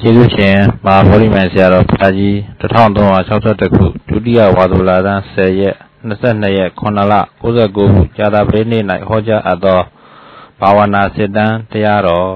ကျေးဇူးရှင်မဟာဗောဓိမံဆရာတော်ဘုရားကြီး1362ခုဒုတိယဝါဆိုလသန်း10ရက်22ရက်9လ69ခုကြာသပတေးနေ့၌ဟောကြားအပ်သောဘာဝနာစစ်တမ်းတရားတော်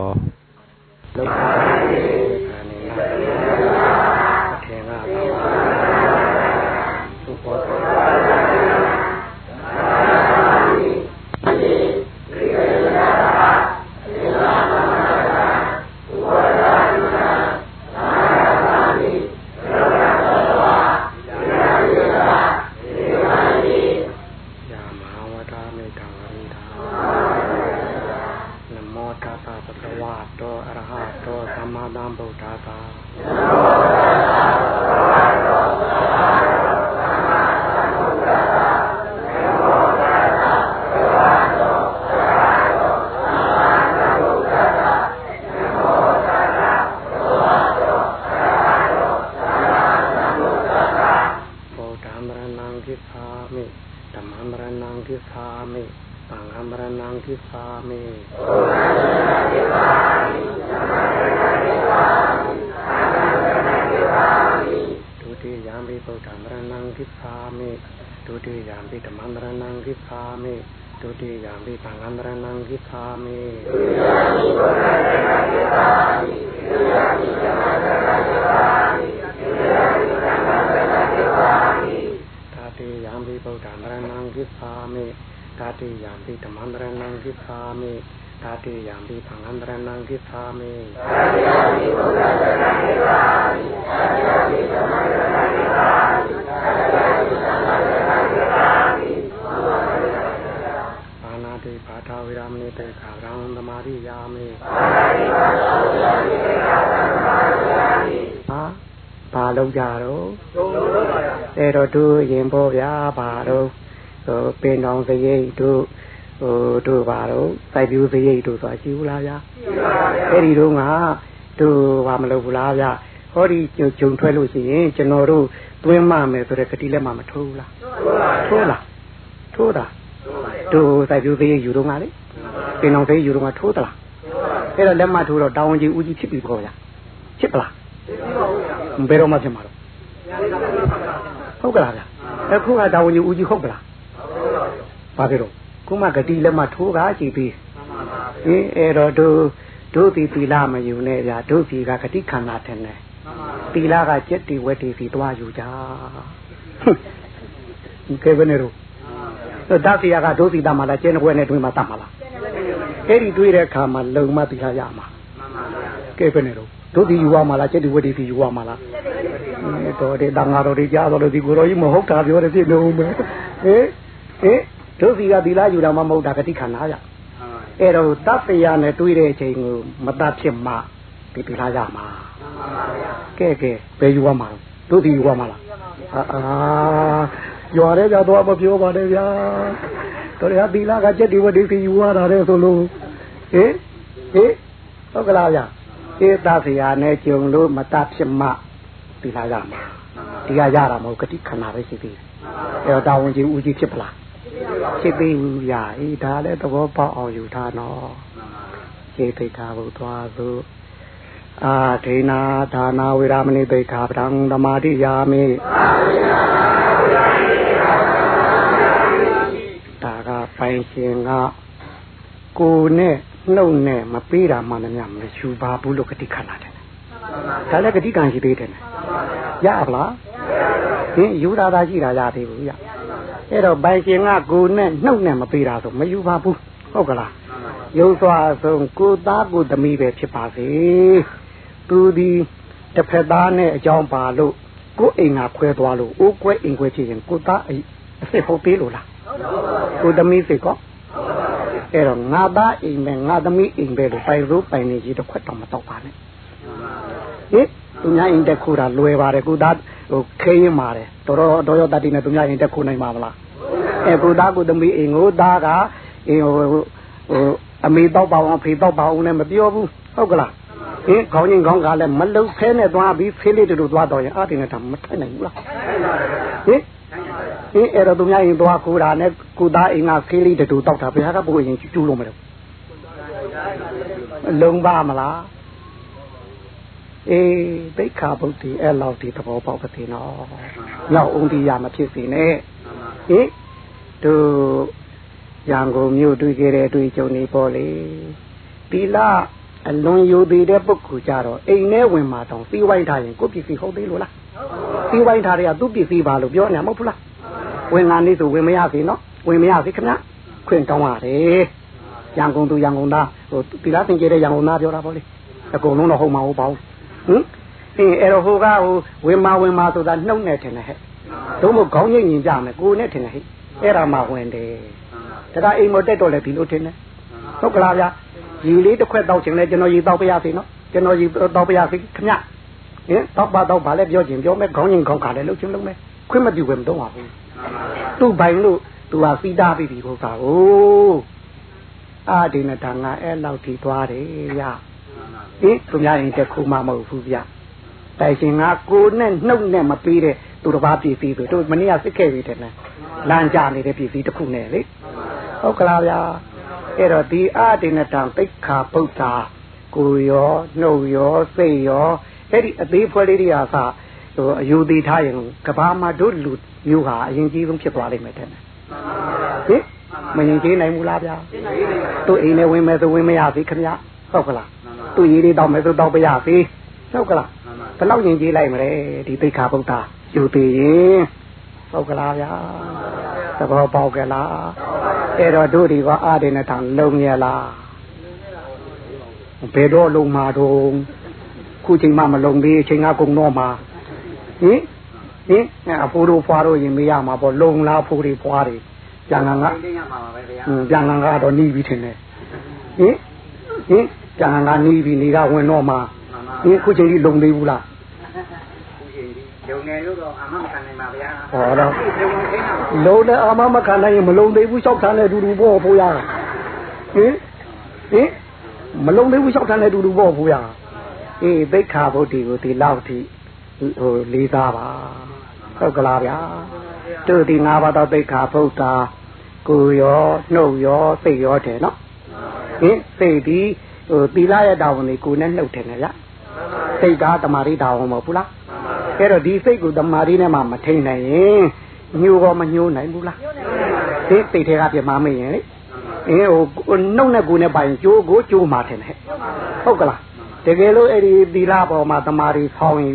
င်တော်စရိတ်တို့ဟိုတို့ပါတော့စိုက်ပြူစရိတ်တို့ဆိုတာရှိဘူးလားဗျာရှိပါပါဗျာအဲ့ဒီတော့ကတို့ဘာမလုပ်ဘူးလားဗျာဟောဒီဂျုံထွက်လို့ရှိရင်ကျွန်တော်တို့သွင်းမမယ်ဆိုတဲ့ကတိလက်မှမထိုးဘူးလားထိုးလားထိုးတာတို့စိုက်ပြူစရိတ်ယူတော့ကလေပင်တော်စရိတ်ယူတော့ကထိုးသလားအဲ့တော့လက်မှထိုးတော့တာဝန်ကြီးဦးကြီးဖြစ်ပြီပေါ့ဗျာဖြစ်ပလားဘယ်တော့မှဖြစ်မှာတော့ဟုတ်ကလားဗျအခုကတာဝန်ကြီးဦးကြီးဟုတ်ကလား ဘာဖြစ်တော့ခုမှဂတိလက်မှထိုးကားကြည့်ပြီးဟင်းအဲ့တော့တို့တို့ဒီသီလမယူနဲ့ဗျာတို့ဒီကဂတိခန္ဓာထင်တယ်သီလကစက်တီဝက်တီစီသွားယူကြကဲဘယ်နဲ့တော့ဓာတ်တရားကဒုသီတာမှာလားကျင်းခွဲနဲ့တွင်မှာတတ်မှာလားအဲ့ဒီတွေးတဲ့အခါမှာလုံမသီလရမှာကဲဘယ်နဲ့တော့ဒုသီယူရမှာလားကျက်တီဝက်တီစီယူရမှာလားတော်တယ်တန်ဃာတော်တွေကြားတော်လို့ဒီကိုတော်ကြီးမဟုတ်တာပြောတယ်ဖြစ်လို့မယ်ဟေးဟေး တို့စီကသီလယူတာမှမဟုတ်တာဂတိခန္ဓာရအဲ့တော့တပ်တရားနဲ့တွေးတဲ့အချိန်ကိုမတတ်ဖြစ်မှဒီသီလရမှာကဲကဲဘယ်ယူရမှာတို့စီယူရမှာလားအာရွာတဲ့ကြတော့မပြောပါနဲ့ဗျာတော်ရသီလကစက်ဒီဝတိစီယူရတာတဲ့ဆိုလို့ဟေးဟေးဟုတ်ကလားဗျာဧတသရာနဲ့ကြုံလို့မတတ်ဖြစ်မှသီလရမှာဒီကရတာမဟုတ်ဂတိခန္ဓာပဲရှိသေးတယ်အဲတော့တာဝန်ကြီးဦးကြီးဖြစ်ပလား ဖြစ်သေးဘူးရအေးဒါလည်းသဘောပေါက်အောင်ယူထားနော်ခြေသိက္ခာဘုသွားသို့အာဒိနာဒါနာဝေရမဏိသိက္ခာပဒံဓမ္မာတိယာမိဒါကပိုင်ရှင်ကကိုနဲ့နှုတ်နဲ့မပေးတာမှလည်းမယူပါဘူးလို့ဂတိခန္ဓာတယ်ဒါလည်းဂတိကံရှိသေးတယ်ရပါလားဟင်ယူတာသာရှိတာရသေးဘူးရ အဲ့တော့ပိုင်ရှင်ကကိုနဲ့နှုတ်နဲ့မပေးတာဆိုမယူပါဘူးဟုတ်ကလားရုပ်စွာအဆုံးကိုသားကိုသမီးပဲဖြစ်ပါစေသူဒီတစ်ဖက်သားနဲ့အကြောင်းပါလို့ကိုအိမ်ကခွဲသွားလို့အိုးကွဲအိမ်ခွဲချင်ရင်ကိုသားအစ်ဟုတ်သေးလို့လားကိုသမီးစိတ်ကောအဲ့တော့ငါသားအိမ်ပဲငါသမီးအိမ်ပဲလို့ပိုင်လို့ပိုင်နေကြီးတစ်ခွက်တော့မတော့ပါနဲ့ဟင် သူများအိမ်တက်ခိုးတာလွယ်ပါတယ်ကိုသားဟိုခဲရင်ပါတယ်တော်တော်တော်ရတတိနဲ့သူများအိမ်တက်ခိုးနိုင်မှာမလားအဲကိုသားကိုသမီးအိမ်ကိုသားကအိမ်ဟိုဟိုအမေတော့ပါအောင်ဖေတော့ပါအောင်လည်းမပြောဘူးဟုတ်ကလားဟင်ခေါင်းချင်းခေါင်းကလည်းမလုံဖဲနဲ့သွားပြီးဖေးလေးတူသွားတော့ရင်အားတင်နေတာမထိုင်နိုင်ဘူးလားဟင်ဟင်အဲ့တော့သူများအိမ်သွားခိုးတာနဲ့ကိုသားအိမ်ကဖေးလေးတူတောက်တာဘယ်ဟာကပို့ရင်ကျူးလို့မလဲလုံပါမလား ဟအေးသိခါဗုဒ္ဓေအဲ့လောက်ဒီသဘောပေါက်ပါသေးနော်ရောက်အောင်ဒီရမဖြစ်စေနဲ့ဟင်တို့ရန်ကုန်မြို့တွေ့ခဲ့တဲ့တွေ့ကြုံနေပေါ့လေဒီလားအလွန်ယိုသေးတဲ့ပုဂ္ဂိုလ်ကြတော့အိမ်ထဲဝင်มาတော့စီးဝိုင်းထားရင်ကိုပစ္စည်းဟုတ်သေးလို့လားစီးဝိုင်းထားတဲ့ကသူ့ပစ္စည်းပါလို့ပြောနေမှာမဟုတ်ဘူးလားဝင်လာနေဆိုဝင်မရစေနော်ဝင်မရစေခင်ဗျခွင့်တောင်းရတယ်ရန်ကုန်သူရန်ကုန်သားဟိုဒီလားသင်ကြတဲ့ရန်ကုန်သားပြောတာပေါ့လေအကုန်လုံးတော့ဟုတ်မှာဟုတ်ပါဘူး ဟင်အင်းအဲ့တော့ဟိုကဟိုဝင်မာဝင်မာဆိုတာနှုတ်နဲ့ထင်တယ်ဟဲ့တို့မို့ခေါင်းညင်ညင်ကြမယ်ကိုယ်နဲ့ထင်တယ်ဟဲ့အဲ့ဒါမှဝင်တယ်ဒါကအိမ်မတက်တော့လဲဒီလိုထင်တယ်ဟုတ်ကလားဗျာရေလေးတစ်ခွက်တောက်ချင်လဲကျွန်တော်ရေတောက်ပြရစီနော်ကျွန်တော်ရေတောက်ပြရစီခမညဟင်တောက်ပါတောက်ပါလဲပြောချင်ပြောမယ်ခေါင်းညင်ခေါင်းခါလဲလှုပ်ချင်လှုပ်မယ်ခွင့်မပြုဘဲမတော့ပါဘူးသူ့ဘိုင်လို့သူဟာစီးတာပြီဒီဥစ္စာကိုအာဒီနတာငါအဲ့လောက်ထိသွားတယ်ဗျာ ဟင်သူများရင်တခုမှမဟုတ်ဘူးဗျတိုင်ရှင်ငါကိုနဲ့နှုတ်နဲ့မပေးတဲ့သူတစ်ပါးပြည်ပြီးတို့မနေ့ကစစ်ခဲ့ပြီတဲ့နဲ့လမ်းကြနေတဲ့ပြည်ပြီးတစ်ခုနဲ့လေဟုတ်ကလားဗျာအဲ့တော့ဒီအာဒိနတံသိက္ခာပုဒ္ဒါကိုရောနှုတ်ရောစိတ်ရောအဲ့ဒီအသေးဖွဲလေးတွေဟာစဟိုအယူသေးထားရင်ကဘာမှာတို့လူမျိုးဟာအရင်ကြီးဆုံးဖြစ်သွားလိမ့်မယ်တဲ့ဟင်မရင်ကြီးနိုင်ဘူးလားဗျာသူ့အိမ်နဲ့ဝင်မယ်ဆိုဝင်မရသေးခင်ဗျဟုတ်ကလား သူ့ရေးလေးတောက်မယ်ဆိုတောက်ပြရသေးဟုတ်ကလားဘယ်လောက်ရင်ကြီးလိုက်မလဲဒီသိက္ခာပုဒ္ဒါယူသေးရင်ဟုတ်ကလားဗျာသဘောပေါက်ကြလားအဲ့တော့တို့ဒီကအာဒေနထံလုံရလားဘယ်တော့လုံမှာတော့ခုချိန်မှမလုံသေးအချိန်ကကုန်တော့မှာဟင်ဟင်အဖိုးတို့ဖွားတို့ရင်မေးရမှာပေါ့လုံလားဖိုးတွေဖွားတွေပြန်ငံကပြန်ငံကတော့နီးပြီထင်တယ်ဟင်ဟင် ပြန်ငံကနီးပြီနေကဝင်တော့မှာဟင်ခုချိန်ကြီးလုံသေးဘူးလားလုံနေလို့တော့အာမမခံနိုင်ပါဗျာဟောတော့လုံနဲ့အာမမခံနိုင်ရင်မလုံသေးဘူးလျှောက်ထားတဲ့ဒူဒူပေါ့ဖိုးရဟင်ဟင်မလုံသေးဘူးလျှောက်ထားတဲ့ဒူဒူပေါ့ဖိုးရအေးသိခါဘုဒ္ဓကိုဒီလောက်ထိဟိုလေးစားပါဟုတ်ကလားဗျာတို့ဒီငါးပါးတော့သိခါဘုဒ္ဓကိုရောနှုတ်ရောစိတ်ရောတယ်နော်ဟင်စိတ်ဒီ ဟိုသီလရဲ့တာဝန်တွေကိုနဲ့နှုတ်တယ်ဗျာစိတ်ကတမာရိတာဝန်မဟုတ်ဘူးလားအဲ့တော့ဒီစိတ်ကိုတမာရီနဲ့မှမထိန်နိုင်ရင်ညိုတော့မညိုနိုင်ဘူးလားဒီစိတ်ထဲကပြမမရင်လေအင်းဟိုနှုတ်နဲ့ကိုယ်နဲ့ပိုင်ကြိုးကိုကြိုးမှထင်တယ်ဟုတ်ကလားတကယ်လို့အဲ့ဒီသီလပေါ်မှာတမာရီဆောင်းရင်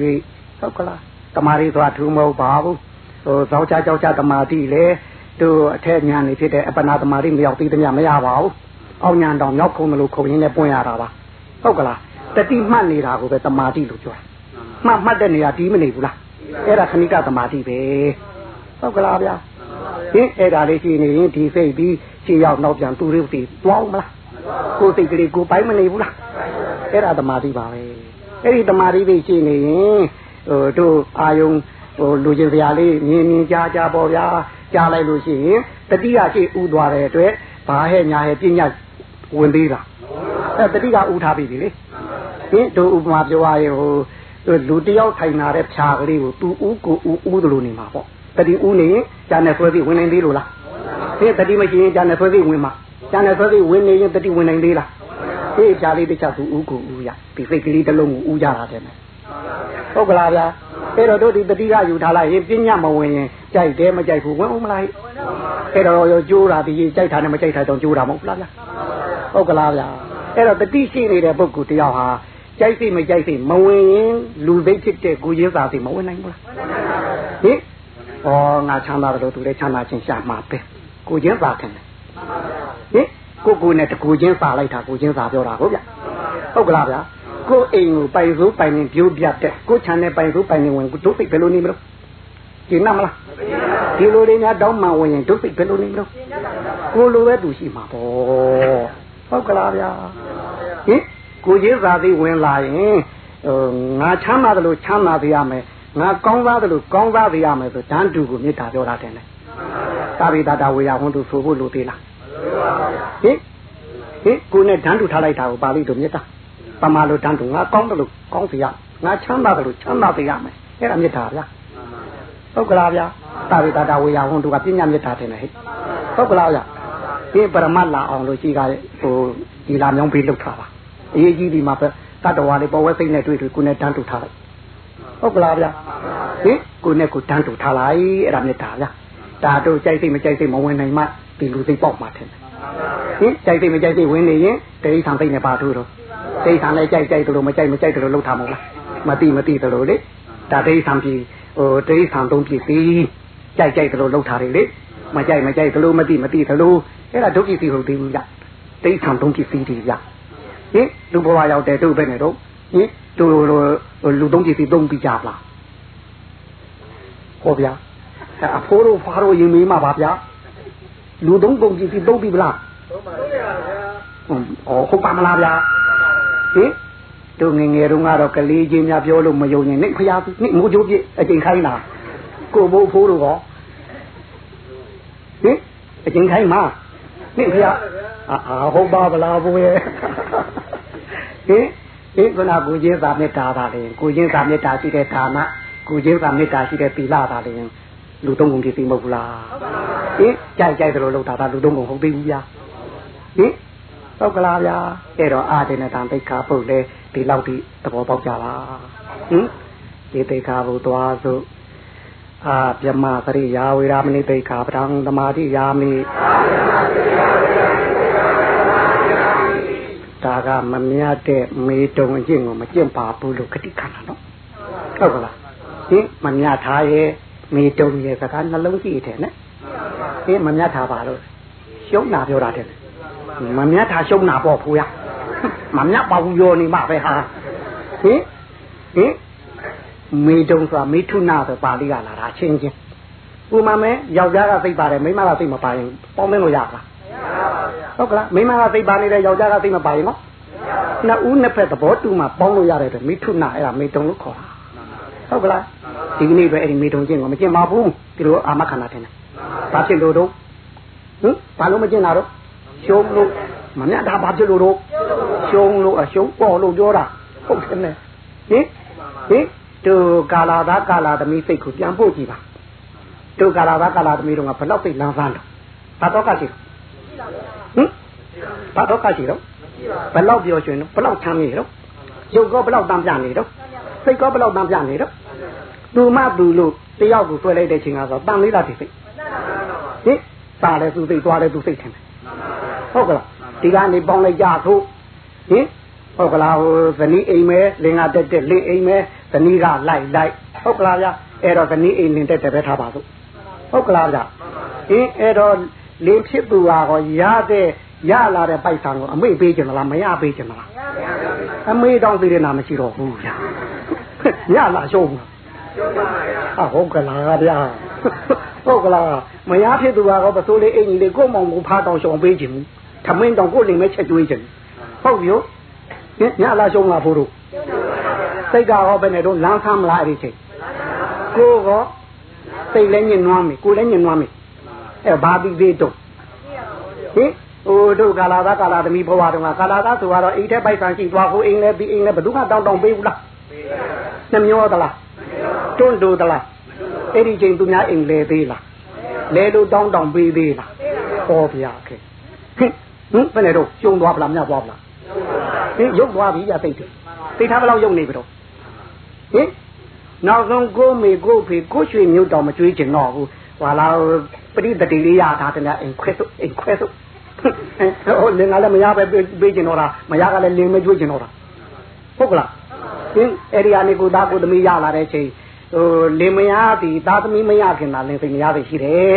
ဟုတ်ကလားတမာရီဆိုတာထူးမဟုတ်ပါဘူးဟိုဇောက်ချကြောက်ချတမာတိလေသူအထက်ညာနေဖြစ်တဲ့အပနာတမာတိမရောက်သေးသမျှမရပါဘူး အောင်ညာတောင်ရောက်ခုံလို့ခုံရင်းနဲ့ပွင့်ရတာပါဟုတ်ကလားတတိမှတ်နေတာကိုပဲတမာတိလို့ပြောတာမှတ်မှတ်တဲ့နေရာတီးမနေဘူးလားအဲ့ဒါခဏိကသမာဓိပဲဟုတ်ကလားဗျာဟင်အဲ့ဒါလေးရှိနေရင်ဒီစိတ်ပြီးခြေရောက်နောက်ပြန်သူတွေတီတွားမလားကိုယ်စိတ်ကလေးကိုပိုင်းမနေဘူးလားအဲ့ဒါသမာဓိပါပဲအဲ့ဒီသမာဓိပဲရှိနေရင်ဟိုတို့အာယုံဟိုလူချင်းစရာလေးမြင်မြင်ကြားကြားပေါ့ဗျာကြားလိုက်လို့ရှိရင်တတိယရှိဥသွားတဲ့အတွက်ဘာဟဲ့ညာဟဲ့ပြညာ ဝင်သေးတာအဲတတိကဥထားပြီလေဟင်တို့ဥပမာပြောရရင်ဟိုလူတယောက်ထိုင်လာတဲ့ဖြာကလေးကိုသူဥကိုဥဥသလိုနေမှာပေါ့တတိဥနေကျန်တဲ့ဆွဲပြီးဝင်နေသေးလို့လားဒီတတိမရှိရင်ကျန်တဲ့ဆွဲပြီးဝင်မှာကျန်တဲ့ဆွဲပြီးဝင်နေရင်တတိဝင်နိုင်သေးလားဒီဖြာလေးတစ်ချက်သူဥကိုဥရဒီစိတ်ကလေးတစ်လုံးကိုဥကြတာတဲ့ ဟုတ်ကလားဗျာအဲ့တော့တို့ဒီတတိကယူထားလိုက်ရင်ပညာမဝင်ရင်ကြိုက်တယ်မကြိုက်ဘူးဝင်အောင်မလားအဲ့တော့ရောကျိုးတာဒီကြိုက်တာနဲ့မကြိုက်တာတောင်ကျိုးတာမဟုတ်လားဗျာဟုတ်ကလားဗျာအဲ့တော့တတိရှိနေတဲ့ပုဂ္ဂိုလ်တယောက်ဟာကြိုက်စိမကြိုက်စိမဝင်ရင်လူသိဖြစ်တဲ့ကိုရင်းသားစိမဝင်နိုင်ဘူးလားဟင်ဩငါချမ်းသာတယ်လို့သူလည်းချမ်းသာခြင်းရှာမှာပဲကိုချင်းသာခင်တယ်ဟင်ကိုကိုနဲ့တကူချင်းစာလိုက်တာကိုချင်းစာပြောတာဟုတ်ဗျဟုတ်ကလားဗျာ ကိုအိမ်ကိုပိုင်စိုးပိုင်နေပြိုးပြတ်တဲ့ကိုချမ်းနဲ့ပိုင်စိုးပိုင်နေဝင်ကိုဒုစိတ်ဘယ်လိုနေမလို့ကျင်းနမလားဒီလိုတွေများတောင်းမှဝင်ရင်ဒုစိတ်ဘယ်လိုနေမလို့ကိုလိုပဲသူရှိမှာပေါ့ဟုတ်ကလားဗျာဟင်ကိုချင်းစာသိဝင်လာရင်ဟိုငါချမ်းသာတယ်လို့ချမ်းသာစေရမယ်ငါကောင်းသားတယ်လို့ကောင်းသားစေရမယ်ဆိုတန်းတူကိုမေတ္တာပြောတာတယ်လေသာရိတတာဝေယဝန္တုဆိုဖို့လိုသေးလားဟင်ဟင်ကိုနဲ့တန်းတူထားလိုက်တာကိုပါဠိတော်မေတ္တာ ပမာလို့တန်းတူငါကောင်းတယ်လို့ကောင်းစေရငါချမ်းသာတယ်လို့ချမ်းသာစေရမယ်အဲ့ဒါမေတ္တာဗျာဟုတ်ကလားဗျာသာရိတတာဝေယဝန္တုကပညာမေတ္တာတယ်ဟဲ့ဟုတ်ကလားဗျာဒီပရမတ်လာအောင်လို့ရှိကြတဲ့ဟိုဒီလာမြောင်းပေးလောက်ထားပါအရေးကြီးဒီမှာပဲတတဝါလေးပေါ်ဝဲစိတ်နဲ့တွေ့တွေ့ကိုနဲ့တန်းတူထားလိုက်ဟုတ်ကလားဗျာဟင်ကိုနဲ့ကိုတန်းတူထားလိုက်အဲ့ဒါနဲ့ဒါဗျာဒါတို့ကြိုက်စိတ်မကြိုက်စိတ်မဝင်နိုင်မှဒီလူစိတ်ပေါက်မှထင်တယ်ဟင်ကြိုက်စိတ်မကြိုက်စိတ်ဝင်နေရင်တိရိစ္ဆာန်စိတ်နဲ့ပါထိုးတော့တိ ရိစ္ဆာန်လည်းကြိုက်ကြိုက်တယ်လို့မကြိုက်မကြိုက်တယ်လို့လှုပ်ထားမလားမတိမတိတယ်လို့လေဒါတိရိစ္ဆာန်ပြည်ဟိုတိရိစ္ဆာန်သုံးပြည်ပြီးကြိုက်ကြိုက်တယ်လို့လှုပ်ထားတယ်လေမကြိုက်မကြိုက်တယ်လို့မတိမတိတယ်လို့အဲ့ဒါဒုက္ခိစီဟုတ်သေးဘူးဗျတိရိစ္ဆာန်သုံးပြည်ပြီးတယ်ဗျဟင်လူဘဝရောက်တဲ့တို့ပဲနဲ့တော့ဟင်တို့လူသုံးပြည်စီသုံးပြီးကြလားဟောဗျာအဖိုးတို့ဖားတို့ရင်မေးမှာပါဗျာလူသုံးပုံပြည်စီသုံးပြီးဗလားသုံးပါဗျာဟုတ်ပါမလားဗျာ ဟင်တို့ငငယ်တုန်းကတော့ကလေးချင်းများပြောလို့မယုံရင်နိဖျားနိမိုးကြိုးပြအကျင်ခိုင်းတာကိုဘိုးဖိုးတို့ကောဟင်အကျင်ခိုင်းမှာနိဖျားအာဟုတ်ပါဗလားဘိုးရဲ့ဟင်ဟင်ခုနကိုချင်းသာမေတ္တာပါလေကိုချင်းသာမေတ္တာရှိတဲ့ဌာနကိုချင်းသာမေတ္တာရှိတဲ့သီလပါလေလူသုံးကုန်ပြည်သိမဟုတ်ဘူးလားဟင်ကြိုက်ကြိုက်တယ်လို့လောက်တာဒါလူသုံးကုန်ဟုတ်သေးဘူးဗျာဟင် ဟုတ်ကလားဗျာအဲ့တော့အာတင်တဲ့တန်တိတ်ခါပုတ်လေဒီလောက်ဒီသဘောပေါက်ကြလားဟင်ဒီတိတ်ခါဘုသွားစုအာပြမသရိယာဝေရမဏိတိတ်ခါပထံသမာတိယာမိဒါကမမြတ်တဲ့မေတုံအကျင့်ကိုမကျင့်ပါဘူးလို့ခတိခဏနော်ဟုတ်ကလားဟင်မမြတ်ထားရဲ့မေတုံရဲ့စကားနှလုံးကြည့်တယ်နဲ့ဟင်မမြတ်ထားပါလို့ရှုံးနာပြောတာတဲ့ မမြတ်ထားရှုံးနာပေါ့ဖိုးရမမြတ်ပါဘူးရောနေမှာပဲဟာဟင်ဟင်မေတုံဆိုတာမေထုနာဆိုပါဠိကလာတာချင်းချင်းဥမာမဲယောက်ျားကသိပါတယ်မိန်းမကသိမပါရင်ပေါင်းမင်းလို့ရပါလားဟုတ်ကလားမိန်းမကသိပါနေတဲ့ယောက်ျားကသိမပါရင်နော်နှစ်ဦးနှစ်ဖက်သဘောတူမှပေါင်းလို့ရတဲ့အတွက်မိထုနာအဲ့ဒါမေတုံလို့ခေါ်တာဟုတ်ကလားဒီကနေ့ပဲအဲ့ဒီမေတုံကျင့်ကိုမကျင့်ပါဘူးဒီလိုအာမခန္ဓာထင်တယ်ဘာဖြစ်လို့တော့ဟင်ဘာလို့မကျင့်တာတော့ ရှုံးလို့မမြတ်တာဘာဖြစ်လို့တော့ရှုံးလို့အရှုံးပေါ်လို့ပြောတာဟုတ်တယ်နဲ့ဟင်ဟင်တို့ကာလာသားကာလာသမီးစိတ်ကိုပြန်ပို့ကြည့်ပါတို့ကာလာသားကာလာသမီးတို့ကဘလောက်စိတ်လန်းဆန်းတော့ဘာတော့ကရှိဟင်ဘာတော့ကရှိတော့ဘလောက်ပြောရှင်တော့ဘလောက်ချမ်းမြေတော့ရုပ်ကောဘလောက်တမ်းပြနေတော့စိတ်ကောဘလောက်တမ်းပြနေတော့သူမသူလို့တယောက်ကိုဆွဲလိုက်တဲ့ချိန်ကဆိုတန်လေးလားဒီစိတ်ဟင်စာလဲသူစိတ်သွားလဲသူစိတ်ထင်တယ် ဟုတ်ကလားဒီကနေပေါင်းလိုက်ကြသို့ဟင်ဟုတ်ကလားဟိုဇနီးအိမ်မဲလင်္ကာတက်တက်လင်အိမ်မဲဇနီးကလိုက်လိုက်ဟုတ်ကလားဗျအဲ့တော့ဇနီးအိမ်လင်တက်တက်ပဲထားပါစို့ဟုတ်ကလားဗျအင်းအဲ့တော့လင်ဖြစ်သူဟာဟောရတဲ့ရလာတဲ့ပိုက်ဆံကိုအမေပေးကြမလားမရပေးကြမလားအမေတောင်းသေးတဲ့နာမရှိတော့ဘူးဗျရလာရှုံးဘူးဟုတ်ကလားဗျာ ဟုတ်ကလားမရဖြစ်သူကတော့ပစိုးလေးအိမ်ကြီးလေးကိုမောင်ကိုဖားတောင်ရှောင်ပေးခြင်းထမင်းတောင်ကိုလင်မဲချက်ကျွေးခြင်းဟုတ်ပြီဟင်ညလာရှုံးလာဖို့တို့စိတ်ကတော့ဘယ်နဲ့တော့လမ်းဆမ်းမလားအဲ့ဒီချိန်ကိုကစိတ်လည်းညင်နွားမယ်ကိုလည်းညင်နွားမယ်အဲဘာပြီးသေးတော့ဟင်ဟိုတို့ကာလာသားကာလာသမီးဘဝတုန်းကကာလာသားဆိုတော့အိမ်ထဲပိုက်ဆံရှိသွားကိုအိမ်လည်းဒီအိမ်လည်းဘယ်သူမှတောင်းတောင်းပေးဘူးလားနှမျောသလားတွန့်တူသလား အဲ့ဒီချိန်သူများအိမ်လဲသေးလားလဲလို့တောင်းတောင်းပေးသေးလားဟောဗျာခဲ့ဟင်ဟင်ဘယ်နဲ့တော့ကျုံသွားပလားမြတ်သွားပလားဟင်ရုပ်သွားပြီရသိတယ်သိထားဘယ်လောက်ရုပ်နေပြီတော့ဟင်နောက်ဆုံးကိုမေကိုဖေကိုရွှေမြို့တော်မကျွေးချင်တော့ဘူးဟာလာပရိသတိလေးရတာတည်းအိမ်ခွဲစုအိမ်ခွဲစုဟိုလင်ကလည်းမရပဲပေးချင်တော့တာမရကလည်းလင်မကျွေးချင်တော့တာဟုတ်ကလားဟင်အဲ့ဒီကနေကိုသားကိုသမီးရလာတဲ့ချိန် ဟိုလင်မယားဒီသားသမီးမရခင်တာလင်စိတ်မရသိရှိတယ်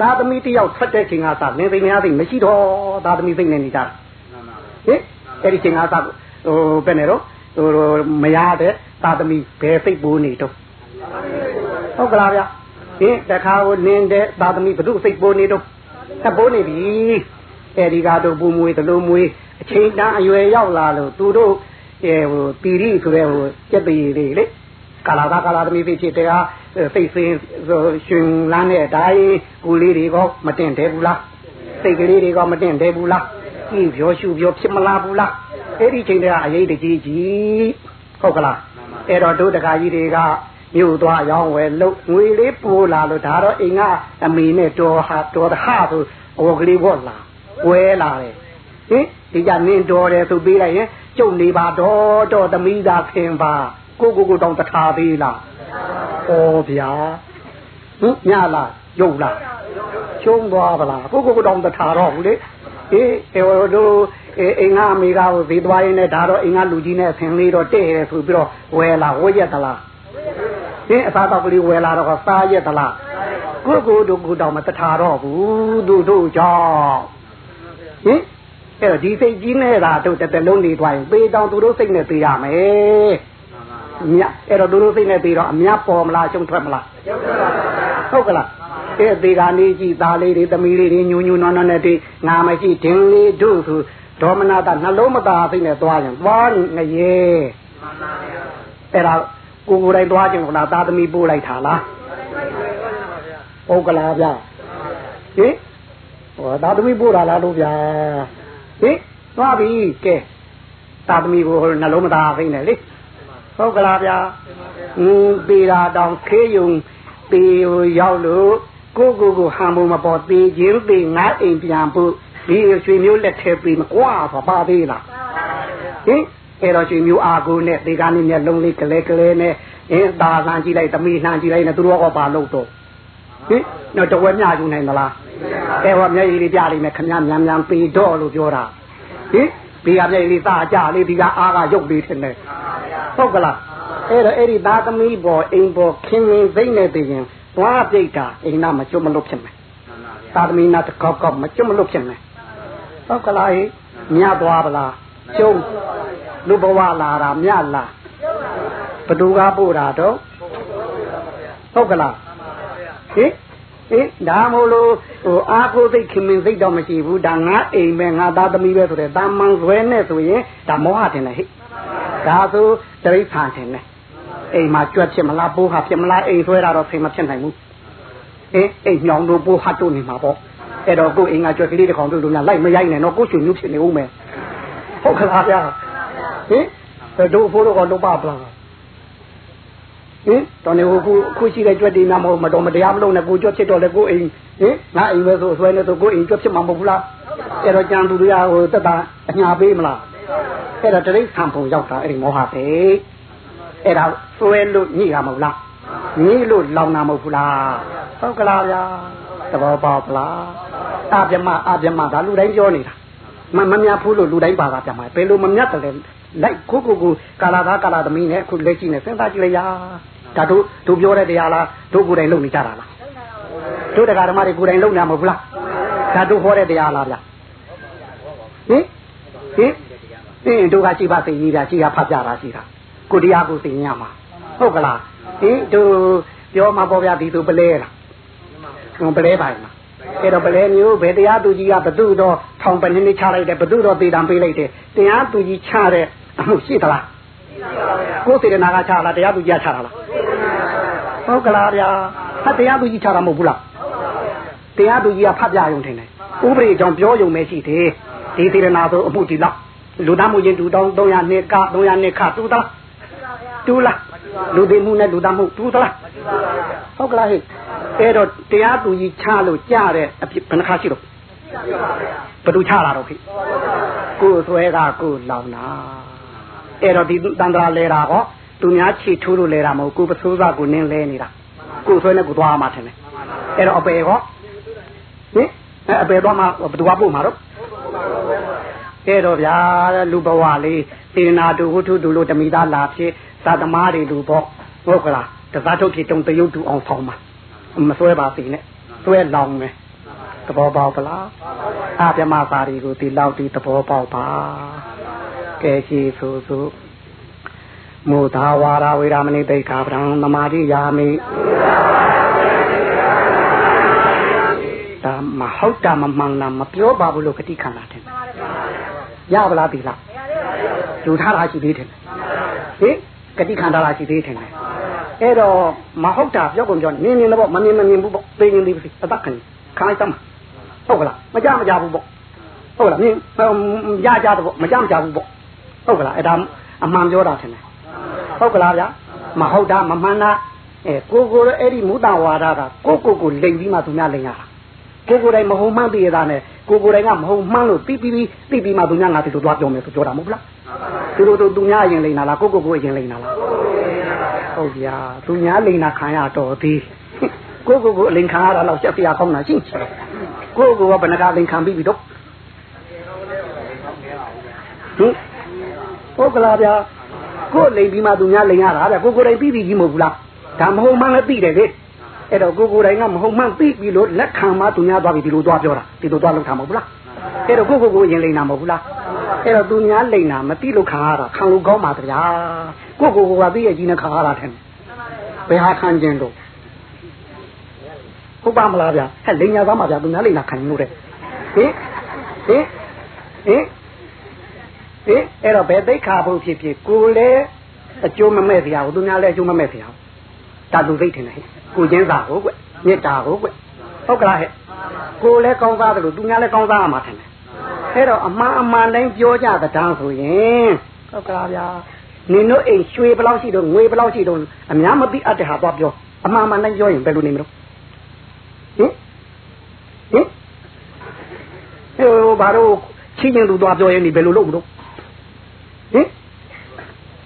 သားသမီးတယောက်ထွက်တဲ့ချိန်ကစလင်စိတ်မရသိမရှိတော့သားသမီးစိတ်နဲ့နေကြတာဟင်အဲ့ဒီချိန်ကစဟိုဘယ်နဲ့တော့ဟိုမရတဲ့သားသမီးဘယ်စိတ်ပိုးနေတော့ဟုတ်ကလားဗျဟင်တခါကိုနင်းတဲ့သားသမီးဘု து စိတ်ပိုးနေတော့သပိုးနေပြီအဲ့ဒီကတော့ပူမွေတလို့မွေအချိန်တန်းအရွယ်ရောက်လာလို့သူတို့အဲဟိုတီရီဆိုတဲ့ဟိုစက်ပေလေးလေ ကာလာသာကာလာသမီးဖြစ်တဲ့ဟာစိတ်စင်းရှင်လန်းတဲ့အတိုင်းကိုလေးတွေကမတင်တယ်ဘူးလားစိတ်ကလေးတွေကမတင်တယ်ဘူးလားကြည့်ပြောရှုပြောဖြစ်မလားဘူးလားအဲ့ဒီချိန်တည်းကအရေးတကြီးကြီးဟုတ်ကလားအဲ့တော့တို့တကာကြီးတွေကမြို့သွားရောင်းဝယ်လို့ငွေလေးပိုးလာလို့ဒါတော့အိမ်ကအမေနဲ့တော်ဟာတော်တဟဆိုအော်ကလေးဘောလာဝဲလာတယ်ဟင်ဒဒီကနင်းတော်တယ်ဆိုပေးလိုက်ရင်ကျုပ်နေပါတော့တော့သမီးသာခင်ပါ ကိုကိုကိုတောင်တထားသေးလားဩဗျာဟင်ညလားရုပ်လားကျုံသွားပါလားကိုကိုကိုတောင်တထားတော့ဘူးလေအေးအဲတို့အိမ်ကအမေကကိုဈေးသွားရင်းနဲ့ဒါတော့အိမ်ကလူကြီးနဲ့ဆင်လေးတော့တဲ့ရဆိုပြီးတော့ဝယ်လာဝယ်ရက်သလားဟင်းအသာတော့ကလေးဝယ်လာတော့စားရက်သလားကိုကိုတို့ကိုတောင်မတထားတော့ဘူးတို့တို့ကြောင့်ဟင်အဲ့တော့ဒီစိတ်ကြီးနေတာတို့တစ်တလုံးနေသွားရင်ပေတောင်သူတို့စိတ်နဲ့သေးရမယ် မြတ်အဲ့တော့သူတို့စိတ်နဲ့သေးတော့အမြတ်ပေါ်မလားရှုံထွက်မလားဟုတ်ကလားအဲ့သေးတာနေကြည့်သားလေးတွေသမီးလေးတွေညူညူနွမ်းနွမ်းနဲ့ဒီငါမရှိဒင်းလေးတို့ဆိုဒေါမနတာနှလုံးမသားစိတ်နဲ့သွားရင်သွားငရေအဲ့ဒါကိုကိုယ်တိုင်သွားခြင်းလို့လားသာသမီပို့လိုက်တာလားဟုတ်ကလားဗျဟင်ဟောသာသမီပို့တာလားတို့ဗျာဟင်သွားပြီကဲသာသမီကိုနှလုံးမသားစိတ်နဲ့လေ ဟုတ်ကလားဗျာဟင်းပေတာတောင်ခေးယုံပေရောက်လို့ကိုကိုကိုဟန်ဖို့မပေါ်သေးခြင်းပေငါအိမ်ပြန်ဖို့ဒီရွှေမျိုးလက်ထဲပြီးမကွာဆိုပါသေးလားဟင်အဲ့တော့ရွှေမျိုးအာကိုနဲ့ဒီကနေ့မျက်လုံးလေးကလေးကလေးနဲ့အင်းตาလှမ်းကြည့်လိုက်သမီးလှမ်းကြည့်လိုက်နဲ့သူတို့ကပါလို့တော့ဟင်တော့တဝဲမြယူနိုင်မလားအဲ့ဟောမျက်ရည်လေးပြလိုက်မယ်ခမများများများပေတော့လို့ပြောတာဟင် ဒီကမျက်ရည်လေးသားကြလေးဒီကအားကရုပ်လေးထင်တယ်ဟုတ်ကလားအဲ့တော့အဲ့ဒီသားသမီးပေါ်အိမ်ပေါ်ခင်မင်းသိမ့်နေသေးရင်သွားပြိတ်တာအိမ်နာမကျွတ်မလို့ဖြစ်မယ်သာသမီနာတကောက်ကောက်မကျွတ်မလို့ဖြစ်မယ်ဟုတ်ကလားဟိမြတ်သွားပလားကျုံလူဘဝလာတာမြတ်လားဘသူကပို့တာတော့ဟုတ်ကလားဟိ ဟိဒါမို့လို့ဟိုအာကိုသိခင်မင်းသိတော့မရှိဘူးဒါငါအိမ်ပဲငါသားသမီးပဲဆိုတဲ့တာမန်ဇွဲနဲ့ဆိုရင်ဒါမောဟတင်တယ်ဟိဒါဆိုတရိษံတင်တယ်အိမ်မှာကြွက်ဖြစ်မလားပိုးဟာဖြစ်မလားအိမ်ဆွဲတာတော့ဖိမဖြစ်နိုင်ဘူးအေးအိမ်ညောင်တို့ပိုးဟာတို့နေမှာပေါ့အဲ့တော့ကိုယ်အိမ်ကကြွက်ကလေးတစ်ကောင်တို့လိုများလိုက်မရိုက်နဲ့တော့ကိုယ်ချွေမျိုးဖြစ်နေဦးမယ်ဟုတ်ကလားဗျာဟင်တို့ဖိုးတော့တော့ပါပလား ဟင်တော်နေဟိုခုခုရှိတဲ့ကြွက်တွေများမဟုတ်မတော်မတရားမလုပ်နဲ့ကိုကြွက်ဖြစ်တော့လေကိုအိမ်ဟင်ငါအိမ်ပဲဆိုဆွဲနေဆိုကိုအိမ်ကြွက်ဖြစ်မှာမဟုတ်ဘူးလားအဲ့တော့ကြံသူတွေကဟိုတက်တာအညာပေးမလားအဲ့တော့တရိษံပုံရောက်တာအဲ့ဒီမောဟပဲအဲ့ဒါဆွဲလို့ညိတာမဟုတ်လားညိလို့လောင်တာမဟုတ်ဘူးလားဟုတ်ကလားဗျာသဘောပေါက်လားအပြမအပြမဒါလူတိုင်းပြောနေတာမမမြတ်ဘူးလို့လူတိုင်းပါတာပြမှာဘယ်လိုမမြတ်တယ်လဲလိုက်ကိုကိုကိုကာလာသားကာလာသမီးနဲ့အခုလက်ကြည့်နေစဉ်းစားကြည့်လိုက်ရ ဒါတို့တို့ပြောတဲ့တရားလားတို့ကိုယ်တိုင်လုပ်နေကြတာလားတို့တရားဓမ္မတွေကိုယ်တိုင်လုပ်နေမှာမဟုတ်လားဒါတို့ဟောတဲ့တရားလားဗျဟင်ဟင်အင်းတို့ကကြည်ပါသိကြီးတာကြည်ရဖတ်ပြတာရှိတာကိုတရားကိုသိရမှာဟုတ်ကလားဟင်တို့ပြောမှာပေါ့ဗျာဒီသူပလဲလားဟိုပလဲပါမှာအဲ့တော့ပလဲမျိုးဘယ်တရားသူကြီးကဘသူတော့ထောင်ပနေနေချလိုက်တယ်ဘသူတော့သေတံပေးလိုက်တယ်တရားသူကြီးချတဲ့အမှုရှိသလား ကိုယ်စေတနာကချလားတရားသူကြီးကချတာလားဟုတ်ကလားဗျာဟာတရားသူကြီးချတာမဟုတ်ဘူးလားတရားသူကြီးကဖတ်ပြရုံထင်တယ်ဥပဒေကြောင့်ပြောရုံပဲရှိတယ်ဒီစေတနာဆိုအမှုဒီလောက်လူသားမှုချင်းတူတောင်း300နှစ်က300နှစ်ခတူသလားတူလားလူသိမှုနဲ့လူသားမှုတူသလားဟုတ်ကလားဟဲ့အဲ့တော့တရားသူကြီးချလို့ကြားတဲ့အဖြစ်ဘယ်နှခါရှိတော့ဘယ်သူချလာတော့ဖြစ်ကိုယ်ဆွဲကကိုယ်လောင်တာ အဲ့တော့ဒီတန်ត្រာလဲတာဟောသူများခြေထိုးလို့လဲတာမဟုတ်ကိုယ်ပစိုးစားကိုနင်းလဲနေတာကိုယ်ဆွဲနဲ့ကိုသွားမှထင်တယ်အဲ့တော့အပေဟောဟင်အပေတော့မှဘယ်သူကပို့မှာတော့အဲ့တော့ဗျာလူဘဝလေးသေနာတူဝုထုတူလို့တမိသားလာဖြစ်သာသမားတွေလူပေါ့ဟုတ်ကလားတစားထုတ်ဖြစ်တုံတရုပ်တူအောင်ဆောင်မှာမဆွဲပါသေးနဲ့ဆွဲလောင်မယ်သဘောပေါက်ပလားအပြမစာတွေကိုဒီလောက်ဒီသဘောပေါက်ပါ ကဲရှိဆိုဆိုမုသာဝါရဝေရမဏိတိခာပရံသမာဓိယာမိဒါမဟုတ်တာမမှန်တာမပြောပါဘူးလို့ခတိခန္ဓာတယ်ရပါလားဒီလားယူထားတာရှိသေးတယ်ဟင်ကတိခန္ဓာလာရှိသေးတယ်အဲ့တော့မဟုတ်တာပြောကုန်ပြောနင်းနေတော့မမြင်မမြင်ဘူးပေါ့သိရင်ဒီပစီအသက်ခင်ခိုင်းစမ်းဟုတ်ကလားမကြမကြဘူးပေါ့ဟုတ်လားမြင်ရကြတော့မကြမကြဘူးပေါ့ ဟုတ်ကလားအဲ့ဒါအမှန်ပြောတာထင်တယ်ဟုတ်ကလားဗျာမဟုတ်တာမမှန်တာအဲကိုကိုရဲ့အဲ့ဒီမူတဝါဒကကိုကိုကိုလိမ်ပြီးမှသူများလိမ်ရတာကိုကိုယ်တိုင်မဟုတ်မှန်းသိရတာနဲ့ကိုကိုယ်တိုင်ကမဟုတ်မှန်းလို့ပြီးပြီးပြီးပြီးပြီးမှသူများငါဒီလိုသွားပြောမယ်ဆိုပြောတာမဟုတ်လားသူတို့တို့သူများရင်လိန်လာလားကိုကိုကိုရင်လိန်လာလားဟုတ်ဗျာသူများလိန်လာခံရတော့သေးကိုကိုကိုအလိန်ခံရတာတော့ချက်ပြကောင်းတာရှင်းချင်ကိုကိုကဘယ်နှကအလိန်ခံပြီးပြီတော့ဟင် ဟုတ်ကလားဗျာကိုလိန်ပြီးမှသူများလိန်ရတာဗျကိုကိုယ်တိုင်ပြီးပြီးကြီးမဟုတ်ဘူးလားဒါမဟုတ်မှန်းလည်းသိတယ်လေအဲ့တော့ကိုကိုယ်တိုင်ကမဟုတ်မှန်းသိပြီလို့လက်ခံမှသူများသွားပြီဒီလိုသွားပြောတာဒီလိုသွားလုပ်တာမဟုတ်ဘူးလားအဲ့တော့ကိုကိုကိုရင်လိန်တာမဟုတ်ဘူးလားအဲ့တော့သူများလိန်တာမသိလို့ခံရတာခံလို့ကောင်းပါတဗျာကိုကိုကိုကသိရကြီးနဲ့ခံရတာထင်ဘယ်ဟာခံကျင်တော့ဟုတ်ပါမလားဗျာဟဲ့လိန်ညာသားမှာဗျာသူများလိန်တာခံလို့တဲ့ဟင်ဟင်ဟင် ဟင်အဲ့တော့ဘယ်သိခါဖို့ဖြစ်ဖြစ်ကိုလည်းအကျိုးမမဲ့စရာဘူးသူများလည်းအကျိုးမမဲ့စရာဘူးတာသူသိထင်တယ်ကိုချင်းစာဟုတ်ကွမေတ္တာဟုတ်ကွဟုတ်ကလားဟဲ့ကိုလည်းကောင်းစားတယ်လို့သူများလည်းကောင်းစားရမှာထင်တယ်အဲ့တော့အမှန်အမှန်တိုင်းပြောကြတဲ့တန်းဆိုရင်ဟုတ်ကလားဗျာနင်တို့အိမ်ရွှေဘလောက်ရှိတော့ငွေဘလောက်ရှိတော့အများမသိအပ်တဲ့ဟာသွားပြောအမှန်အမှန်တိုင်းပြောရင်ဘယ်လိုနေမလို့ဟင်ဟင်ဟိုဘာလို့ချင်းချင်းသူသွားပြောရင်ဒီဘယ်လိုလုပ်မလို့ ဟင်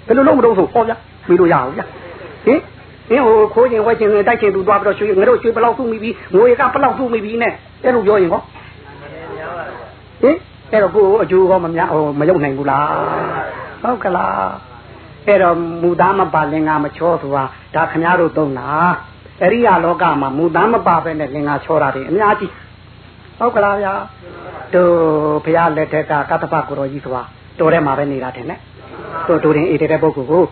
ဘယ်လိုလုပ်မလို့ဆိုဟောဗျာပြီးလို့ရအောင်ဗျာဟင်ဟင်ဟိုခိုးခြင်းဝဲခြင်းတိုက်ခြင်းသူသွားပြီးတော့ရွှေငါတို့ရွှေဘလောက်စုမိပြီငွေကဘလောက်စုမိပြီနဲ့အဲ့လိုပြောရင်ဟောဟင်အဲ့တော့ကိုယ်အကျိုးကောမများဟိုမရောက်နိုင်ဘူးလားဟုတ်ကလားအဲ့တော့မူသားမပါလင်္ကာမချောဆိုတာဒါခမားတို့သုံးတာအရိယာလောကမှာမူသားမပါပဲနဲ့လင်္ကာချောတာတွေအများကြီးဟုတ်ကလားဗျာတို့ဘုရားလက်ထက်ကကတ္တပကိုတော်ကြီးဆိုတာ တော်ထဲမှာပဲနေတာတယ်နဲ့တို့တို့ရင်အေးတဲ့ပုဂ္ဂိုလ်ကို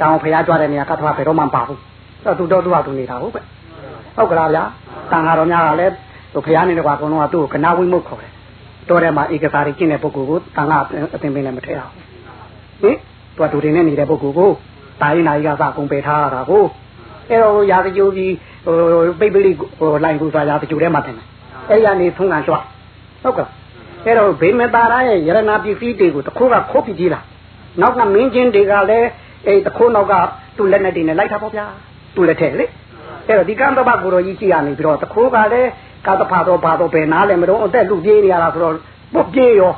တောင်ဘုရားကြွတဲ့နေရာကတ္တပဘယ်တော့မှမပါဘူးအဲ့သူတော့သူ့ဟာသူနေတာဟုတ်ပဲဟုတ်ကလားဗျာတန်ဃာတော်များကလည်းတို့ဘုရားနေတော့ကအကုန်လုံးကသူ့ကိုကနာဝိမုတ်ခေါ်တယ်တော်ထဲမှာဧကစားရကျင့်တဲ့ပုဂ္ဂိုလ်ကိုတန်ခါအသင်ပင်လည်းမထည့်အောင်ဟင်သူကဒူတင်နဲ့နေတဲ့ပုဂ္ဂိုလ်ကိုတာရင်နာကြီးကစကုန်ပယ်ထားရတာကိုအဲ့တော့ရာဇကြိုးကြီးဟိုပိတ်ပိလိဟိုလိုင်ကူစားရာဇကြိုးထဲမှာတင်တယ်အဲ့ရနေထုံးကန်ကြွဟုတ်ကဲ့ အဲ့တော့ဗိမတာရရဲ့ယရနာပစ္စည်းတွေကိုတခိုးကခိုးပြီးကြီးလာနောက်ကမင်းချင်းတွေကလည်းအဲ့တခိုးနောက်ကသူ့လက်နဲ့တင်နေလိုက်တာပေါ့ဗျာသူ့လက်ထက်လေအဲ့တော့ဒီကံတပတ်ကိုတော်ကြီးရှိရနေပြီးတော့တခိုးကလည်းကာသဖာတော့ဘာတော့ဘယ်နားလဲမတော့အသက်လူပြေးနေရတာဆိုတော့ပုတ်ပြေးရော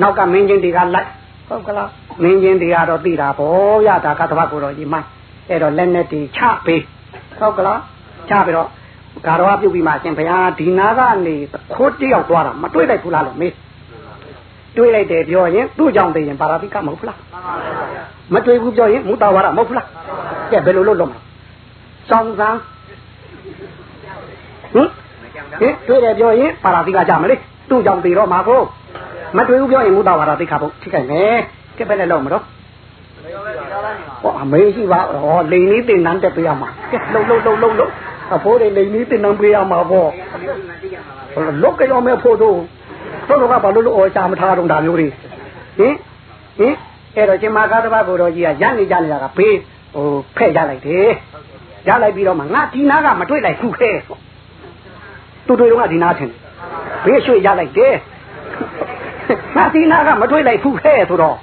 နောက်ကမင်းချင်းတွေကလိုက်ဟုတ်ကလားမင်းချင်းတွေကတော့သိတာပေါ့ရတာကာသဖာကိုတော်ကြီးမိုင်းအဲ့တော့လက်နဲ့တီချပေးဟုတ်ကလားချပြီးတော့ ဂါရဝပြုတ်ပြီးမှရှင်ဘုရားဒီနာကနေခိုးတယောက်သွားတာမတွေ့လိုက်ဘူးလားလို့မေးတွေ့လိုက်တယ်ပြောရင်သူ့ကြောင့်သိရင်ပါရာတိကမဟုတ်လားမတွေ့ဘူးပြောရင်မူတာဝါဒမဟုတ်လားကဲဘယ်လိုလုပ်လို့မလဲစောင်းစမ်းဟင်ဟင်တွေ့တယ်ပြောရင်ပါရာတိကကြမလေးသူ့ကြောင့်သိတော့မှာကိုမတွေ့ဘူးပြောရင်မူတာဝါဒသိခါဖို့ထိခိုက်မယ်ကဲဘယ်နဲ့လုပ်မလို့ဟောအမေရှိပါဟောလိန်လေးတင်နန်းတက်ပေးရမှာကဲလှုပ်လှုပ်လှုပ်လှုပ်လှုပ် အဖိုးတွေလိန်လေးတင်နန်းပေးရမှာပေါ့လုတ်ကြောမဲ့ဖို့တို့တို့ကဘာလို့လို့အော်ချာမထားတော့ဒါမျိုးတွေဟင်ဟင်အဲ့တော့ရှင်မကားတစ်ပါးကိုတော်ကြီးကရနေကြနေတာကဘေးဟိုဖဲ့ကြလိုက်တယ်ရလိုက်ပြီးတော့မှငါဒီနာကမတွေ့လိုက်ခုခဲတူတွေ့တော့ကဒီနာထင်ဘေးရွှေ့ရလိုက်တယ်ငါဒီနာကမတွေ့လိုက်ခုခဲဆိုတော့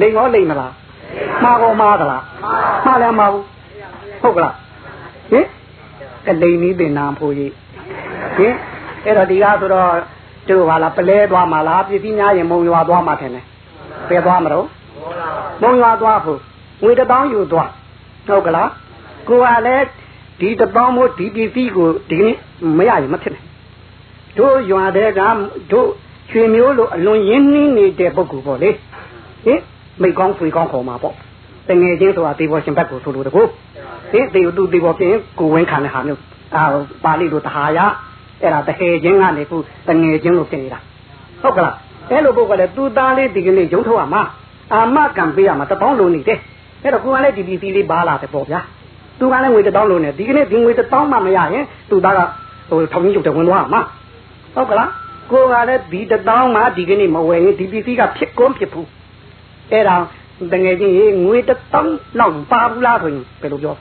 လိန်ရောလိန်မလားမှားကောမှားသလားမှားလည်းမှားဘူးဟုတ်ကလားဟင် ကလိန်နီးတင်နာဖို့ကြီးဟင်အဲ့တော့ဒီကားဆိုတော့တို့ဟာလားပလဲသွားမှာလားပြည်စည်းများရင်မုံရွာသွားမှာထင်တယ်ဘယ်သွားမလို့မုံရွာသွားဖို့ငွေတစ်ပေါင်းယူသွားဟုတ်ကလားကိုကလည်းဒီတစ်ပေါင်းမို့ဒီပြည်စည်းကိုဒီနေ့မရရင်မဖြစ်နိုင်တို့ရွာတဲ့ကတို့ရွှေမျိုးလိုအလွန်ရင်းနှီးနေတဲ့ပုဂ္ဂိုလ်ပေါ့လေဟင်မိကောင်းဖွေကောင်းခေါ်မှာပေါ့တငယ်ချင်းဆိုတာသေဘောရှင်ဘက်ကိုဆိုလိုတကူ ဟင်သေသူသေဘောပြင်ကိုဝင်းခံတဲ့ဟာမျိုးအာပါဠိလိုတဟာရအဲ့ဒါတဟေချင်းကနေခုတငယ်ချင်းလို့ဖြစ်နေတာဟုတ်ကလားအဲ့လိုပုဂ္ဂိုလ်လည်းသူသားလေးဒီကနေ့ရုံထုတ်ရမှာအာမကံပေးရမှာတပေါင်းလုံးနေတယ်အဲ့တော့ကိုကလည်းဒီပီစီလေးပါလာတယ်ပေါ့ဗျာသူကလည်းငွေတစ်တောင်းလုံးနေဒီကနေ့ဒီငွေတစ်တောင်းမှမရရင်သူသားကဟိုထောင်ကြီးရုပ်တယ်ဝင်သွားမှာဟုတ်ကလားကိုကလည်းဒီတစ်တောင်းမှဒီကနေ့မဝယ်ရင်ဒီပီစီကဖြစ်ကုန်ဖြစ်ဘူးအဲ့ဒါတငယ်ချင်းရေငွေတစ်တောင်းလောက်ပါဘူးလားဆိုရင်ဘယ်လိုပြော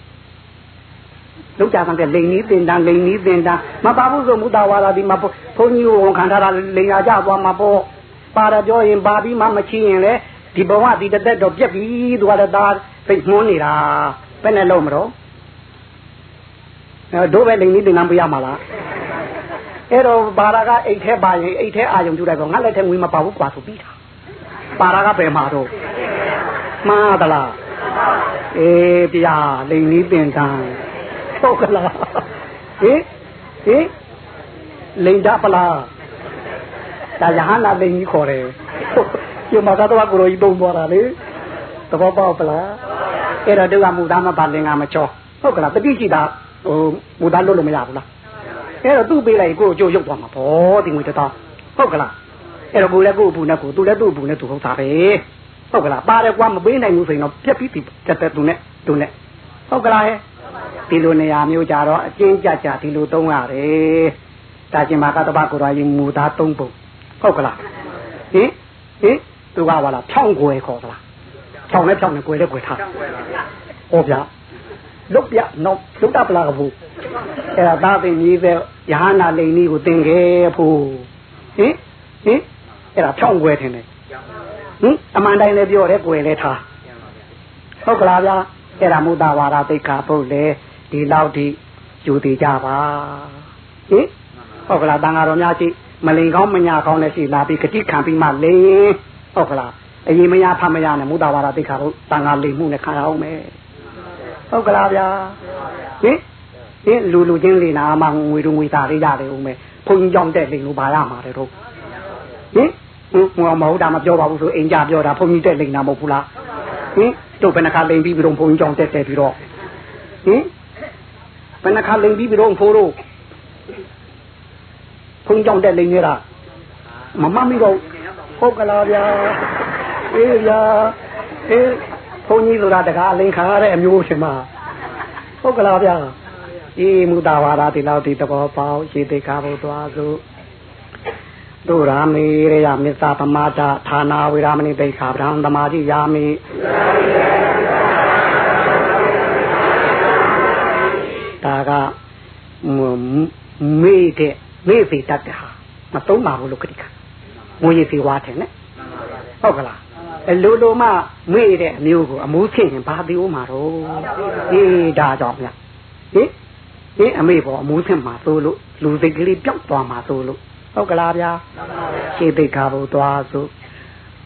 လောက်ကြတဲ့လိန်နီးတင်တန်းလိန်နီးတင်တန်းမပါဘူးဆိုမူတာဝါလာဒီမှာဘုန်းကြီးကိုဝန်ခံထားတာလိန်ရကြသွားမှာပေါ့ပါရပြောရင်ပါပြီးမှမချီရင်လေဒီဘဝဒီတသက်တော့ပြက်ပြီသူကလည်းဒါသိမွှန်းနေတာဘယ်နဲ့လုံးမတော့အဲတို့ပဲလိန်နီးတင်တန်းပြရမှာလားဟအဲ့တော့ဘာရာကအိတ်ထဲပါရင်အိတ်ထဲအာယုံပြုလိုက်တော့ငါလက်ထဲငွေမပါဘူးကွာဆိုပြီးတာပါရာကဘယ်မှာတော့မှားသလားအေးပြာလိန်လေးပင်တန်း ဟုတ်ကလားဟင်ဟင်လိန်တာပလားဒါယဟနာလိန်ကြီးခေါ်တယ်ဒီမှာကတော့ကိုရိုကြီးပုံသွားတာလေသဘောပေါက်ပလားအဲ့တော့တုကမူသားမပါလင်္ကာမချောဟုတ်ကလားတတိရှိတာဟိုမူသားလွတ်လို့မရဘူးလားအဲ့တော့သူ့ပေးလိုက်ကိုကြိုးရုပ်သွားမှာဗောဒီငွေတသောဟုတ်ကလားအဲ့တော့ကိုလည်းကို့အပူနဲ့ကိုသူလည်းသူ့အပူနဲ့သူဟုတ်တာပဲဟုတ်ကလားပါတယ်ကွာမပေးနိုင်ဘူးဆိုရင်တော့ပြက်ပြီးတက်တက်သူနဲ့သူနဲ့ဟုတ်ကလားဟဲ့ ဒီလိုနေရာမျိုးကြတော့အကျဉ်းကြကြဒီလိုသုံးရတယ်တာကျင်မာကတပကိုရရင်မူသားသုံးပုံဟုတ်ကလားဟင်ဟင်သူကပါလားဖြောင်းကွယ်ခေါ်သလားဖြောင်းနဲ့ဖြောင်းနဲ့ကွယ်နဲ့ကွယ်ထားဟောဗျာလုတ်ပြနော်လုတ်တပလာကဘူးအဲ့ဒါသားသိကြီးပဲယဟနာလိန်ကြီးကိုသင်ခဲ့ဖို့ဟင်ဟင်အဲ့ဒါဖြောင်းကွယ်ထင်တယ်ဟင်အမှန်တိုင်းလည်းပြောတယ်ကွယ်လည်းထားဟုတ်ကလားဗျာ အဲ့ဒါမုဒ္ဒဝါဒသိက္ခာပုတ်လေဒီလောက်ထိယူတည်ကြပါဟင်ဟုတ်ကလားတန်ဃာတော်များရှိမလိန်ကောင်းမညာကောင်းနဲ့ရှိလာပြီးဂတိခံပြီးမှလိန်ဟုတ်ကလားအရင်မရဖမရနဲ့မုဒ္ဒဝါဒသိက္ခာပုတ်တန်ဃာလိန်မှုနဲ့ခံရအောင်မယ်ဟုတ်ကလားဗျာဟင်ဟင်လူလူချင်းလေးနာမှငွေတို့ငွေသားလေးရတယ်ဦးမယ်ဘုန်းကြီးကြောင့်တက်လိန်လို့ပါရမှာတဲ့တော့ဟင်ဟိုမဟုတ်တာမပြောပါဘူးဆိုအိမ်ကြပြောတာဘုန်းကြီးတက်လိန်တာမဟုတ်ဘူးလား ဟင်တို့ဘယ်နှခါလိန်ပြီးပြီးတော့ဘုန်းကြီးကြောင့်တက်တယ်ပြီးတော့ဟင်ဘယ်နှခါလိန်ပြီးပြီးတော့ဖိုးတို့ဘုန်းကြီးကြောင့်တက်လိန်နေတာမမမိတော့ဟုတ်ကလားဗျာအေးဗျာအေးဘုန်းကြီးဆိုတာတကားအလိန်ခါရတဲ့အမျိုးရှင်မဟုတ်ကလားဗျာအေးမူတာဝါဒဒီလောက်ဒီသဘောပေါက်ရှိသိကားဖို့သွားစို့ တို့ရာမေရယမစ္စာပမာဒဌာနာဝိရာမဏိတိခာဗြဟ္မသမာတိယာမိဒါကမေ့တဲ့မေ့စီတတ်တဲ့ဟာမသုံးပါဘူးလို့ခတိကငွေရစီဝါတယ်နဲ့ဟုတ်ကလားအလိုလိုမှမေ့တဲ့အမျိုးကိုအမိုးဖြစ်ရင်ဘာပြီးဦးမှာတော့အေးဒါကြောင့်ဗျဟင်ဟင်အမေပေါ်အမိုးဖြစ်မှာသို့လို့လူစိတ်ကလေးပျောက်သွားမှာသို့လို့ ဟုတ်ကလားဗျာရှေးသိက္ခာဘုသွားစု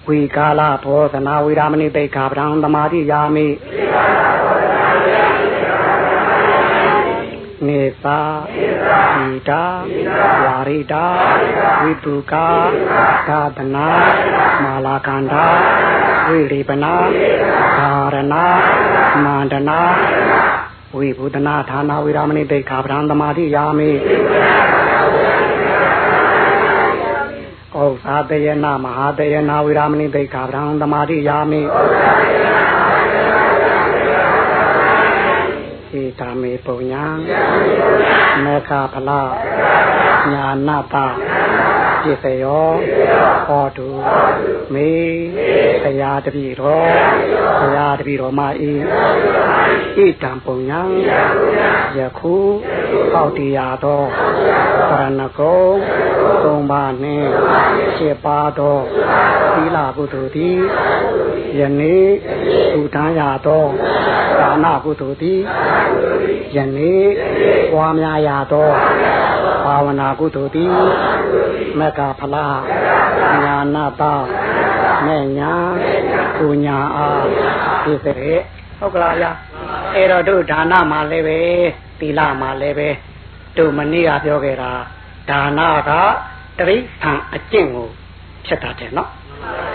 ဝေကာလဘောသနာဝေရာမဏိသိက္ခာပဒံသမာတိယာမိနေသာဣတာဝါရိတာဝိတုကာသာသနာမာလာကန္တာဝိရိပနာဓာရဏမန္တနာဝိဘုဒနာဌာနာဝေရာမဏိသိက္ခာပဒံသမာတိယာမိ ဩဇာတယနာမဟာတယနာဝိရာမဏိသိက္ခာပဒံသမာတိယာမိဧတာမေပုံညာမေခဖလာညာနာတာ ပြည့်စရောဟောတုမေတရားတပိတော်တရားတပိတော်မအေးဣတံပုံညာယခုဟောတိယာသောပရဏဂုံသုံးပါးနှင့်ရှင်းပါသောသီလကုသိုလ်သည်ယနေ့သူတန်းရသောဒါနကုသိုလ်သည်ယနေ့ပွားများရသောဘာ ဝနာကုသိုလ်သည်မက္ကဖလားညာနာတာမဲ့ညာကိုညာအားဒီစရဲဟုတ်ကလားဗျာအဲ့တော့တို့ဒါနမှာလည်းပဲသီလမှာလည်းပဲတို့မနေ့ကပြောခဲ့တာဒါနကတရိษံအကျင့်ကိုဖြစ်တာတယ်နော်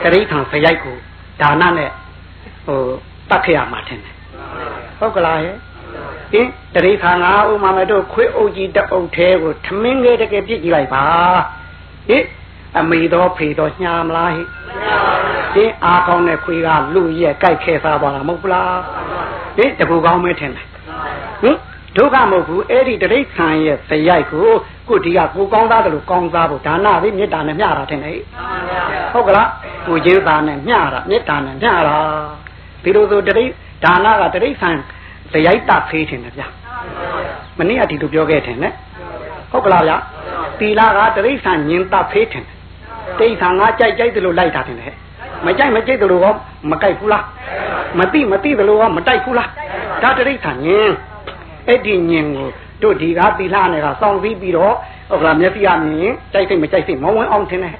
တရိษံစရိုက်ကိုဒါနနဲ့ဟိုတတ်ခဲ့ရမှာထင်တယ်ဟုတ်ကလားဟဲ့ ဟင်တရိခါငါဥမာမတို့ခွေးအုပ်ကြီးတအုပ်သေးကိုထမင်းလေးတကယ်ပြစ်ကြည့်လိုက်ပါဟင်အမေတော်ဖေတော်ညာမလားဟင်ဟင်အာကောင်းတဲ့ခွေးကလူရဲ့ကြိုက်ခဲစားသွားတာမဟုတ်လားဟင်တကူကောင်းမဲထင်တယ်ဟင်ဒုက္ခမဟုတ်ဘူးအဲ့ဒီတရိခါရဲ့ဇယိုက်ကိုကိုဒီကကိုကောင်းသားတယ်လို့ကောင်းစားဖို့ဒါနလေးမေတ္တာနဲ့မျှတာထင်တယ်ဟုတ်ကလားကိုကျင်းသားနဲ့မျှတာမေတ္တာနဲ့မျှတာဒီလိုဆိုတရိဒါနကတရိခါ စရိုက်တာဖေးထင်တယ်ဗျမနေ့ကဒီလိုပြောခဲ့တယ်နဲ့ဟုတ်ကလားဗျတီလာကတရိษံညင်တာဖေးထင်တယ်တိဋ္ဌာငါကြိုက်ကြိုက်တယ်လို့လိုက်တာတင်တယ်မကြိုက်မကြိုက်တယ်လို့ရောမကြိုက်ဘူးလားမတိမတိတယ်လို့ရောမတိုက်ဘူးလားဒါတရိษံညင်အဲ့ဒီညင်ကိုတို့ဒီကသီလနဲ့ကစောင့်ပြီးပြီးတော့ဟုတ်ကလားမျက်စိကမြင်ရင်ကြိုက်စိတ်မကြိုက်စိတ်မဝင်အောင်ထင်တယ်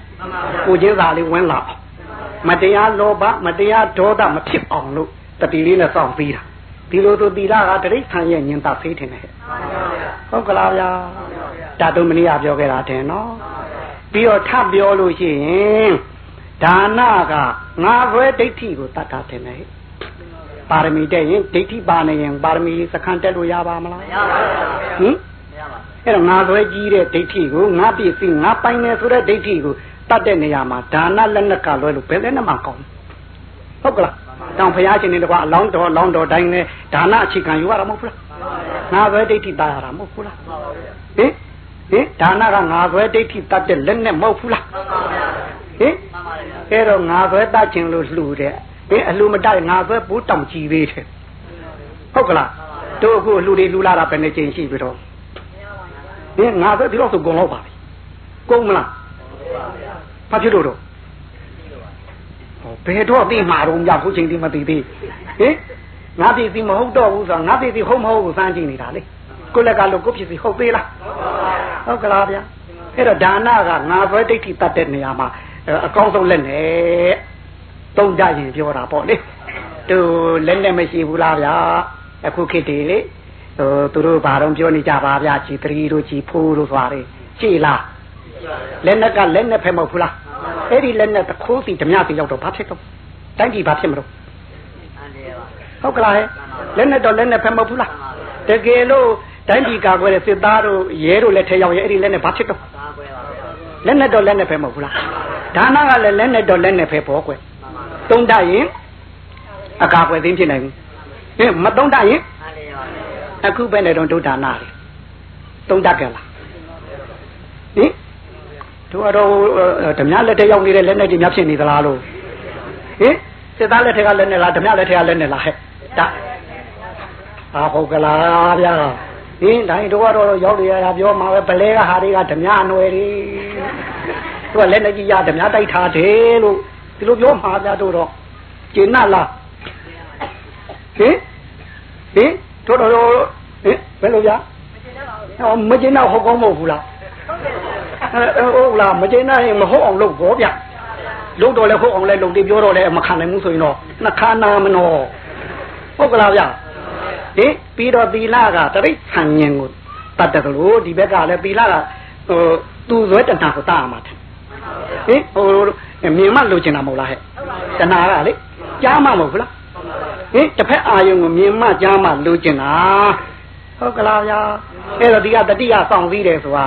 ကိုချင်းစာလေးဝင်လာအောင်မတရားလောဘမတရားဒေါသမဖြစ်အောင်လို့တတိလေးနဲ့စောင့်ပြီးတာ ဒီလိုဆိုသီလကတရိษံရဲ့ညင်တာဖေးထင်တယ်ဟုတ်ကလားဗျာတာတုံမဏိယပြောခဲ့တာတင်နော်ပြီးတော့ထပ်ပြောလို့ရှိရင်ဒါနကငါဘွဲဒိဋ္ဌိကိုတတ်တာတင်တယ်ပါရမီတက်ရင်ဒိဋ္ဌိပါနေရင်ပါရမီစခန်းတက်လို့ရပါမလားမရပါဘူးဟင်အဲ့တော့ငါသွဲကြီးတဲ့ဒိဋ္ဌိကိုငါပစ္စည်းငါပိုင်နေဆိုတဲ့ဒိဋ္ဌိကိုတတ်တဲ့နေရာမှာဒါနလက်နက်ကလွဲလို့ဘယ်လည်းမှကောင်းဟုတ်ကလား တောင်ဖရာရှင်တွေကအလောင်းတော်အလောင်းတော်တိုင်းနဲ့ဒါနအခြေခံယူရတာမဟုတ်ဘူးလားငါသွဲဒိဋ္ဌိတာရတာမဟုတ်ဘူးလားဟင်ဟင်ဒါနကငါသွဲဒိဋ္ဌိတတ်တဲ့လက်နဲ့မဟုတ်ဘူးလားဟင်အဲ့တော့ငါသွဲတတ်ခြင်းလို့လှူတဲ့ဟင်အလှမတိုက်ငါသွဲဘူးတောင်ကြည့်သေးတယ်ဟုတ်ကလားတို့အခုလှူတွေလှူလာတာပဲနေချင်းရှိပြီတော့ဟင်ငါသွဲဒီတော့ဆိုကုန်တော့ပါပြီကုန်မလားဘာဖြစ်လို့တော့ ဘယ်တော့သိမှာတော့ညခုချိန်ဒီမသိသေးဟင်ငါသိသိမဟုတ်တော့ဘူးဆိုတော့ငါသိသိဟုတ်မဟုတ်ဘူးစမ်းကြည့်နေတာလေကိုလက်ကလို့ကိုဖြစ်စီဟုတ်သေးလားဟုတ်ကလားဗျာအဲ့တော့ဒါနကငါဘွဲဒိဋ္ဌိတတ်တဲ့နေရာမှာအကောင်းဆုံးလက်နဲ့သုံးကြရင်ပြောတာပေါ့လေသူလက်နဲ့မရှိဘူးလားဗျာအခုခေတ်တည်းလေဟိုသူတို့ဘာတော့ပြောနေကြပါဗျာကြည်တရီတို့ကြည်ဖိုးတို့ဆိုတာလေကြည်လားလက်နဲ့ကလက်နဲ့ဖယ်မဟုတ်ဘူးလား အဲ့ဒီလက်နဲ့တခိုးစီဓမြစီရောက်တော့ဘာဖြစ်တော့တိုင်းပြည်ဘာဖြစ်မလို့ဟုတ်ကလားဟဲ့လက်နဲ့တော့လက်နဲ့ဖယ်မဟုတ်ဘူးလားတကယ်လို့တိုင်းပြည်ကာကွယ်တဲ့စစ်သားတို့ရဲတို့လက်ထဲရောက်ရင်အဲ့ဒီလက်နဲ့ဘာဖြစ်တော့လက်နဲ့တော့လက်နဲ့ဖယ်မဟုတ်ဘူးလားဒါနကလည်းလက်နဲ့တော့လက်နဲ့ဖယ်ပေါ်ကွယ်သုံးတတ်ရင်အကာကွယ်သိမ်းဖြစ်နိုင်ဘူးဟင်မသုံးတတ်ရင်အခုပဲနဲ့တော့ဒုဒါနာလေသုံးတတ်ကြလားဟင် တို့ကတော့ဓမြလက်ထက်ရောက်နေတဲ့လက်နဲ့ဒီများဖြစ်နေသလားလို့ဟင်စစ်သားလက်ထက်ကလက်နဲ့လားဓမြလက်ထက်ကလက်နဲ့လားဟဲ့တာအာဟုတ်ကလားဗျာဟင်တိုင်းတို့ကတော့ရောက်နေရတာပြောမှာပဲပလဲကဟာတွေကဓမြအနွယ်တွေသူကလက်နဲ့ကြီးရဓမြတိုက်ထားတယ်လို့ဒီလိုပြောမှာဗျာတို့တော့ကျင်နာလားဟင်ဟင်တို့တော့ဟင်ဘယ်လိုဗျာဟောမကျင်တော့ဟုတ်ကောင်းမဟုတ်ဘူးလား ဟုတ်လားမကျင်နိုင်မဟုတ်အောင်လုပ်ဘောဗျလုပ်တော့လဲဟုတ်အောင်လဲလုပ်တယ်ပြောတော့လဲမခံနိုင်ဘူးဆိုရင်တော့နှခါနာမနော်ဟုတ်ကလားဗျဟင်ပြီးတော့သီလကတရိษံဉင်ကိုတတ်တယ်လို့ဒီဘက်ကလည်းသီလကဟိုသူ့ဇွဲတဏှာကိုတားမှာတယ်ဟင်ဟိုမြင်မှလိုချင်တာမဟုတ်လားဟဲ့တဏှာကလေကြားမှမဟုတ်ဘူးလားဟင်တစ်ဖက်အာယုံကိုမြင်မှကြားမှလိုချင်တာဟုတ်ကလားဗျာအဲ့တော့ဒီကတတိယဆောင်ပြီးတယ်ဆိုတာ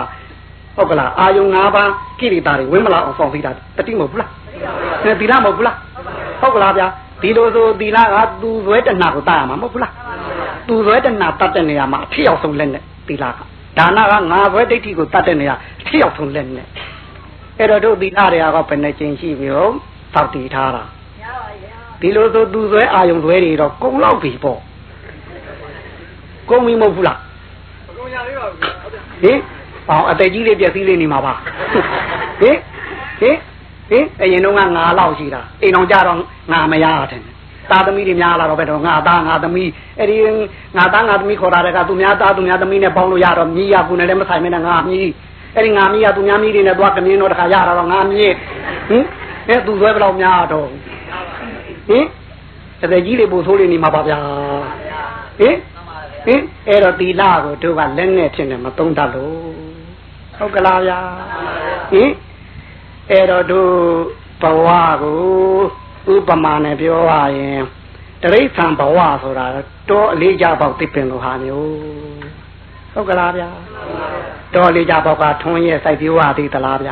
ဟုတ်ကလားအာယုံ၅ပါးကိရိတာတွေဝင်မလာအောင်ဆောင်ပြီးတာတတိမဟုတ်ဘူးလားအဲသီလမဟုတ်ဘူးလားဟုတ်ကလားဗျာဒီလိုဆိုသီလကသူဇွဲတဏှာကိုတားရမှာမဟုတ်ဘူးလားသူဇွဲတဏှာတတ်တဲ့နေရာမှာအထက်ရောက်ဆုံးလက်နဲ့သီလကဒါနကငါဇွဲဒိဋ္ဌိကိုတတ်တဲ့နေရာအထက်ရောက်ဆုံးလက်နဲ့အဲ့တော့တို့သီလတွေကဘယ်နှကျင်ရှိပြီဟုတ်သောက်တည်ထားတာဒီလိုဆိုသူဇွဲအာယုံဇွဲတွေတော့ကုံလောက်ပြီပေါ့ကုံပြီမဟုတ်ဘူးလားကုံရပြီပါဟင် အောင်အသက်ကြီးလေးပြက်စီးလေးနေမှာပါဟင်ဟင်ဟင်အရင်တော့ငါလောက်ရှိတာအိမ်အောင်ကြတော့ငါမရတဲ့သားသမီးတွေများလာတော့ပဲတော့ငါသားငါသမီးအဲ့ဒီငါသားငါသမီးခေါ်တာတကသူများသားသူများသမီးနဲ့ပေါင်းလို့ရတော့မြည်ရကူနဲ့လည်းမဆိုင်မနဲ့ငါမြည်အဲ့ဒီငါမြည်ရသူများမြည်တွေနဲ့သွားကမြင်းတော့တခါရတာတော့ငါမြည်ဟင်အဲ့သူဆွဲဘယ်လောက်များတော့ဟင်အသက်ကြီးလေးပို့ဆိုးလေးနေမှာပါဗျာဟင်ဟင်အဲ့တော့တီလာကိုတို့ကလက်နဲ့ဖြစ်နေမသုံးတတ်လို့ ဟုတ်ကလားဗျာဟင်အဲ့တော့တို့ဘဝကိုဥပမာနဲ့ပြောရရင်တရိษံဘဝဆိုတာတော့အလေးကြပေါက်သိပင်လိုဟာမျိုးဟုတ်ကလားဗျာတော်လေးကြပေါက်ကထွန်းရဲ့စိုက်ပြိုးရသေးသလားဗျ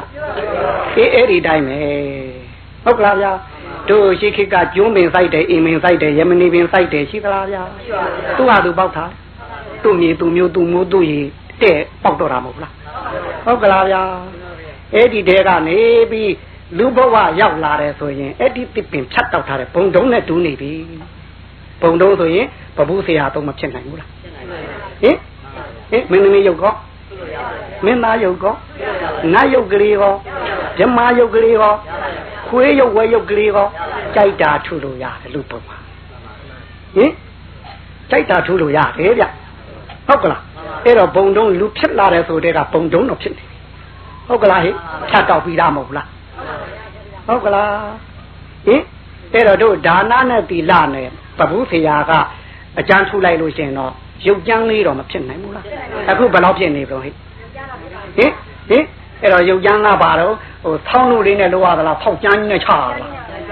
အေးအဲ့ဒီတိုင်းပဲဟုတ်ကလားဗျာတို့ရှိခိကကျုံးပင်စိုက်တယ်အင်ပင်စိုက်တယ်ယမနီပင်စိုက်တယ်ရှိသလားဗျာသူ့ဟာသူပေါက်တာသူ့မြေသူ့မျိုးသူ့မိုးသူ့ရေ တဲ့ပေါက်တော့တာမဟုတ်လားဟုတ်ကလားဗျာအဲ့ဒီတဲကနေပြီးလူဘဝရောက်လာတယ်ဆိုရင်အဲ့ဒီတစ်ပင်ဖြတ်တောက်ထားတဲ့ဘုံတုံးနဲ့တူးနေပြီဘုံတုံးဆိုရင်ပပုဆရာတော့မဖြစ်နိုင်ဘူးလားဟင်ဟင်မင်းသမီးရုပ်ကောမင်းသားရုပ်ကောနတ်ရုပ်ကလေးကောဓမ္မရုပ်ကလေးကောခွေးရုပ်ဝဲရုပ်ကလေးကောကြိုက်တာထုလို့ရတယ်လူဘဝဟင်ကြိုက်တာထုလို့ရတယ်ဗျဟုတ်ကလား အဲ့တော့ဘုံတုံးလူဖြစ်လာတယ်ဆိုတဲ့ကဘုံတုံးတော့ဖြစ်နေဟုတ်ကလားဟိဖြတ်တော့ပြီးသားမဟုတ်လားဟုတ်ကလားဟင်အဲ့တော့တို့ဒါနနဲ့သီလနဲ့ပပုဖေယာကအကျန်းထုလိုက်လို့ရှင်တော့ရုပ်ကြမ်းလေးတော့မဖြစ်နိုင်ဘူးလားအခုဘယ်လောက်ဖြစ်နေပြီဟိဟင်ဟင်အဲ့တော့ရုပ်ကြမ်းကပါတော့ဟိုဆောင်းလို့လေးနဲ့လိုရသလားဖောက်ကြမ်းကြီးနဲ့ချရလား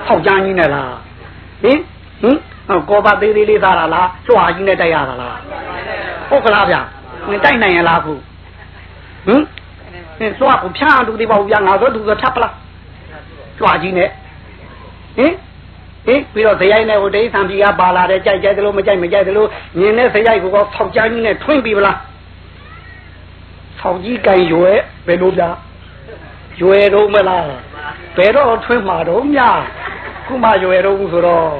ဖောက်ကြမ်းကြီးနဲ့လားဟင်ဟင်ကောပါသေးသေးလေးသားတာလားလွှာကြီးနဲ့တိုက်ရတာလားဟုတ်ကလားဗျာ တိုက်နိုင်ရလားခုဟင်လွှာကိုဖြားတူသေးပါဘူးဗျာငါဆိုသူဆိုထပ်ပလားလွှာကြီးနဲ့ဟင်ဟင်ပြီးတော့ဇယိုက်နဲ့ဟိုဒိဋ္ဌံပြည်ကပါလာတယ်ကြိုက်ကြိုက်သလိုမကြိုက်မကြိုက်သလိုမြင်တဲ့ဇယိုက်ကိုဖောက်ကြမ်းကြီးနဲ့ထွင်းပြီးပလားဖောက်ကြီးကင်ရွယ်ဘယ်လိုဗျာရွယ်တော့မလားဘယ်တော့ထွင်းမှာတော့မြခုမှရွယ်တော့ဆိုတော့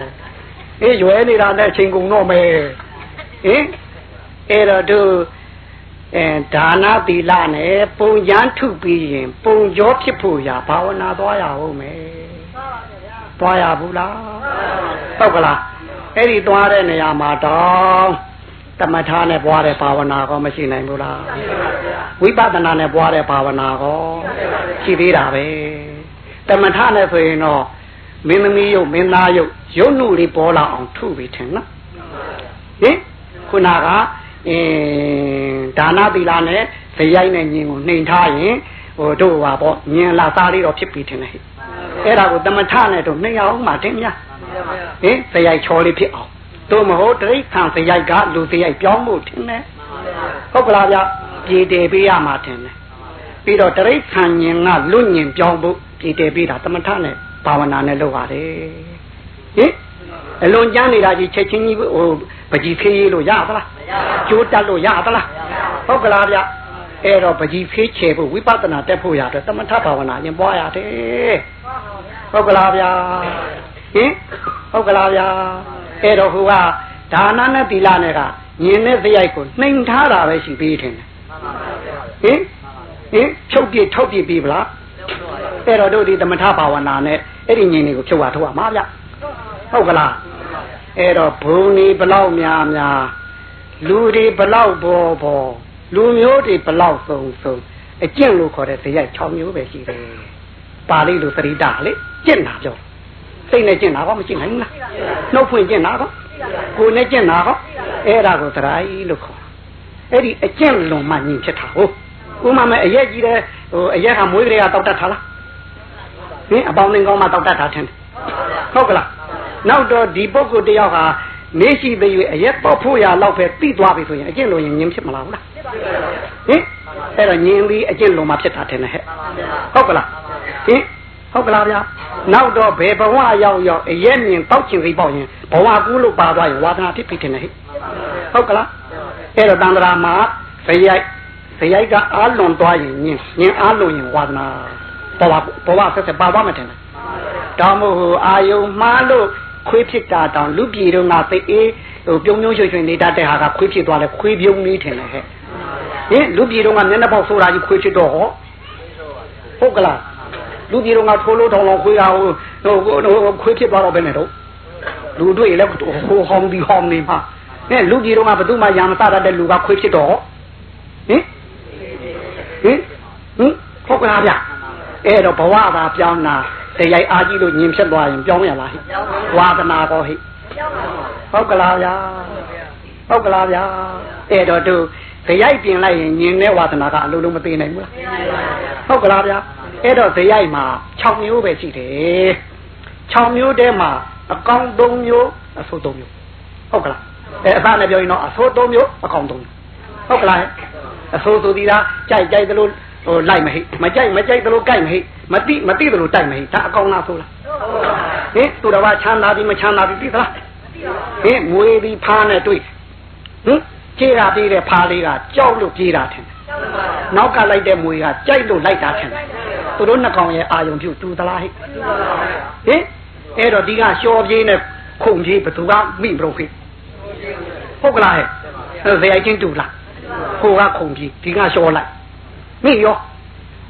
အေးရွယ်နေတာနဲ့အချိန်ကုန်တော့မယ်ဟင်အဲ့တော့သူ အဲဒါနသီလနဲ့ပုံရန်ထုပြီးရင် ပုံကြောဖြစ်ဖို့ရာဘာဝနာသွားရအောင်မယ်သွားရဘူးလားဟုတ်ကလားအဲ့ဒီသွားတဲ့နေရာမှာတော့တမထာနဲ့ပွားတဲ့ဘာဝနာကောမရှိနိုင်ဘူးလားဝိပဿနာနဲ့ပွားတဲ့ဘာဝနာကောရှိသေးတာပဲတမထာနဲ့ဆိုရင်တော့မင်းသမီးယုတ်မင်းသားယုတ်ရုပ်နုလေးပေါ်လာအောင်ထုပြီးထင်နော်ဟင်ခုနက အင်းဒါနသီလနဲ့ဇယိုက်နဲ့ညင်ကိုနှိမ်ထားရင်ဟိုတို့ဟာပေါ့ညင်လာသားလေးတော့ဖြစ်ပြီးထင်တယ်ဟဲ့အဲ့ဒါကိုတမထနဲ့တို့နှိမ်အောင်မှတင်များဟင်ဇယိုက်ချောလေးဖြစ်အောင်တို့မဟုတ်တရိษံဇယိုက်ကလူဇယိုက်ပြောင်းဖို့ထင်တယ်ဟုတ်ကလားဗျပြည်တယ်ပေးရမှာထင်တယ်ပြီးတော့တရိษံညင်ကလွတ်ညင်ပြောင်းဖို့ပြည်တယ်ပေးတာတမထနဲ့ဘာဝနာနဲ့လုပ်ရတယ်ဟင် အလွန်ကြမ်းနေတာကြီးချက်ချင်းကြီးဟိုပကြီးဖေးရေးလို့ရသလားကျိုးတက်လို့ရသလားဟုတ်ကလားဗျအဲ့တော့ပကြီးဖေးချေဖို့ဝိပဿနာတက်ဖို့ရတဲ့သမထဘာဝနာရင်ပွားရတယ်ဟုတ်ကလားဗျဟင်ဟုတ်ကလားဗျအဲ့တော့ဟိုကဒါနနဲ့သီလနဲ့ကညင်တဲ့သရိုက်ကိုနှိမ်ထားတာပဲရှိသေးတယ်ဟင်ဟင်ချုပ်ပြထုတ်ပြပြီးဗလားအဲ့တော့တို့ဒီသမထဘာဝနာနဲ့အဲ့ဒီညင်တွေကိုဖြုတ်ရထုတ်ရမှာဗျ ဟုတ်ကလားအဲ့တော့ဘုံဒီဘလောက်များများလူတွေဘလောက်ဘောဘောလူမျိုးတွေဘလောက်စုံစုံအကျင့်လို့ခေါ်တဲ့တရား6မျိုးပဲရှိတယ်ပါဠိလိုသတိတာလေကျင့်တာပြောစိတ်နဲ့ကျင့်တာကမရှိနိုင်ဘူးလားနှုတ်ဖွင့်ကျင့်တာကကိုယ်နဲ့ကျင့်တာကအဲ့ဒါကိုသရိုင်းလို့ခေါ်အဲ့ဒီအကျင့်လွန်မှညင်ဖြစ်တာဟုတ်ဥမာမဲ့အရက်ကြီးတဲ့ဟိုအရက်ကမွေးကလေးကတောက်တတ်ထားလားဟင်အပေါင်းသင်ကောင်းမှတောက်တတ်တာထင်တယ်ဟုတ်ကလား နောက်တော့ဒီပုဂ္ဂိုလ်တယောက်ဟာနေရှိသေး၍အရက်တော့ဖို့ရလောက်ပဲပြီးသွားပြီဆိုရင်အကျင့်လို့ရင်ညင်ဖြစ်မလားဘူးလားဟင်အဲ့တော့ညင်ပြီးအကျင့်လုံးမှဖြစ်တာထင်တယ်ဟဲ့ဟုတ်ကလားဟင်ဟုတ်ကလားဗျာနောက်တော့ဘယ်ဘဝရောက်ရောက်အရက်မြင်တောက်ချင်စိတ်ပေါ့ရင်ဘဝကူးလို့ပါသွားရင်ဝါသနာဖြစ်ပြီထင်တယ်ဟဲ့ဟုတ်ကလားအဲ့တော့တန္တရာမှာဇယိုက်ဇယိုက်ကအားလွန်သွားရင်ညင်ညင်အားလွန်ရင်ဝါသနာဘဝဘဝဆက်ဆက်ပါသွားမှထင်တယ်တောင်းမို့ဟိုအာယုံမှားလို့ ခွေးဖြစ်တာတောင်လူပြည်တော့ငါသိအေးဟိုပြုံးပြုံးရွှေရွှေနေတတ်တဲ့ဟာကခွေးဖြစ်သွားလဲခွေးပြုံးလေးထင်တယ်ဟဲ့ဟင်လူပြည်တော့ငါမျက်နှာပေါက်ဆိုတာကြီးခွေးဖြစ်တော့ဟောဟုတ်ကလားလူပြည်တော့ငါထိုးလို့ထောင်လောင်ခွေးတာဟိုဟိုခွေးဖြစ်သွားတော့ဘယ်နဲ့တော့လူတွေ့လဲဟိုဟောင်းဒီဟောင်းနေမှာဟဲ့လူပြည်တော့ငါဘယ်သူမှရံမစတတ်တဲ့လူကခွေးဖြစ်တော့ဟင်ဟင်ဟင်ဟုတ်ကလားဗျအဲ့တော့ဘဝသာပြောင်းတာ တရားအားကြီးလို့ညင်ဖြစ်သွားရင်ပြောင်းရလားဟိဝါဒနာကောဟိဟုတ်ကလားဗျာဟုတ်ကလားဗျာအဲ့တော့သူတရားပြင်လိုက်ရင်ညင်တဲ့ဝါဒနာကအလုံးလုံးမသိနိုင်ဘူးလားဟုတ်ကလားဗျာအဲ့တော့တရားမှာ6မျိုးပဲရှိတယ်6မျိုးတည်းမှာအကောင်3မျိုးအဆိုး3မျိုးဟုတ်ကလားအဲအစနဲ့ပြောရင်တော့အဆိုး3မျိုးအကောင်3မျိုးဟုတ်ကလားအဆိုးဆိုသည်လားကြိုက်ကြိုက်သလို ဟိုလိုက်မဟိမကြိုက်မကြိုက်သလိုကြိုက်မဟိမတိမတိသလိုတိုက်မဟိဒါအကောင်လားဆိုလားဟင်သူတော်ဘာချမ်းသာပြီးမချမ်းသာပြီးသိသလားဟင်ငွေပြီးဖားနဲ့တွေ့ဟင်ကြေးတာပြီးတဲ့ဖားလေးကကြောက်လို့ပြေးတာထင်တယ်နောက်ကလိုက်တဲ့မွေကကြိုက်လို့လိုက်တာထင်တယ်သူတို့နှစ်ကောင်ရဲ့အာယုံပြုတူသလားဟိဟင်အဲ့တော့ဒီကလျှော်ပြေးနဲ့ခုံပြေးဘသူကမိမလို့ခိဟုတ်ကလားဟဲ့အဲ့ဇေယျချင်းတူလားဟိုကခုံပြေးဒီကလျှော်လိုက် မိရော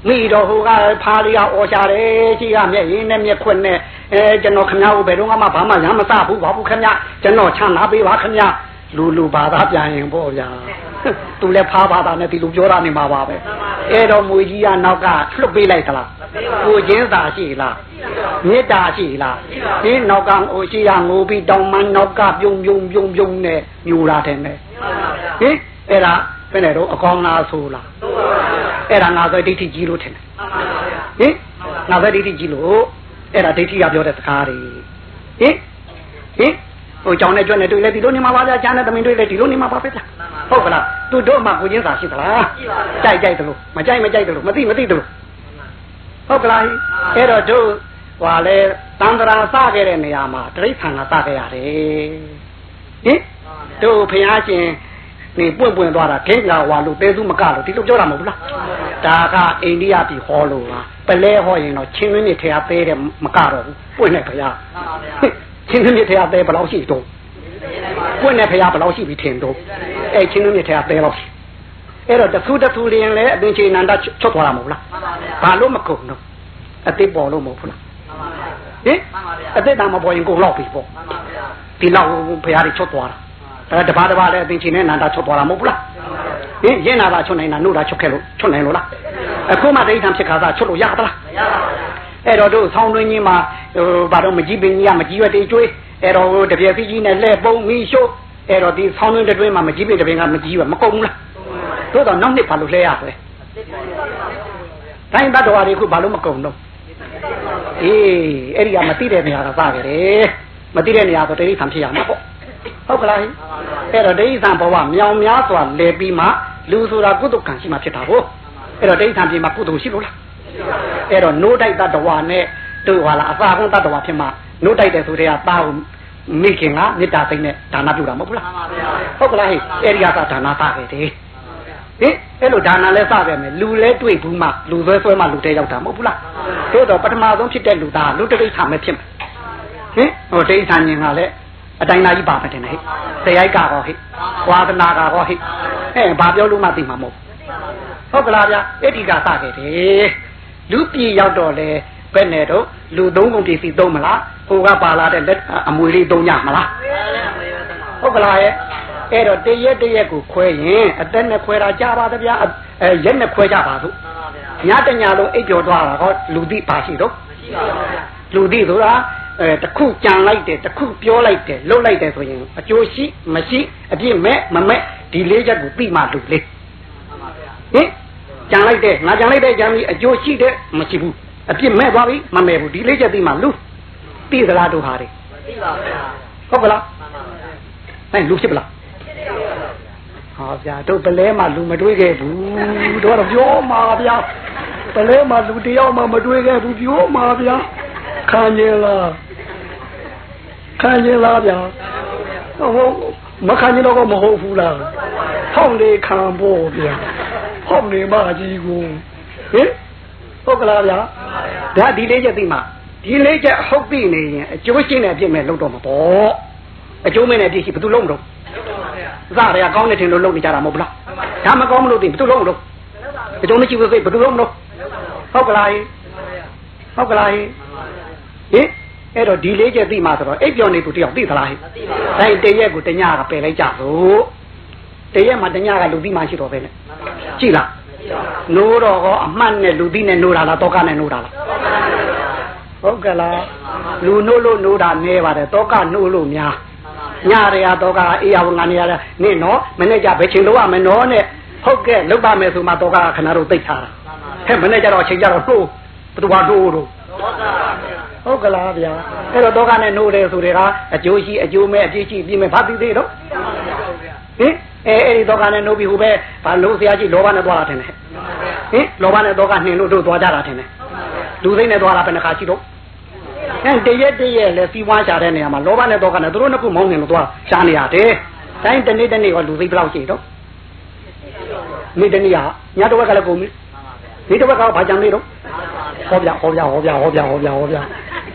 မိတော့ဟိုကဖားလေးကအော်ရှာတယ်ကြီးကမျက်ရင်းနဲ့မျက်ခွက်နဲ့အဲကျွန်တော်ခမ ्या ကိုဘယ်တော့မှဘာမှရမ်းမစဘူးဘာဘူးခမ ्या ကျွန်တော်ချမ်းသာပေးပါခမ ्या လူလူဘာသာပြန်ရင်ပေါ့ဗျာ သူလည်းဖားပါတာနဲ့ဒီလိုပြောတာနေမှာပါပဲအဲ့တော့မွေကြီးကနောက်ကလွတ်ပေးလိုက်သလားကိုချင်းသာရှိလားမေတ္တာရှိလားဒီနောက်ကဟိုရှိရငိုပြီးတောင်းမနောက်ကပြုံပြုံပြုံပြုံနဲ့ညူတာတယ်နဲ့ဟင်အဲ့ဒါ ဘယ်နဲ့တော့အကောင်းလားဆိုလားအဲ့ဒါငါဆိုဒိဋ္ဌိကြီးလို့ထင်တယ်ဟင်ငါဆိုဒိဋ္ဌိကြီးလို့အဲ့ဒါဒိဋ္ဌိကပြောတဲ့စကားတွေဟင်ဟင်ဟိုကြောင်နဲ့ကြွနဲ့တွေ့လဲဒီလိုနေမှာပါဗျာကျန်တဲ့သမင်တွေ့လဲဒီလိုနေမှာပါပဲဗျာဟုတ်ကလားသူတို့မှကိုချင်းစာရှိသလားကြိုက်ကြိုက်တယ်လို့မကြိုက်မကြိုက်တယ်လို့မသိမသိတယ်လို့ဟုတ်ကလားအဲ့တော့တို့ဟွာလဲတန်တရာစခဲ့တဲ့နေရာမှာတရိษံကစခဲ့ရတယ်ဟင်တို့ဖျားရှင် နေပွင့်ပွင့်သွားတာခင်ကဝါလို့တဲစုမကလို့ဒီလိုပြောတာမဟုတ်ဘူးလားဒါကအိန္ဒိယပြည်ဟောလို့လားပလဲဟောရင်တော့ချင်းဝင်းနေထဲအသေးတယ်မကတော့ဘူးပွင့်နေခရချင်းဝင်းနေထဲအသေးဘယ်လောက်ရှိတော့ပွင့်နေခရဘယ်လောက်ရှိပြီထင်တော့အဲချင်းဝင်းနေထဲအသေးတော့အဲ့တော့တခုတခုလင်းလဲအပင်ချေနန္ဒချွတ်သွားတာမဟုတ်လားဘာလို့မကုန်တော့အသေးပေါ်လို့မဟုတ်ဘူးလားဟင်အသက်တာမပေါ်ရင်ကုန်တော့ပြီပေါ့ဒီလောက်ဖရာတွေချွတ်သွားတာ အဲတပါးတပါးလည်းအပင်ချေနဲ့နန္ဒချွတ်သွားတာမဟုတ်ဘူးလားဟင်ရင်းနာတာချွတ်နိုင်တာနှုတ်တာချွတ်ခဲ့လို့ချွတ်နိုင်လို့လားအခုမှဒိဋ္ဌံဖြစ်ခါသာချွတ်လို့ရသလားမရပါဘူးအဲ့တော့တို့ဆောင်းတွင်းကြီးမှာဟိုဘာတော့မကြီးပင်ကြီးကမကြီးရွက်တေးကျွေးအဲ့တော့တပြက်စီကြီးနဲ့လှဲ့ပုံမီရှို့အဲ့တော့ဒီဆောင်းတွင်းတွင်းမှာမကြီးပင်တပင်ကမကြီးရွက်မကုန်ဘူးလားတို့တော့နောက်နှစ်ဘာလို့လှဲရဆွဲတိုင်းတတ်တော်ရီခုဘာလို့မကုန်တော့အေးအဲ့ဒီကမသိတဲ့နေရာကစကြတယ်မသိတဲ့နေရာဆိုတိဋ္ဌံဖြစ်ရမှာပေါ့ ဟုတ်ကလားအဲ့တော့ဒိဋ္ဌံဘဝမြောင်များစွာလဲပြီးမှလူဆိုတာကုသကံရှိမှဖြစ်တာကိုအဲ့တော့ဒိဋ္ဌံပြေမှာကုသိုလ်ရှိလို့လားအဲ့တော့နိုးတိုက်တတ္တဝါနဲ့တို့ဟာလားအစာကုန်းတတ္တဝါဖြစ်မှနိုးတိုက်တယ်ဆိုတဲ့ကသားကိုမိခင်ကမေတ္တာစိတ်နဲ့ဒါနပြုတာမဟုတ်ဘူးလားဟုတ်ကလားဟဲ့အဲ့ဒီကသာဒါနသခဲ့တယ်ဟင်အဲ့လိုဒါနလဲစခဲ့မယ်လူလဲတွေ့ဘူးမှလူဆွဲဆွဲမှလူတဲရောက်တာမဟုတ်ဘူးလားတို့တော့ပထမဆုံးဖြစ်တဲ့လူသားလူတိဋ္ဌာမဲဖြစ်မယ်ဟင်ဟိုတိဋ္ဌာညင်ကလည်း အတိုင်းသားကြီးပါမယ်တင်ဟဲ့ဆရိုက်ကတော့ဟဲ့ဝါသနာကတော့ဟဲ့အဲဘာပြောလို့မှသိမှာမဟုတ်ဟုတ်ကလားဗျာအဲ့ဒီကစခဲ့တယ်လူပြည်ရောက်တော့လေဘယ်နဲ့တော့လူသုံးကုန်ပစ္စည်းသုံးမလားဟိုကပါလာတဲ့လက်အမွေလေးသုံးရမလားဟုတ်ကလားရဲ့အဲ့တော့တရက်တရက်ကိုခွဲရင်အသက်နဲ့ခွဲတာကြပါသဗျာအဲရက်နဲ့ခွဲကြပါစို့ညတညာလုံးအိပ်ပျော်သွားတာဟောလူသိပါရှိတော့လူသိဆိုတာ အဲတခုကြံလိုက်တယ်တခုပြောလိုက်တယ်လှုပ်လိုက်တယ်ဆိုရင်အကျိုးရှိမရှိအပြစ်မဲ့မမဲ့ဒီလေးချက်ကိုပြီးမှလူလေးဟင်ကြံလိုက်တယ်ငါကြံလိုက်တဲ့ကြံပြီးအကျိုးရှိတယ်မရှိဘူးအပြစ်မဲ့သွားပြီမမဲ့ဘူးဒီလေးချက်ပြီးမှလူသိသလားတို့ဟာတွေသိပါဗျာဟုတ်ကလားအဲလူဖြစ်ပလားဟောဗျာတို့ပလဲမှာလူမတွေးခဲ့ဘူးတို့တော့ပြောမှာဗျာပလဲမှာလူတယောက်မှမတွေးခဲ့ဘူးပြောမှာဗျာ ခံရင်လားခံရင်လားဗျာဟုတ်မခံရင်တော့မဟုတ်ဘူးလားဟောင်းလေခံဖို့ဗျာဟောင်းနေမကြီးကိုဟင်ဟုတ်ကလားဗျာဒါဒီလေးချက်သိမှာဒီလေးချက်ဟုတ်ပြီနေရင်အကျိုးရှင်းတဲ့အဖြစ်မဲ့လုံးတော့မှာပေါ့အကျိုးမင်းတဲ့အဖြစ်ရှိဘယ်သူလုံးမလို့စရရကောင်းနေတယ်လို့လုပ်နေကြတာမဟုတ်လားဒါမကောင်းမလို့သိဘယ်သူလုံးမလို့အကျိုးမရှိဘူးသိဘယ်သူလုံးမလို့ဟုတ်ကလားဟုတ်ကလား ဟင်အဲ့တော့ဒီလေးချက်သိမှဆိုတော့အိပ်ပျော်နေသူတယောက်သိသလားဟဲ့တိုင်းတရက်ကိုတညကပယ်လိုက်ကြစို့တရက်မှာတညကလူသိမှရှိတော့ပဲနဲ့ကြည့်လားနိုးတော့ဟောအမှတ်နဲ့လူသိနဲ့နိုးတာလားတောကနဲ့နိုးတာလားဟုတ်ကလားလူနိုးလို့နိုးတာနဲပါတယ်တောကနိုးလို့များညရရတောကအေးရငါနေရနေနော်မနေ့ကဘယ်ချိန်လောက်ရမနော်နဲ့ဟုတ်ကဲ့လောက်ပါမယ်ဆိုမှတောကခဏတော့သိထားတာဟဲ့မနေ့ကျတော့အချိန်ကျတော့တိုးဘသူကတိုးတော့ ဟုတ်ကလားဗျာအဲ့တော့တောကနဲ့နိုးတယ်ဆိုတဲ့ကအကျိုးရှိအကျိုးမဲ့အပြည့်ရှိပြည့်မဲ့ဘာသိသေးတော့ဟင်အဲအဲ့ဒီတောကနဲ့နိုးပြီးဟိုပဲဘာလို့ဆရာကြီးလောဘနဲ့သွားတာထင်တယ်ဟင်လောဘနဲ့တောကနှင်လို့တို့သွားကြတာထင်တယ်လူစိတ်နဲ့သွားတာဘယ်နှခါရှိတော့အဲတရက်တရက်လဲစီးပွားရှာတဲ့နေရာမှာလောဘနဲ့တောကနဲ့သူတို့နှစ်ခုမောင်းနေလို့သွားရှားနေရတယ်တိုင်းတနေ့တနေ့ကလူစိတ်ဘယ်လောက်ရှိတော့နေ့တနေ့ကညတော့ကလည်းကုန်ပြီ နေ့တော့ကဘာကြံနေတော့ဟောပြဟောပြဟောပြဟောပြဟောပြဟောပြ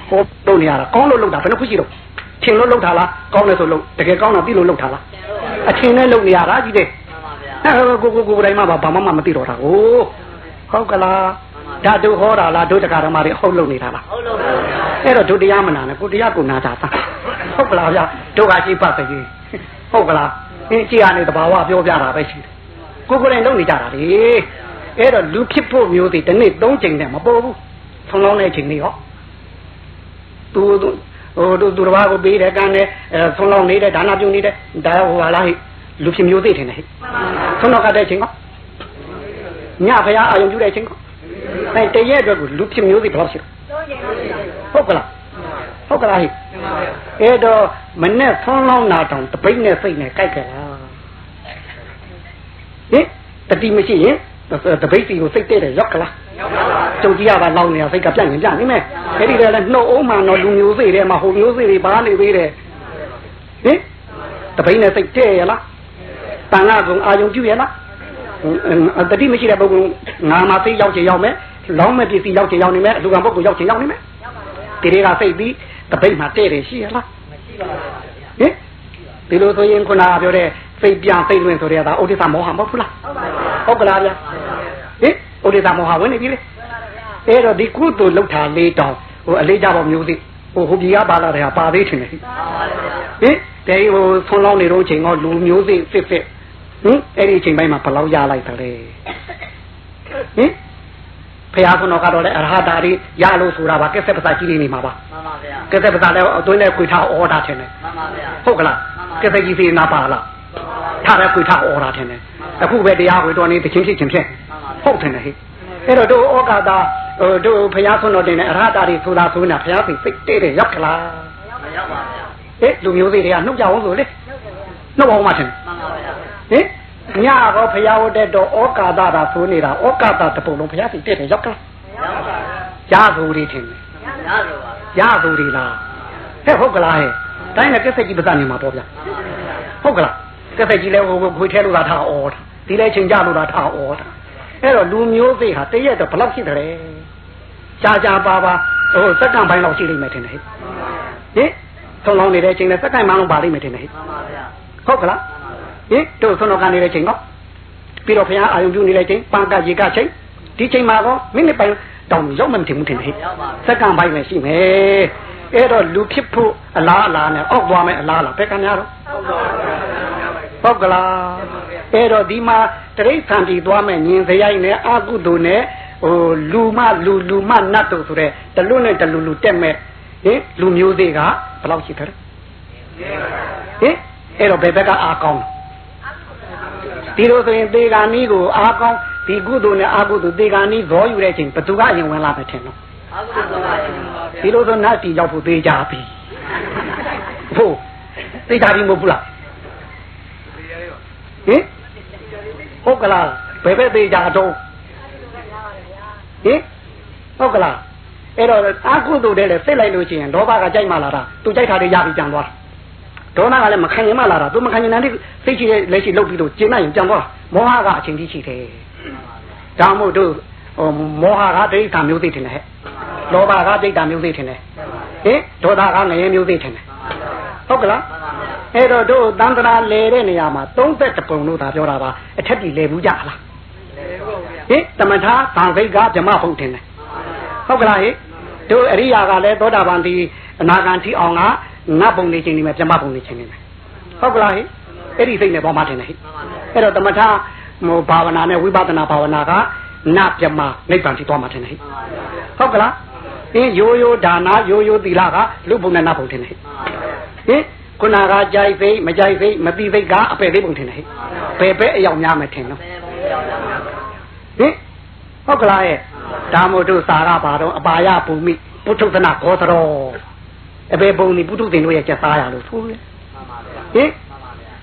ဟောလုပ်နေရတာကောင်းလို့လုပ်တာဘယ်နှခုရှိတော့ထင်လို့လုပ်တာလားကောင်းတယ်ဆိုလုပ်တကယ်ကောင်းတာပြီလို့လုပ်တာလားအချင်းနဲ့လုပ်နေရတာကြီးတဲ့ကိုကိုကိုတိုင်းမှာဘာမှမသိတော့တာကိုဟုတ်ကလားဓာတုဟောတာလားဒုတက္ကဓမ္မတွေအဟုတ်လုပ်နေတာလားဟုတ်လုပ်ပါဘူးအဲ့တော့ဒုတရားမနာနဲ့ကိုတရားကိုနာတာသာဟုတ်ကလားဗျဒုက္ခရှိပတ်သေးဟုတ်ကလားအင်းကြည်ရနေတဘာဝပြောပြတာပဲရှိတယ်ကိုကိုယ်တိုင်လုပ်နေကြတာလေ အဲ့တော့လူဖြစ်ဖို့မျိုးတွေတစ်နေ့၃ချိန်နဲ့မပေါ်ဘူးထုံလောင်းတဲ့ချိန်လေးဟောသူဟိုသူတော်ဘာကိုပေးတယ်ကမ်းတယ်အဲထုံလောင်းနေတဲ့ဒါနပြုနေတဲ့ဒါဟိုဟာလားလူဖြစ်မျိုးတွေထင်တယ်ဟဲ့ထုံလောင်းကတဲ့ချိန်ဟောညဖရားအာယုံပြုတဲ့ချိန်ဟောအဲတရက်အတွက်ကိုလူဖြစ်မျိုးတွေဘယ်လောက်ရှိဟုတ်ကလားဟုတ်ကလားဟိအဲ့တော့မနဲ့ထုံလောင်းနာတောင်တပိတ်နဲ့စိတ်နဲ့ကြိုက်ကြလားဟင်တတိမရှိရင် တပိတ်စီကိုစိတ်တဲ့တယ်ရောက်ကလားကျုပ်ကြီးကပါလောင်းနေတာစိတ်ကပြန့်ရင်ပြန့်နေမယ်အဲ့ဒီလည်းနှုတ်အောင်မှတော့လူမျိုးစိတ်တွေမှာဟိုမျိုးစိတ်တွေဘာနေသေးတယ်ဟင်တပိတ်နဲ့စိတ်တဲ့ရလားတန်ခါကုံအာယုံပြုရလားတတိမရှိတဲ့ပုဂ္ဂိုလ်ငါမှသိရောက်ချင်ရောက်မယ်လောင်းမဲ့ပစ္စည်းရောက်ချင်ရောက်နေမယ်အလူကံပုဂ္ဂိုလ်ရောက်ချင်ရောက်နေမယ်ဒီတွေကစိတ်ပြီးတပိတ်မှာတဲ့တယ်ရှိရလားမရှိပါဘူးဟင်ဒီလိုဆိုရင်ခုနကပြောတဲ့စိတ်ပြန်စိတ်လွင်ဆိုတဲ့ကဥဒိစ္စမောဟမဟုတ်ဘူးလားဟုတ်ပါဘူးဟုတ်ကလားဗျာဟင် ဥဒိစ္စမောဟဝင်နေပြီလေအဲ့တော့ဒီကုသိုလ်လောက်တာလေးတောင်ဟိုအလေးကြပါမျိုးသေးဟိုဟိုပြည်ကပါလာတယ်ဟာပါသေးတယ်ဟင်တဲဟိုဆွန်လောင်းနေတော့ချိန်ကလူမျိုးသေးဖစ်ဖစ်ဟင်အဲ့ဒီချိန်ပိုင်းမှာဘလောက်ရလိုက်တယ်ဟင်ဖရာကတော့ကတော့လေအရဟတာတွေရလို့ဆိုတာပါကက်ဆက်ပစာကြီးနေမှာပါမှန်ပါဗျာကက်ဆက်ပစာလည်းအတွင်းနဲ့ခွေထားအော်တာထင်တယ်မှန်ပါဗျာဟုတ်ကလားကက်ဆက်ကြီးစေနာပါလား ထားတဲ့ခွေထားအော်တာထင်တယ်အခုပဲတရားဝေတော်နေတချင်းဖြစ်ချင်းဖြစ်ဟုတ်တယ်ဟဲ့အဲ့တော့တို့ဩကာတာဟိုတို့ဖရာဆွတော်တင်တဲ့အရဟတာတွေဆိုတာဆိုနေတာဖရာစိတ်စိတ်တဲ့တယ်ရောက်ကလားမရောက်ပါဗျာဟဲ့လူမျိုးစိတွေကနှုတ်ကြအောင်ဆိုလေနှုတ်အောင်မှထင်မှန်ပါဗျာဟင်ညတော့ဖရာဝတ်တဲ့တော့ဩကာသတာဆိုနေတာဩကာသတပုံလုံးဖရာစိတ်တဲ့တယ်ရောက်ကလားရသူတွေထင်တယ်ရသူတွေလားဟဲ့ဟုတ်ကလားဟဲ့တိုင်းနဲ့ကက်ဆက်ကြီးပစနေမှာပေါ့ဗျာဟုတ်ကလား ကက်ဆက်ကြီးလဲဟိုခွေထဲလို့သာထားအော်တာဒီလဲချိန်ကြလို့သာထားအော်တာအဲ့တော့လူမျိုးစိတ်ဟာတရက်တော့ဘယ်လောက်ရှိတယ်ကြာကြာပါပါဟိုစက္ကန့်ပိုင်းလောက်ရှိလိမ့်မယ်ထင်တယ်ဟဲ့ဟင်ထုံလောင်းနေတဲ့ချိန်နဲ့စက္ကန့်မှန်းလုံးပါလိမ့်မယ်ထင်တယ်ဟဲ့ဟုတ်ကလားဟင်တို့ဆွတော်ကနေတဲ့အချိန်တော့ပြီးတော့ဘုရားအာယုံပြုနေတဲ့ချိန်ပန်ကရေကချိန်ဒီချိန်မှာတော့မိနစ်ပိုင်းတောင်ရောက်မှမထင်ဘူးထင်တယ်ဟဲ့စက္ကန့်ပိုင်းပဲရှိမယ်အဲ့တော့လူဖြစ်ဖို့အလားအလားနဲ့အောက်သွားမယ်အလားအလားဘယ်ကများတော့ ဟုတ်ကလားအဲ့တော့ဒီမှာတရိษံတီသွားမယ်ညင်စရိုက်နဲ့အာကုတုနဲ့ဟိုလူမလူလူမနတ်တို့ဆိုတဲ့တလွတ်နဲ့တလူလူတက်မဲ့ဟင်လူမျိုးသေးကဘယ်လောက်ရှိတယ်ဟင်အဲ့တော့ဘယ်ဘက်ကအာကောင်းဒီလိုဆိုရင်သေဂာနီးကိုအာကောင်းဒီကုသိုလ်နဲ့အာကုသိုလ်သေဂာနီးဇောယူတဲ့အချိန်ဘသူကအရင်ဝင်လာမယ်ထင်တော့ဒီလိုဆိုနတ်တီရောက်ဖို့သေးကြပြီဟုတ်သိကြပြီမဟုတ်ဘူးလား ဟင်ဟုတ်ကလားဘယ်ဘက်သေးကြတော့ဟင်ဟုတ်ကလားအဲ့တော့အာကုသိုလ်တဲ့လေစိတ်လိုက်လို့ရှိရင်လောဘကကြိုက်မှလာတာသူကြိုက်တာတွေရပြီးကြံသွားဒေါနကလည်းမခံရင်မှလာတာသူမခံရင်လည်းစိတ်ရှိတဲ့လက်ရှိလုတ်ပြီးတော့ကျင်းနိုင်ရင်ကြံသွားမောဟကအချိန်ကြီးရှိတယ်ဒါမို့တို့ဟိုမောဟကဒိဋ္ဌာမျိုးသိတယ်ဟဲ့လောဘကဒိဋ္ဌာမျိုးသိတယ်ဟင်ဒေါသကငရဲမျိုးသိတယ် ဟုတ်ကလားအဲ့တော့တို့တန်ត្រာလဲတဲ့နေရာမှာ30ပုံလို့ဒါပြောတာပါအထက်ကြီးလဲဘူးကြလားဟင်တမထာဗံစိတ်ကဗြမဟုတ်တယ်ဟုတ်ကလားဟင်တို့အရိယာကလည်းသောတာပန်ဒီအနာဂံတိအောင်ကငါပုံနေခြင်းနေမယ်ဗြမပုံနေခြင်းနေမယ်ဟုတ်ကလားဟင်အဲ့ဒီစိတ်နဲ့ပေါ်မှာတင်တယ်ဟင်အဲ့တော့တမထာဟိုဘာဝနာနဲ့ဝိပဿနာဘာဝနာကနဗြမနိဗ္ဗာန်ထိသွားမှာတင်တယ်ဟင်ဟုတ်ကလား အင်းရိုးရိုးဒါနာရိုးရိုးသီလကလူပုံနဲ့နတ်ပုံတင်တယ်ဟင်ဟင်ခုနကကြိုက်သိမကြိုက်သိမတိသိကအပယ်လေးပုံထင်တယ်ဟဲ့ဘယ်ပဲအယောင်များမယ်ထင်တော့ဟင်ဟုတ်ကလားရဲ့ဒါမို့တို့စာရပါတော့အပါယပူမိပုထုသနာကောသရောအပေပုံဒီပုထုသင်တို့ရဲ့ကျက်သားရလို့ဆိုတယ်ဟင်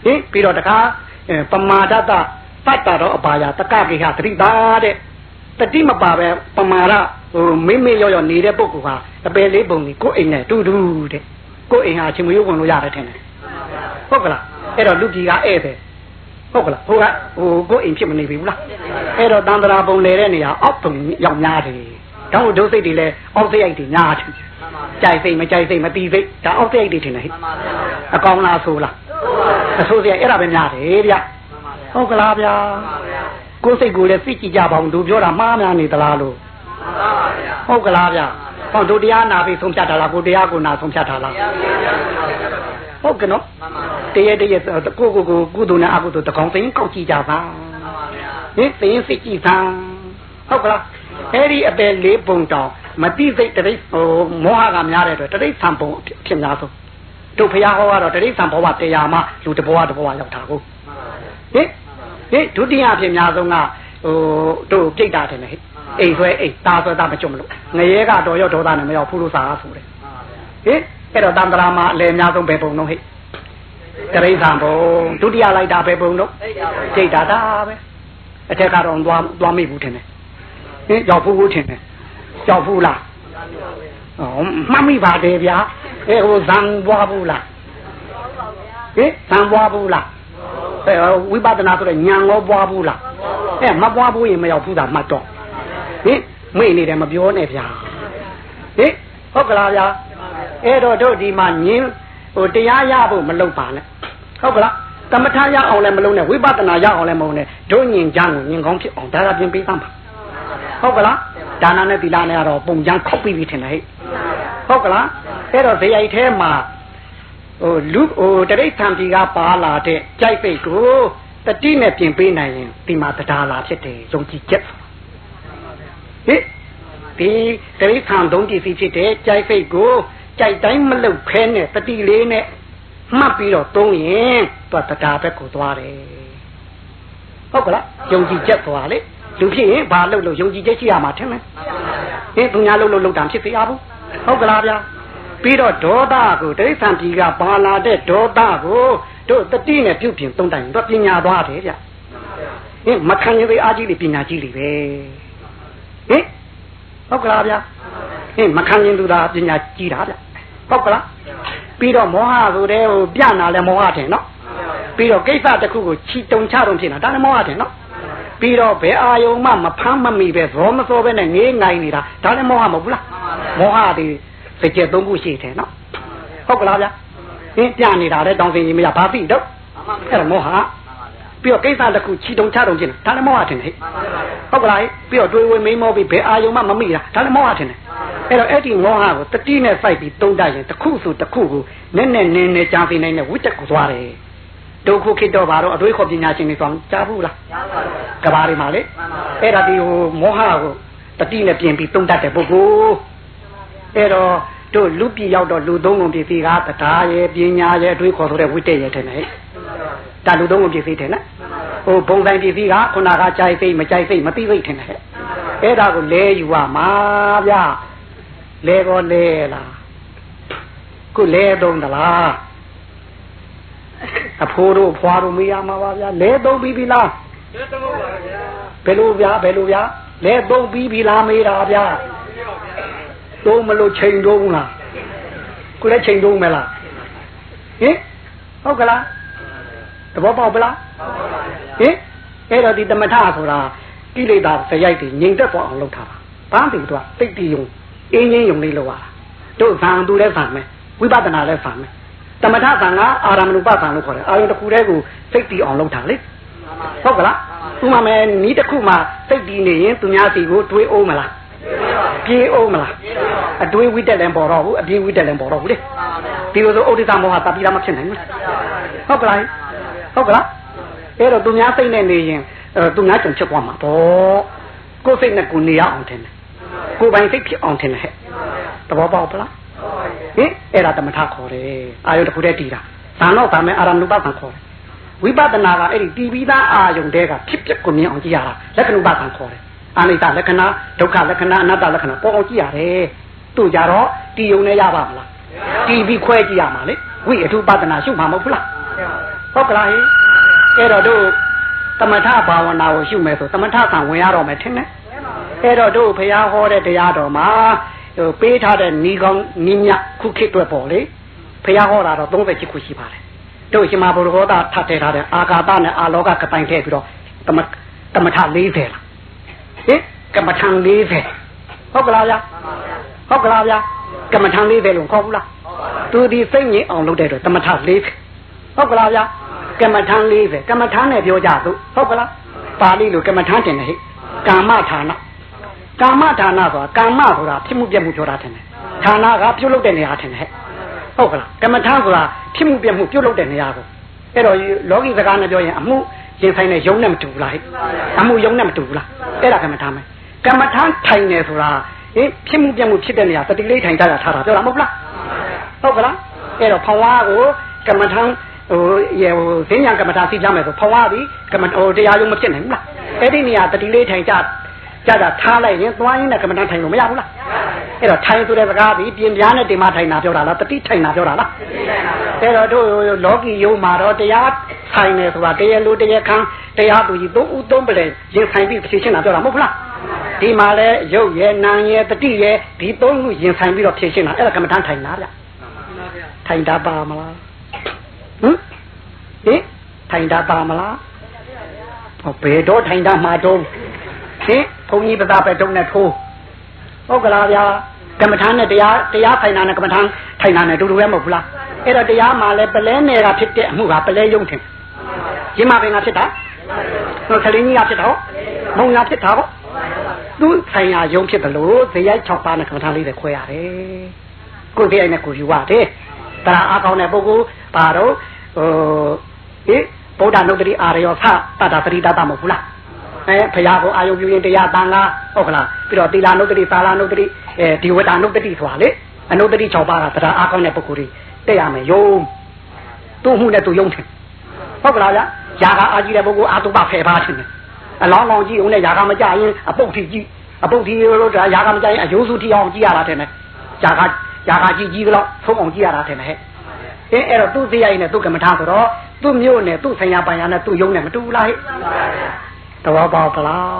ဟင်ပြီးတော့တခါပမာဒတပတ္တတော့အပါယတကကေဟသတိတာတဲ့ တတိမပါပဲပမာရဟိုမိမိရော့ရော့နေတဲ့ပုဂ္ဂိုလ်ဟာအပေလေးပုံကြီးကိုယ်အိမ်နဲ့တူတူတဲ့ကိုယ်အိမ်ဟာချင်းမရွဝင်လို့ရတယ်ထင်တယ်ဟုတ်ကလားအဲ့တော့လူကြီးကဧည့်တယ်ဟုတ်ကလားဟိုကဟိုကိုယ်အိမ်ဖြစ်မနေပြီဘူးလားအဲ့တော့တန်တရာပုံလေတဲ့နေရာအောက်ပုံရောက်များတယ်တောင်းဒုစိတ်တွေလည်းအောက်စိတ်အိတ်တွေများတယ်ကြိုက်စိတ်မကြိုက်စိတ်မတီးစိတ်ဒါအောက်စိတ်အိတ်တွေထင်တယ်ဟဲ့အကောင်လားဆိုလားအဆိုးစရာအဲ့ဒါပဲများတယ်ဗျဟုတ်ကလားဗျာ ကိုယ်စိတ်ကိုလည်းသိကြည့်ကြပါဦးသူပြောတာမှားများနေသလားလို့ဟုတ်ကလားဗျာဟောတို့တရားနာပြီးဆုံးဖြတ်တာလားကိုတရားကိုနာဆုံးဖြတ်တာလားဟုတ်ကဲ့နော်တရေတရေကိုကိုကိုကုသိုလ်နဲ့အကုသိုလ်တကောင်သိရင်ကောက်ကြည့်ကြပါဟင်သိရင်စိတ်ကြည်သံဟုတ်ကလားအဲ့ဒီအပယ်လေးပုံတောင်မတိစိတ်တရိပ်ဟိုမောဟကများတဲ့အတွက်တရိပ်ဆံပုံဖြစ်များဆုံးတို့ဖရာဟောကတော့တရိပ်ဆံဘဝတရားမှလူတဘဝတဘဝရောက်တာကိုဟင် ဟေ့ဒုတိယအဖြစ်များဆုံးကဟိုတို့ပြိတ္တာတယ်လေဟေ့အိမ်ဆွဲအိမ်သားဆွဲသားမကြုံမလို့ငရဲကတော့ရော့ဒေါသနဲ့မရောက်ဘူးလို့စာရဆိုတယ်ဟေ့အဲ့တော့တန်တရာမှာအလေအများဆုံးဘယ်ပုံတော့ဟေ့တရိသံဘုံဒုတိယလိုက်တာပဲဘုံတော့စိတ်ဓာတာပဲအထက်ကတော့သွားသွားမိဘူးထင်တယ်ဟင်ကြောက်ဘူးဘူးထင်တယ်ကြောက်ဘူးလားဟောမမိပါတယ်ဗျာအဲဟိုဇံဘွားဘူးလားဟင်ဇံဘွားဘူးလား အဲဝိပဿနာဆိုတဲ့ဉာဏ်ရောပွားဘူးလားအဲမပွားဘူးရင်မရောက်ဘူးတာမှတ်တော့ဟင်မိနေတယ်မပြောနဲ့ဗျာဟင်ဟုတ်ကလားဗျာအဲ့တော့တို့ဒီမှာညင်းဟိုတရားရဖို့မလုပ်ပါနဲ့ဟုတ်ကလားကမ္မထာရအောင်လည်းမလုပ်နဲ့ဝိပဿနာရအောင်လည်းမလုပ်နဲ့တို့ညင်ကြကိုညင်ကောင်းဖြစ်အောင်ဒါကပြင်ပေးသမ်းပါဟုတ်ကလားဒါနနဲ့သီလနဲ့ကတော့ပုံချမ်းခောက်ပြီးပြီထင်တယ်ဟဲ့ဟုတ်ကလားအဲ့တော့ဇေယိုက်ထဲမှာ ဟိုလူဟိုတရိษံပြည်ကပါလာတဲ့ကြိုက်ပိတ်ကိုတတိနဲ့ပြင်ပေးနိုင်ရင်ဒီမှာတရားလာဖြစ်တယ်ယုံကြည်ချက်ဟိဒီတရိษံဒုံးကြည့်စီဖြစ်တဲ့ကြိုက်ပိတ်ကိုကြိုက်တိုင်းမလုတ်ခဲနဲ့တတိလေးနဲ့မှတ်ပြီးတော့သုံးရင်သူကတရားဘက်ကိုသွားတယ်ဟုတ်ကလားယုံကြည်ချက်သွားလေလူဖြစ်ရင်ဘာလုပ်လို့ယုံကြည်ချက်ရှိရမှာထင်မယ်ဟင်သူများလုပ်လို့လုပ်တာဖြစ်သေးဘူးဟုတ်ကလားဗျာ ပြီးတော့ဒေါသကိုတိရစ္ဆာန်ပြည်ကပါလာတဲ့ဒေါသကိုတို့တတိနဲ့ပြုတ်ပြင်သုံးတိုင်တော့ပညာသွားတယ်ဗျဟင်မခံရင်သေးအားကြီးလေပညာကြီးလေပဲဟင်ဟုတ်ကလားဗျာဟင်မခံရင်သူသာပညာကြီးတာဗျဟုတ်ကလားပြီးတော့မောဟဆိုတဲ့ဟိုပြနာလဲမောဟတယ်နော်ပြီးတော့ကိစ္စတစ်ခုကိုချီတုံချတုံဖြစ်နေတာဒါလည်းမောဟတယ်နော်ပြီးတော့ဘယ်အာယုံမှမဖမ်းမမိပဲဇောမစောပဲနဲ့ငေးငိုင်နေတာဒါလည်းမောဟမဟုတ်ဘူးလားမောဟဒီ စကြက်သုံးခုရှိတယ်နော်ဟုတ်ကလားဗျာဟင်းပြနေတာတဲ့တောင်စင်ကြီးမရဘာသိတော့အဲ့ဒါမောဟပြီးတော့ကိစ္စတစ်ခုချီတုံချတုံဖြစ်နေတာဒါလည်းမောဟတင်တယ်ဟုတ်ကလားပြီးတော့တွေးဝေမိမောပြီးဘယ်အာယုံမှမမိတာဒါလည်းမောဟတင်တယ်အဲ့တော့အဲ့ဒီမောဟကိုတတိနဲ့စိုက်ပြီးတုံးတတ်ရင်တစ်ခုဆိုတစ်ခုကိုနည်းနည်းနည်းနည်းကြားသိနိုင်တဲ့ဝိတက်ကိုသွားတယ်ဒုက္ခခိတော့ဘာတော့အတွေးခေါ်ပညာရှင်တွေဆိုကြားဘူးလားကြားပါဘူးကဘာတွေမှာလေအဲ့ဒါဒီဟိုမောဟကိုတတိနဲ့ပြင်ပြီးတုံးတတ်တဲ့ပုဂ္ဂိုလ်အဲ့တော့ တို့လူပြည်ရောက်တော့လူသုံးကုန်ပစ္စည်းကတရားရဲ့ပညာရဲ့အတွေးခေါ်ဆိုတဲ့ဝိတက်ရဲ့ထင်တယ်ဒါလူသုံးကုန်ပစ္စည်းထင်တယ်ဟိုဘုံတိုင်းပစ္စည်းကခုနကကြိုက်စိတ်မကြိုက်စိတ်မသိစိတ်ထင်တယ်အဲ့ဒါကိုလဲယူရမှာဗျာလဲကောလဲလားခုလဲသုံးသလားအဖိုးတို့ဖွားတို့မေးရမှာပါဗျာလဲသုံးပြီးပြီလားလဲသုံးပါဗျာဘယ်လိုဗျာဘယ်လိုဗျာလဲသုံးပြီးပြီလားမေးတာဗျာ သုံးမလို့ချိန်သုံးလားခုလည်းချိန်သုံးမလားဟင်ဟုတ်ကလားသဘောပေါက်ပလားဟင်အဲ့တော့ဒီတမထဆိုတာကိလေသာစရိုက်တွေငြိမ်သက်သွားအောင်လုပ်ထားတာဘာမှမတူတော့တိတ်တီယုံအင်းချင်းယုံလေးလောက်ရတာတို့ဇံသူလည်းဇံမယ်ဝိပဿနာလည်းဇံမယ်တမထဇံကအာရမဏုပဇံလို့ခေါ်တယ်အာယုံတစ်ခုတည်းကိုစိတ်တီအောင်လုပ်တာလေဟုတ်ကလားဥမာမယ်နီးတစ်ခုမှစိတ်တီနေရင်သူများစီကိုတွေးအောင်မလား ပြေးအောင်မလားအတွေးဝိတက်လည်းပေါ်တော့ဘူးအပြေးဝိတက်လည်းပေါ်တော့ဘူးလေဒီလိုဆိုဥဒိစ္စမောဟတပိရမဖြစ်နိုင်ဘူးဟုတ်ကလားဟုတ်ကလားအဲ့တော့သူများစိတ်နဲ့နေရင်သူများကြုံချက်သွားမှာပေါ့ကိုယ်စိတ်နဲ့ကိုနေရအောင်ထင်တယ်ကိုယ်ပိုင်စိတ်ဖြစ်အောင်ထင်တယ်ဟဲ့သဘောပေါက်ပလားဟင်အဲ့ဒါတမထခေါ်တယ်အာယုတစ်ခုတည်းတည်တာဒါတော့ဒါမဲ့အာရမဏုပသံခေါ်တယ်ဝိပဿနာကအဲ့ဒီတည်ပြီးသားအာယုံတဲကဖြစ်ဖြစ်ကိုမြင်အောင်ကြည့်ရတာလက္ခဏုပသံခေါ်တယ် အနိစ္စလက္ခဏာဒုက္ခလက္ခဏာအနတ္တလက္ခဏာပေါ်အောင်ကြည့်ရတယ်သူကြတော့တည်ယုံနဲ့ရပါမလားတည်ပြီးခွဲကြည့်ရမှာလေဝိအထုပဒနာရှုမှာမဟုတ်ဘူးလားဟုတ်ကလားဟင်အဲ့တော့တို့သမထဘာဝနာကိုရှုမယ်ဆိုသမထဆံဝင်ရတော့မယ်ထင်တယ်အဲ့တော့တို့ဘုရားဟောတဲ့တရားတော်မှာဟိုပေးထားတဲ့ဏီကောင်းဏီမြခုခေတ်အတွက်ပေါ့လေဘုရားဟောတာတော့30ခုရှိပါတယ်တို့ရှင်မဘုရားဟောတာထပ်ထည့်ထားတဲ့အာဂါတနဲ့အာလောကကပိုင်ထည့်ပြီးတော့သမသမထ40လား ဟင်ကမ္မထံ40ဟုတ်ကလားဗျာဟုတ်ကလားဗျာကမ္မထံ40လို့ခေါ်ဘူးလားသူဒီစိတ်ငြိမ်အောင်လုပ်တဲ့အတွက်သမထ40ဟုတ်ကလားဗျာကမ္မထံ40ကမ္မထံနဲ့ပြောကြသူဟုတ်ကလားပါဠိလိုကမ္မထံတင်တယ်ဟိကာမဌာနကာမဌာနဆိုတာကာမဆိုတာဖြစ်မှုပြက်မှုပြောတာထင်တယ်ဌာနကပြုတ်လုပ်တဲ့နေရာထင်တယ်ဟဲ့ဟုတ်ကလားကမ္မထံဆိုတာဖြစ်မှုပြက်မှုပြုတ်လုပ်တဲ့နေရာကိုအဲ့တော့လောကီစကားနဲ့ပြောရင်အမှု ရင်ဆိုင်တဲ့ယုံနဲ့မတူဘူးလားဟဲ့အမှုယုံနဲ့မတူဘူးလားအဲ့ဒါကမ္မထာမယ်ကမ္မထာထိုင်နေဆိုတာဟင်ဖြစ်မှုပြမှုဖြစ်တဲ့နေရာတတိလေးထိုင်ကြတာထားတာပြောတာမဟုတ်လားဟုတ်ကလားအဲ့တော့ဖဝါကိုကမ္မထာဟိုရေဟိုဈဉ္ညာကမ္မထာသိကြမယ်ဆိုဖဝါပြီကမ္မဟိုတရားယုံမဖြစ်နိုင်ဘူးလားအဲ့ဒီနေရာတတိလေးထိုင်ကြ ကြတာထားလိုက်ရင်သွားရင်းနဲ့ကမ္မထာထိုင်လို့မရဘူးလားအဲ့တော့ထိုင်ဆိုတဲ့စကားပြီးပြင်ပြားနဲ့တင်မထိုင်တာပြောတာလားတတိထိုင်တာပြောတာလားအဲ့တော့တို့လောကီယုံမှာတော့တရားဆိုင်နေဆိုတာတရားလူတရားခံတရားသူကြီးသုံးဦးသုံးပလဲရင်ဆိုင်ပြီးဖြေရှင်းတာပြောတာမဟုတ်လားဒီမှာလဲရုပ်ရဲ့နာမ်ရဲ့တတိရဲ့ဒီသုံးခုရင်ဆိုင်ပြီးတော့ဖြေရှင်းတာအဲ့ဒါကမ္မထာထိုင်တာဗျထိုင်တာပါမလားဟမ်ဟင်ထိုင်တာပါမလားဟောဘယ်တော့ထိုင်တာမှာတော့ ဟင်ဘုန်းကြီးပသာပဲတုံးနဲ့ထိုးဟုတ်ကလားဗျာကမ္မထာနဲ့တရားတရားထိုင်တာနဲ့ကမ္မထာထိုင်တာနဲ့တူတူပဲမဟုတ်ဘူးလားအဲ့တော့တရားမှာလဲပလဲနယ်ကဖြစ်တဲ့အမှုကပလဲယုံထင်ရင်းမပင်ကဖြစ်တာဟိုခလင်းကြီးကဖြစ်တော့မုံကဖြစ်တာပေါ့သူဆိုင်ရာယုံဖြစ်တယ်လို့ဇေယိုက်6ပါးနဲ့ကမ္မထာလေးတွေခွဲရတယ်ကိုယ်တည်းနဲ့ကိုယူရတယ်တရားအားကောင်းတဲ့ပုဂ္ဂိုလ်ပါတော့ဟိုဟိဗုဒ္ဓနုတ္တိအာရယောသတတ္တပရိဒတမဟုတ်ဘူးလား အဲဖရာကိုအာယုပြုရင်တရားတန်ခါဟုတ်ကလားပြီးတော့တိလာနုတ္တိသာလာနုတ္တိအဲဒီဝတ္တနုတ္တိဆိုတာလေအနုတ္တိ6ပါးကတရားအားကောင်းတဲ့ပုဂ္ဂိုလ်တွေတက်ရမယ်ယုံသူ့မှုနဲ့သူယုံတယ်ဟုတ်ကလားဗျာຢာကအာကြီးတဲ့ပုဂ္ဂိုလ်အာတုပဖယ်ပါခြင်းအလောင်းလောင်းကြီးဦးနဲ့ຢာကမကြရင်အပုတ်ထီကြီးအပုတ်ထီလို့ဒါຢာကမကြရင်အယိုးစုထီအောင်ကြည့်ရတာတဲ့နဲ့ຢာကຢာကကြီးကြီးတော့သုံးအောင်ကြည့်ရတာတဲ့နဲ့ဟဲ့အဲအဲ့တော့သူ့တရားရည်နဲ့သူ့ကမ္မထာဆိုတော့သူ့မျိုးနဲ့သူ့ဆရာပန်ရနဲ့သူ့ယုံနဲ့မတူဘူးလားဟဲ့ တော်ပါပလား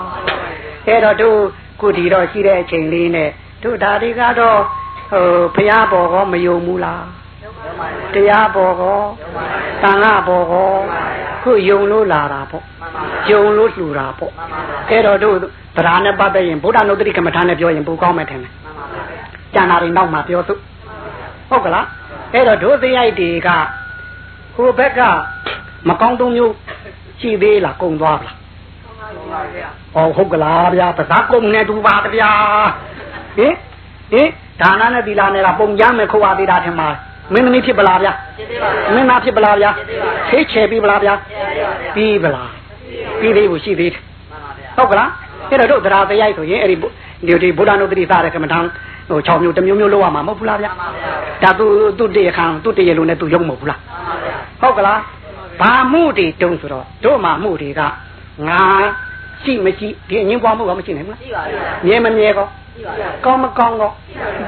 အဲ့တော့သူကုတီတော့ရှိတဲ့အချိန်လေးနဲ့တို့ဒါတွေကတော့ဟိုဘုရားပေါ်ကောမယုံဘူးလားတရားပေါ်ကောတန်ခါပေါ်ကောခုယုံလို့လာတာပေါ့ယုံလို့လှူတာပေါ့အဲ့တော့တို့တရားနဲ့ပတ်သက်ရင်ဗုဒ္ဓနုတ္တိကမ္မထာနဲ့ပြောရင်ပိုကောင်းမယ်ထင်တယ်ကျန်တာတွေနောက်မှပြောသူဟုတ်ကလားအဲ့တော့တို့သိရိုက်တွေကဟိုဘက်ကမကောင်းသုံးမျိုးရှိသေးလားကုံသွားလား ဟောဟုတ်ကလားဗျာပဇာကုံနဲ့တူပါဗျာဟင်ဟင်ဒါနနဲ့သီလနဲ့ကပုံကြမ်းမယ်ခုတ်ပါသေးတာထင်ပါမင်းသမီးဖြစ်ပလားဗျာမင်းသားဖြစ်ပလားဗျာခေးချယ်ပြီပလားဗျာပြီးပလားပြီးသေးဘူးရှိသေးတယ်ဟုတ်ကလားအဲ့တော့တို့တရားတရားဆိုရင်အဲ့ဒီဒီဒီဗုဒ္ဓနုတ္တိသားတဲ့ကမ္မထံဟို6မျိုးတစ်မျိုးမျိုးလောက်ရမှာမဟုတ်ဘူးလားဗျာဒါသူသူတရခံသူတရလုံးနဲ့သူရုံမဟုတ်ဘူးလားဟုတ်ကလားဘာမှုတွေတုံးဆိုတော့တို့မှာမှုတွေက ငါရှိမရှိဒီအငင်းပွားမှုကမရှိနိုင်ဘူးလားရှိပါဘူးမြဲမမြဲကောကောင်းမကောင်းကော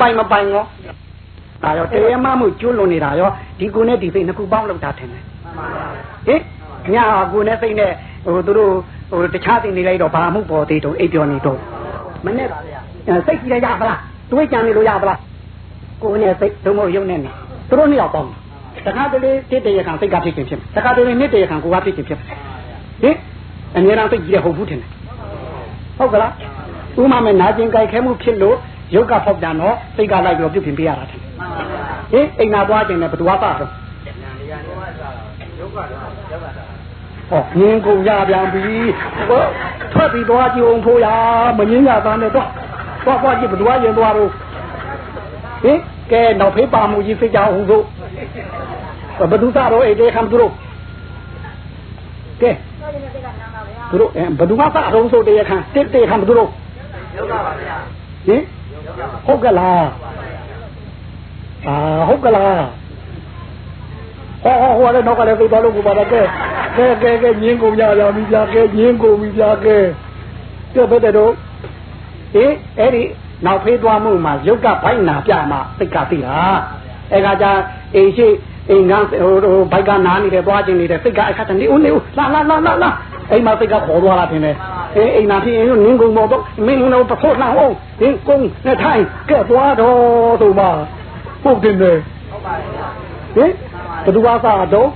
ပိုင်မပိုင်ကောဒါရောတရားမှမှုကျွလွန်နေတာရောဒီကိုနဲ့ဒီစိတ်နှစ်ခုပေါင်းလောက်တာထင်တယ်ဟင်ညာကိုနဲ့စိတ်နဲ့ဟိုသူတို့ဟိုတခြားသိနေလိုက်တော့ဘာမှုပေါ်သေးတော့အိပ်ပြောနေတော့မနဲ့စိတ်ကြည့်ရရပါလားတွေးကြံနေလို့ရပါလားကိုနဲ့စိတ်ဒုံမို့ယုံနေနေသူတို့နှစ်ယောက်ပေါင်းတခါတလေတိတရခံစိတ်ကဖြစ်ခြင်းဖြစ်တခါတလေနှစ်တရခံကိုကဖြစ်ခြင်းဖြစ်ဟင် အများအားစိတ်ကြည့်ရဟုတ်ဘူးထင်တယ်ဟုတ်ကလားဥမာမဲ့နာကျင်ကြိုက်ခဲမှုဖြစ်လို့ရုပ်ကဖောက်ကြတော့စိတ်ကလိုက်ပြီးတော့ပြုတ်ပြင်ပေးရတာထင်ဟင်အိမ်နာသွားခြင်းနဲ့ဘယ်သူကပါတော့ဟောငင်းကုန်ရပြန်ပြီဟောထွက်ပြီးသွားကြည့်အောင်ဖိုးရမငင်းရသားနဲ့တော့သွားသွားကြည့်ဘယ်သူကရင်သွားတော့ဟင်ကဲနောက်ဖေးပါမှုကြီးစိတ်ကြအောင်ဆိုဘယ်သူသားတော့အိတ်တဲခံသူတို့ကဲ သူတို့ဘယ်သူမှသားတော့ဆိုတရားခံတစ်တေခံသူတို့ဟုတ်ပါပါဗျာဟင်ဟုတ်ကလားအာဟုတ်ကလားဟောဟောဟောလည်းနောက်ကလည်းသိသွားလို့ကိုပါတော့ကဲကဲကဲကဲညင်းကုန်ကြရပြီဗျာကဲညင်းကုန်ပြီဗျာကဲကဲဘယ်တဲ့တော့ဟင်အဲ့ဒီနောက်ဖေးသွားမှုမှာရုပ်ကဘိုက်နာပြမှာစိတ်ကသိတာအဲ့ကကြအိမ်ရှိအိမ်ကဟိုဟိုဘိုက်ကနားနေတယ်သွားခြင်းနေတယ်စိတ်ကအခါတနေဦးနေဦးလာလာလာလာလာ အိမ်မှာစိတ်ကခေါ်သွားတာထင်တယ်အေးအိမ်နာဖြစ်ရင်နင်းကုန်တော့မင်းတို့ပဖို့လှအောင်နင်းကုန်နဲ့ထိုင်ကဲသွားတော့ဆိုမှပုတ်တင်တယ်ဟုတ်ပါဘူးဟင်ဘသူကစားတော့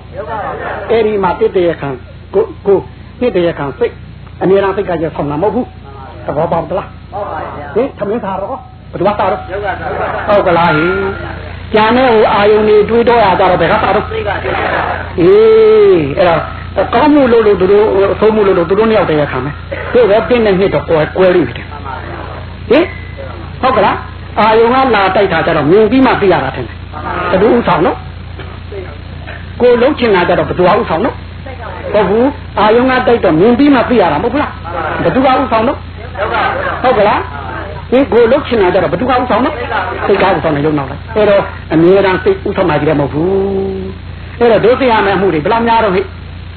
အဲ့ဒီမှာတစ်တရခံကိုကိုနှစ်တရခံစိတ်အများအားစိတ်ကကြဆောင်မှာမဟုတ်ဘူးသဘောပေါက်သလားဟုတ်ပါဗျာဟင်သမင်းစားတော့ဘသူကစားတော့ဟုတ်ကလားဟင်ကျန်တဲ့ဟိုအာယုန်တွေတွေးတော့ရတာတော့ဘယ်ကစားတော့စိတ်ကအေးအဲ့တော့ ကောင်းမှုလို့လို့သူတို့အဆုံးမှုလို့လို့သူတို့နှစ်ယောက်တည်းရခံမယ်ဒီပဲပြင်းတဲ့နှစ်တော့ကွယ်ကွယ်လိမ့်မယ်ဟင်ဟုတ်ကလားအာယုံကလာတိုက်တာကြတော့မြင်ပြီးမှသိရတာထင်တယ်ဘယ်သူဥဆောင်နော်ကိုလုံးချင်တာကြတော့ဘယ်သူဥဆောင်နော်ဟုတ်ဘူးအာယုံကတိုက်တော့မြင်ပြီးမှသိရတာမဟုတ်လားဘသူကဥဆောင်တော့ဟုတ်ကလားဒီကိုလုတ်ချင်တာကြတော့ဘသူကဥဆောင်တော့စိတ်ကဥဆောင်နေလို့နောက်လိုက်အဲ့တော့အမြဲတမ်းစိတ်ဥဆောင်မှကြည့်တယ်မဟုတ်ဘူးအဲ့တော့ဒုသိရမယ်မှုတွေဘယ်လောက်များတော့ဟိ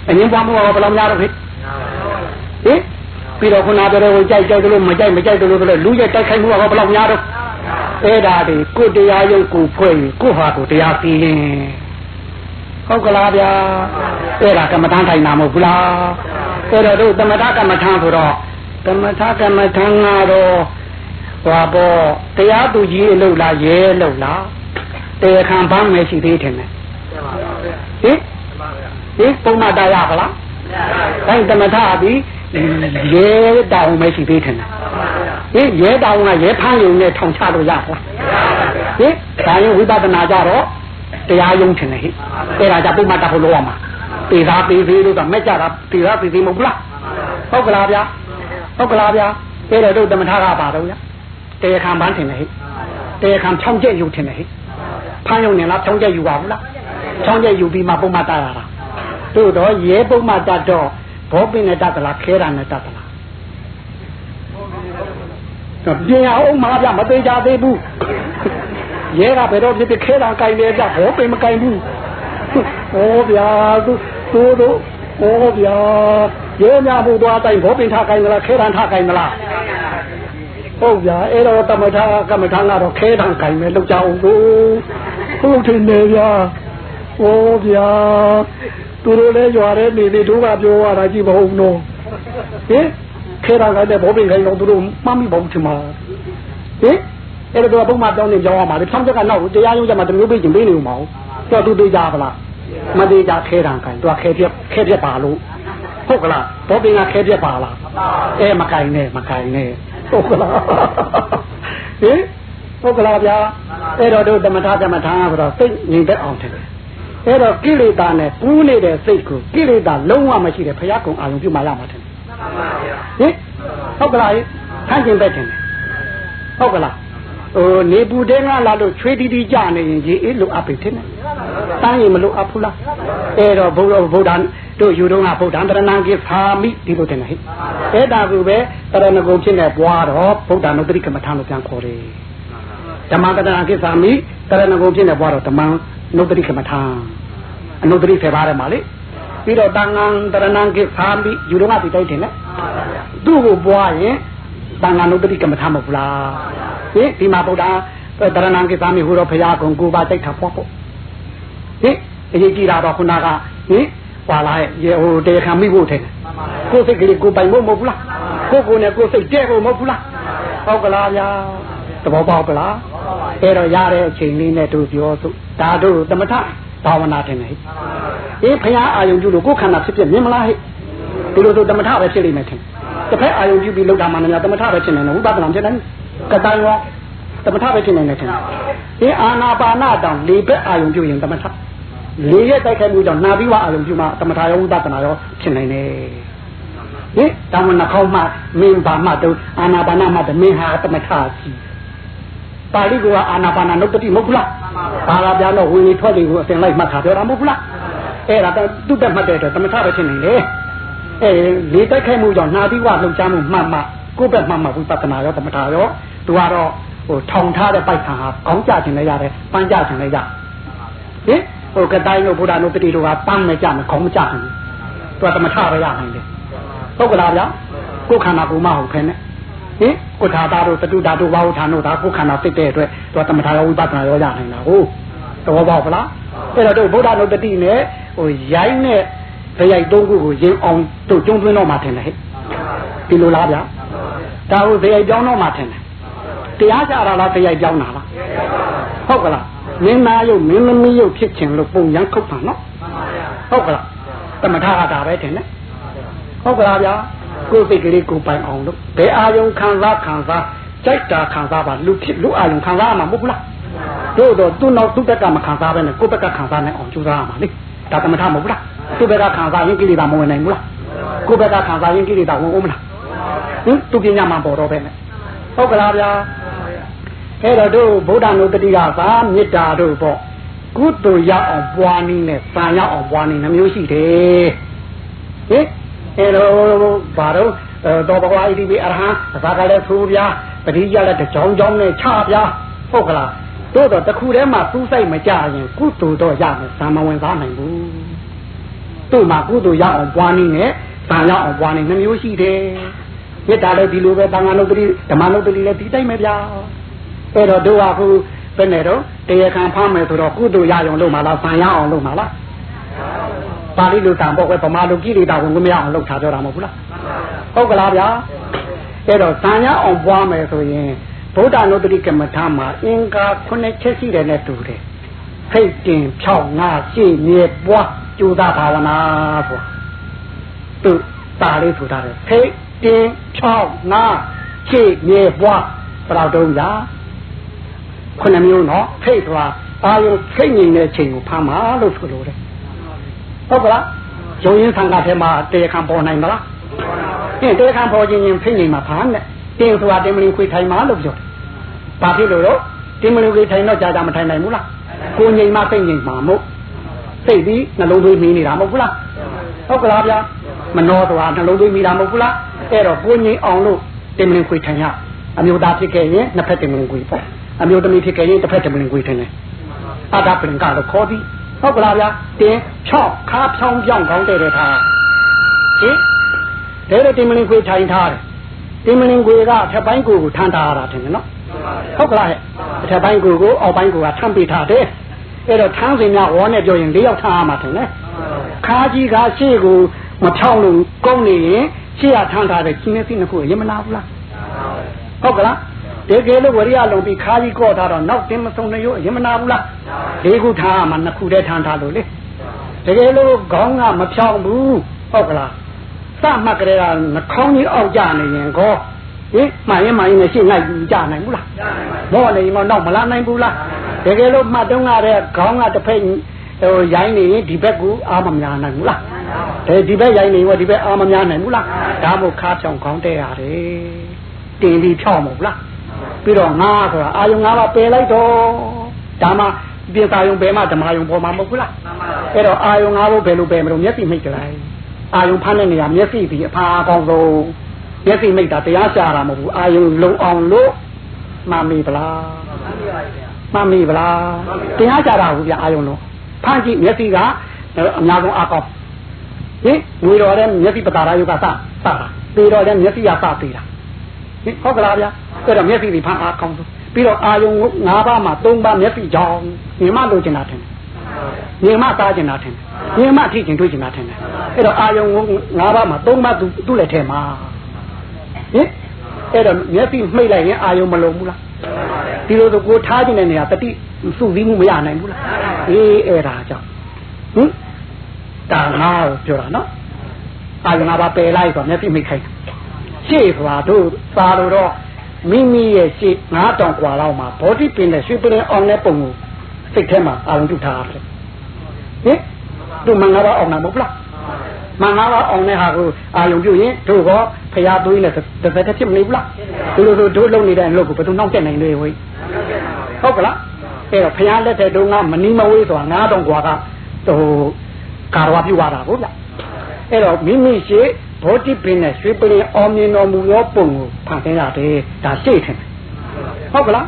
အငင်းပွားမှုကဘယ်လောက်များတော့ဟိဟင်ပြီးတော့ခုနပြောတော့ကြိုက်ကြိုက်လို့မကြိုက်မကြိုက်လို့လို့လူရဲ့တိုက်ခိုက်မှုကဘယ်လောက်များတော့အဲ့ဒါဒီကိုတရားရုပ်ကိုဖွဲ့ရင်ကိုဟာကိုတရားသိရင်ဟုတ်ကလားဗျာအဲ့ဒါကမ္မထန်ထိုင်နာမဟုတ်ဘူးလားအဲ့တော့တို့သမထကမ္မထန်ဆိုတော့ကမ္မထကမ္မထန်ကတော့ဟွာပေါ့တရားသူကြီးအလုပ်လားရဲလုပ်လားတရားခံပန်းမယ်ရှိသေးတယ်ဟင်ဟင် ပုံမှန်တရားပါလားအဲသမထပြီးရဲတောင်းမရှိသေးတယ်ဟင်ရဲတောင်းကရဲဖမ်းယုံနဲ့ထောင်ချလို့ရပါဟင်ဒါရင်ဝိပဿနာကြတော့တရားယုံထင်တယ်ဟိအဲ့ဒါကြပုံမှန်တဖို့လို့ရမှာပေသားပေသေးလို့ကမဲ့ကြတာပေသားပေသေးမဟုတ်လားဟုတ်ကလားဗျာဟုတ်ကလားဗျာအဲ့တော့တို့သမထကပါတော့ဗျာတရားခံပန်းထင်တယ်ဟိတရားခံဖြောင်းကျက်ယူထင်တယ်ဟိဖမ်းယုံနေလားဖြောင်းကျက်ယူပါဘူးလားဖြောင်းကျက်ယူပြီးမှပုံမှန်တရတာ တို့တော့ရဲပုံမှန်တတော့ဘောပင်နဲ့တတ်သလားခဲတာနဲ့တတ်သလားပြင်အောင်မှာဗျမသေးကြသေးဘူးရဲကဘယ်တော့ဖြစ်ဖြစ်ခဲတာကင်နေကြဘောပင်မကင်ဘူးဟောဗျာသူသူတို့ဟောဗျာရဲများဘူးသွားတိုင်းဘောပင်ထားကင်သလားခဲတာထားကင်သလားဟုတ်ဗျာအဲ့တော့တမထာကမ္မထာကတော့ခဲတံကင်မယ်လောက်ကြအောင်လို့ဟုတ်တယ်လေဗျာဟောဗျာ သူတို့လည်းရွာတဲ့နေနေတို့ကပြောရတာကြည့်မဟုတ်နော်ဟင်ခဲတာကလည်းဘောပင်ခိုင်းတော့သူတို့မှတ်မိပါဦးချင်ပါဟင်အဲ့တော့ဘုံမပြောင်းနေကြောင်းရမှာလေဖြောင်းချက်ကနောက်တရားရုံးချက်မှာတမျိုးပြေးကျင်ပေးနေဦးမအောင်တော့သူသေးကြပါလားမသေးကြခဲတာခိုင်းသူကခဲပြက်ခဲပြက်ပါလို့ဟုတ်ကလားဘောပင်ကခဲပြက်ပါလားအဲမကင်နဲ့မကင်နဲ့ဟုတ်ကလားဟင်ဟုတ်ကလားဗျာအဲ့တော့တို့ဓမ္မထာဓမ္မထာဆိုတော့စိတ်ငြိမ်သက်အောင်တယ် အဲ့တော့ကိလေသာနဲ့ပူးနေတဲ့စိတ်ကိုကိလေသာလုံးဝမရှိတဲ့ဘုရားကုံအာရုံပြုမှရမှာတယ်ဟင်ဟုတ်ကလားဟင်ဆန့်ကျင်ဘက်တင်တယ်ဟုတ်ကလားဟိုနေပူတဲ့ငါလာလို့ချွေးတီးတီးကြနေရင်ရေအေးလိုအပ်ပြီထင်တယ်တန်းရင်မလိုအပ်ဘူးလားအဲ့တော့ဘုရားဗုဒ္ဓံတို့ယူတော့ကဗုဒ္ဓံတရဏံကိသာမိဒီလိုတင်တယ်ဟဲ့အဲ့ဒါကူပဲတရဏဂုံဖြစ်နေပွားတော့ဗုဒ္ဓံနုတ္တိကမ္မထာလို့ပြန်ခေါ်တယ်ဓမ္မကတရဏကိသာမိတရဏဂုံဖြစ်နေပွားတော့ဓမ္မ နုတ္တိကမ္မထာအနုတ္တိဖေပါတယ်မှာလေပြီးတော့တန်ငန်တရဏံကိသာမိယူတော့ကဒီတိုက်တယ်နော်သူ့ကိုပွားရင်တန်ငန်နုတ္တိကမ္မထာမဟုတ်ဘူးလားဟင်ဒီမှာဗုဒ္ဓတရဏံကိသာမိဟိုတော့ဘုရားကုံကိုပါတိုက်တာပေါ့ပေါ့ဟင်အရေးကြီးတာတော့ခုနကဟင်ပါလာရဲ့ဟိုတေခံမိဖို့ထဲကိုယ်စိတ်ကလေးကိုပိုင်ဖို့မဟုတ်ဘူးလားကိုယ်ကိုယ်နဲ့ကိုယ်စိတ်တဲ့ဖို့မဟုတ်ဘူးလားဟုတ်ကလားဗျာ သဘောပေါက်ကလားအဲ့တော့ရတဲ့အချိန်လေးနဲ့တို့ပြောသူဒါတို့သမထဘာဝနာတင်တယ်ဟဲ့အေးဖရာအာယုံပြုလို့ကိုယ်ခန္ဓာဖြစ်ဖြစ်မြင်မလားဟဲ့ဒီလိုတို့သမထပဲဖြစ်လိမ့်မယ်ထင်တစ်ဖက်အာယုံပြုပြီးလောက်တာမှလည်းသမထပဲဖြစ်နေတယ်ဝိပဿနာဖြစ်နေကတိုင်ရောသမထပဲဖြစ်နေတယ်ထင်အေးအာနာပါနာတောင်လေဘက်အာယုံပြုရင်သမထလေရဲ့တိုက်ခိုက်မှုကြောင့်နာပြီးဝအာယုံပြုမှသမထရောဝိပဿနာရောဖြစ်နိုင်တယ်ဟင်တောင်းနှခေါင်းမှမင်းဘာမှတော့အာနာပါနာမှတမင်းဟာသမထကြီး ပါဠိကအာနာပါနာနုတ္တိမဟုတ်ဘူးလားဘာသာပြန်တော့ဝင်နေထွက်နေကိုအစဉ်လိုက်မှတ်ထားပြောတာမဟုတ်ဘူးလားအဲ့ဒါတော့သူ့တက်မှတ်တဲ့အတွက်သမထပဲဖြစ်နေလေအဲလေတိုက်ခိုက်မှုကြောင့်နာပြီးဝလှုပ်ရှားမှုမှတ်မှကိုယ့်ဘက်မှတ်မှဝိပဿနာရောသမထရောသူကတော့ဟိုထောင်ထားတဲ့ပိုက်ဆံဟာကောင်းကြခြင်းလည်းရတယ်ပန်းကြခြင်းလည်းရဟင်ဟိုကတိုင်းတို့ဘုရားတို့တတိတို့ကပန်းမကြမခေါင်းမကြဘူးသူကသမထပဲရနိုင်တယ်ဟုတ်ကလားဗျာကိုယ်ခန္ဓာကိုယ်မဟုတ်ဖ ೇನೆ ဟင်ကိုထာတာတို့တတုတာတို့ဘာဝဌာနတို့ဒါကိုယ်ခန္ဓာသိတဲ့အတွက်သူကသမထရောဝိပဿနာရောရနိုင်တာဟုတ်တော်ပါ့ဗလားအဲ့တော့တို့ဘုရားတို့တတိနဲ့ဟိုရိုင်းနဲ့ဗရိုက်သုံးခုကိုရင်အောင်တို့ကျုံသွင်းတော့မှထင်တယ်ဟဲ့ဒီလိုလားဗျာဒါကိုဗရိုက်ပြောင်းတော့မှထင်တယ်တရားကြတာလားဗရိုက်ပြောင်းတာလားဟုတ်ကလားမင်းသားရုပ်မင်းသမီးရုပ်ဖြစ်ခြင်းလို့ပုံရန်ခုတ်ပါနော်ဟုတ်ကလားတမထကတာပဲတင်တယ်ဟုတ်ကလားဗျာ ကိုယ်စိတ်ကလေးကိုပိုင်အောင်လို့ဘယ်အာယုံခံစားခံစားကြိုက်တာခံစားပါလူဖြစ်လူအာယုံခံစားရမှာမဟုတ်ဘူးလားတို့တော့သူ့နောက်သူ့ဘက်ကမခံစားပဲနဲ့ကိုယ့်ဘက်ကခံစားနိုင်အောင်ကြိုးစားရမှာလေဒါတမထမဟုတ်ဘူးလားသူ့ဘက်ကခံစားရင်ကိလေသာမဝင်နိုင်ဘူးလားကိုယ့်ဘက်ကခံစားရင်ကိလေသာဝင်ဦးမလားဟင်သူပညာမှပေါ်တော့ပဲနဲ့ဟုတ်ကလားဗျာအဲ့တော့တို့ဗုဒ္ဓနုတတိကသာမေတ္တာတို့ပေါ့ကုသိုလ်ရအောင်ပွားနည်းနဲ့စာရအောင်ပွားနည်းနှမျိုးရှိတယ်ဟင် အဲလိုဘာတော့တော့ဘဂဝါဣတိပိအရဟံသာကလည်းသိုးပြပတိကြလည်းတကြောင်ကြောင်နဲ့ချပြဟုတ်ကလားတို့တော့တခုတည်းမှာသူ့ဆိုင်မကြရင်ကုသိုလ်တော့ရမယ်ဇာမဝင်သားနိုင်ဘူးတို့မှာကုသိုလ်ရအောင်ပွားနည်းနဲ့ဇာရောက်အောင်ပွားနည်းနှမျိုးရှိတယ်မေတ္တာလည်းဒီလိုပဲတန်ခါနုတ္တိဓမ္မနုတ္တိလည်းဒီတိုင်းပဲဗျာအဲ့တော့တို့ကခုဘယ်နဲ့တော့တရားခံဖမ်းမယ်ဆိုတော့ကုသိုလ်ရအောင်လုပ်မှာလားဇာရအောင်လုပ်မှာလား ပါဠိလိုတန်ပေါ့ကွယ်ဗမာလိုကိလေသာဝင်မရအောင်လုပ်ထားကြတာမဟုတ်ဘူးလားဟုတ်ကလားဗျာအဲ့တော့ဇာရအောင်ပွားမယ်ဆိုရင်ဗုဒ္ဓနုတ္တိကမ္မထာမှာအင်္ဂါခုနှစ်ချက်ရှိတယ်နဲ့တူတယ်ဖိတ်တင်ဖြောင်းငါရှေ့မြေပွားကျူတာဘာဝနာဆိုသူတာလေးဆိုတာလေဖိတ်တင်ဖြောင်းငါရှေ့မြေပွားဘယ်တော့တုံးရခုနှစ်မျိုးနော်ဖိတ်သွားအာယုဖိတ်နေတဲ့ချိန်ကိုဖမ်းပါလို့ဆိုလို့တယ် ဟုတ်ကလားယုံရင်သံဃာထဲမှာတရားခံပေါ်နိုင်မလားဟင်တရားခံပေါ်ခြင်းရင်ဖိတ်နေမှာဖမ်းတယ်တင်းဆိုတာတင်းမလင်းခွေထိုင်မှာလို့ပြောတယ်။ဘာဖြစ်လို့တော့တင်းမလင်းခွေထိုင်တော့ကြာကြာမထိုင်နိုင်ဘူးလား။ကိုငိမ်မှသိငိမ်မှာမို့သိပြီးနှလုံးသွေးမီးနေတာမဟုတ်ဘူးလား။ဟုတ်ကလားဗျာ။မနှောဆိုတာနှလုံးသွေးမီးတာမဟုတ်ဘူးလား။အဲ့တော့ကိုငိမ်အောင်လို့တင်းမလင်းခွေထိုင်ရအမျိုးသားဖြစ်ခဲ့ရင်နှစ်ဖက်တင်းမလင်းခွေပေါ့။အမျိုးသမီးဖြစ်ခဲ့ရင်တစ်ဖက်တင်းမလင်းခွေထိုင်တယ်။အတာပလင်ကတော့ခေါ်ပြီး ဟုတ်ကလားဗျာ။တင်းဖြောက်ခါဖြောင်းပြောင်းကောင်းတဲ့တဲ့ထား။ဟင်ဒါတော့တင်းမလင်းခွေထိုင်ထားတယ်တင်မလင်ကိုကထက်ပိုင်းကိုကိုထမ်းထားရတာထင်တယ်နော်ဟုတ်ကလားဟဲ့ထက်ပိုင်းကိုကိုအောက်ပိုင်းကိုကထမ်းပေးထားတယ်အဲ့တော့ထမ်းစင်များဝေါ်နဲ့ပြောရင်၄ယောက်ထမ်းရမှာထင်တယ်ခါကြီးကရှေ့ကိုမဖြောင်းလို့ကုန်းနေရင်ရှေ့ကထမ်းထားတဲ့ချင်းနဲ့စိနှစ်ခုရမနာဘူးလားဟုတ်ကလား တကယ်လို့ဝရိယလုံးပြီးခါကြီးကော့ထားတော့နောက်တင်မဆုံးနေရောရမနာဘူးလား၄ခုထားရမှာနှစ်ခုတည်းထမ်းထားလို့လေတကယ်လို့ခေါင်းကမဖြောင်းဘူးဟုတ်ကလားစမှတ်ကြတဲ့ကနှာခေါင်းကြီးအောက်ကြနေရင်ကောဟင်မှန်ရင်မှန်ရင်လည်းရှင်းလိုက်ကြနိုင်ဘူးလားမောနေရင်တော့မလာနိုင်ဘူးလားတကယ်လို့မှတ်တုံးရတဲ့ခေါင်းကတစ်ဖက်ဟိုရိုင်းနေရင်ဒီဘက်ကိုအာမများနိုင်ဘူးလားအဲဒီဘက်ရိုင်းနေရင်ဒီဘက်အာမများနိုင်ဘူးလားဒါမို့ခါဖြောင်ခေါင်းတဲ့ရတယ်တင်ပြီးဖြောင်းမို့လား ပြီးတော့ငါဆိုတာအာယုံငါးပါးပယ်လိုက်တော့ဒါမှပြင်စာယုံပယ်မှဓမ္မယုံပေါ်မှာမဟုတ်ဘူးလားအဲ့တော့အာယုံငါးဘုဘယ်လိုပယ်မလို့မျက်စိမိတ်ကြလိုက်အာယုံဖမ်းတဲ့နေရာမျက်စိဒီအဖာအကောင်းဆုံးမျက်စိမိတ်တာတရားရှာတာမဟုတ်ဘူးအာယုံလုံအောင်လို့မှမေးဗလားမှမေးဗလားတရားရှာတာဟုတ်ဗျအာယုံလုံးဖမ်းကြည့်မျက်စိကအများဆုံးအကောင်းဟင်ငွေတော်တဲ့မျက်စိပတာရာယုကစစတာပေတော်တဲ့မျက်စိကစသေးတာ ဟင်ဟုတ်ကလားဗျအဲ့တော့မျက်စိဒီဖမ်းအကောင်းဆုံးပြီးတော့အာယုံ၅ပါးမှာ၃ပါးမျက်စိကြောင်းညီမလိုချင်တာထင်တယ်ညီမသားချင်တာထင်တယ်ညီမထိချင်တွေ့ချင်တာထင်တယ်အဲ့တော့အာယုံ၅ပါးမှာ၃ပါးသူသူ့လက်ထဲမှာဟင်အဲ့တော့မျက်စိမှိတ်လိုက်ရင်အာယုံမလုံးဘူးလားဒီလိုဆိုကိုထားခြင်းတဲ့နေရာတတိစုစည်းမှုမရနိုင်ဘူးလားအေးအဲ့ဒါကြောင့်ဟင်ဒါငါပြောတာနော်အာယုံ၅ပါးပယ်လိုက်တော့မျက်စိမိတ်ခိုင်း ရှေ့ဆိုတာတို့သာလို့တော့မိမိရဲ့ရှေ့ငါးတောင်กว่าလောက်မှာဘောဓိပင်နဲ့ရွှေပင်အောင်တဲ့ပုံကိုစိတ်ထဲမှာအာရုံပြုထားရတယ်ဟင်တို့မင်္ဂလာအောင်တာမဟုတ်လားမင်္ဂလာအောင်တဲ့ဟာကိုအာရုံပြုရင်တို့ကဖရာသွေးနဲ့တစ်သက်တစ်ဖြစ်မနေဘူးလားဒီလိုဆိုတို့လုံနေတဲ့အလုပ်ကိုဘယ်သူနှောက်တက်နိုင်လဲဝိဟုတ်ကလားအဲ့တော့ဖရာလက်ထက်တုန်းကမနီးမဝေးဆိုတာငါးတောင်กว่าကဟိုကာရဝပြုတ်တာဟုတ်လားအဲ့တော့မိမိရှိ ဘောတိပင်နဲ့ရွှေပလင်အောင်မြင်တော်မူသောပုံကိုဖန်ဆင်းရတယ်ဒါစိတ်ထင်တယ်ဟုတ်ကလား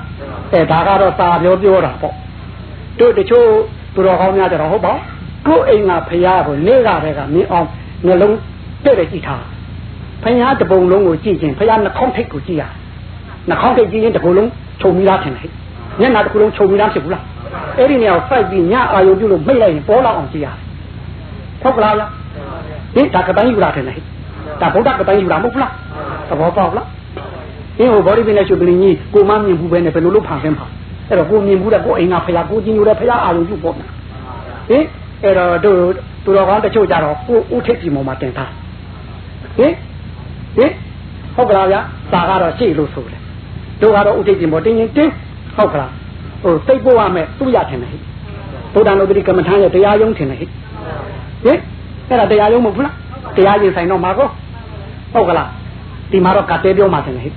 အဲဒါကတော့သာပြောပြောတာပေါ့တို့တချို့သူတော်ကောင်းများကြတော့ဟုတ်ပါကိုယ်အိမ်ကဖရာကိုနေကတည်းကမြင်အောင်နှလုံးတဲ့တဲ့ကြည့်ထားဖရာတပုံလုံးကိုကြည့်ခြင်းဖရာနှာခေါင်းထိတ်ကိုကြည့်ရနှာခေါင်းထိတ်ကြည့်ရင်တပုံလုံးခြုံမိသားထင်တယ်မျက်နှာတခုလုံးခြုံမိသားဖြစ်ဘူးလားအဲ့ဒီနေရာကိုစိုက်ပြီးညအာယုံပြုလို့မိတ်လိုက်ရင်ပေါ်လာအောင်ကြည့်ရတယ်ဟုတ်ကလားဗျဒီဒါကတိုင်းယူလာတယ်လေ ဒါဗုဒ္ဓကတိုင်းယူလာမဟုတ်လားသဘောပေါက်လားအင်းဟိုဘောဓိပင်နဲ့ရှုပ်ပလင်ကြီးကိုမမြင်ဘူးပဲနဲ့ဘယ်လိုလုပ်ဖန်ဆင်းပါအဲ့တော့ကိုမြင်ဘူးတဲ့ကိုအိမ်ကဖရာကိုကြီးညိုတဲ့ဖရာအာရုံပြုပေါ့ဟင်အဲ့တော့တို့သူတော်ကောင်းတချို့ကြတော့ကိုဥထိပ်ကြီးပေါ်မှာတင်ထားဟင်ဟင်ဟုတ်ကလားဗျာစာကတော့ရှေ့လို့ဆိုတယ်တို့ကတော့ဥထိပ်ကြီးပေါ်တင်ရင်တင်းဟုတ်ကလားဟိုစိတ်ပို့ရမယ်သူ့ရထင်တယ်ဟိဗုဒ္ဓနုပတိကမ္မထာရဲ့တရားယုံထင်တယ်ဟိဟင်အဲ့ဒါတရားယုံမဟုတ်ဘူးလားတရားရင်ဆိုင်တော့မှာကော ဟုတ်ကလားဒီမှာတော့ကတဲပြောမှတယ်ဟိ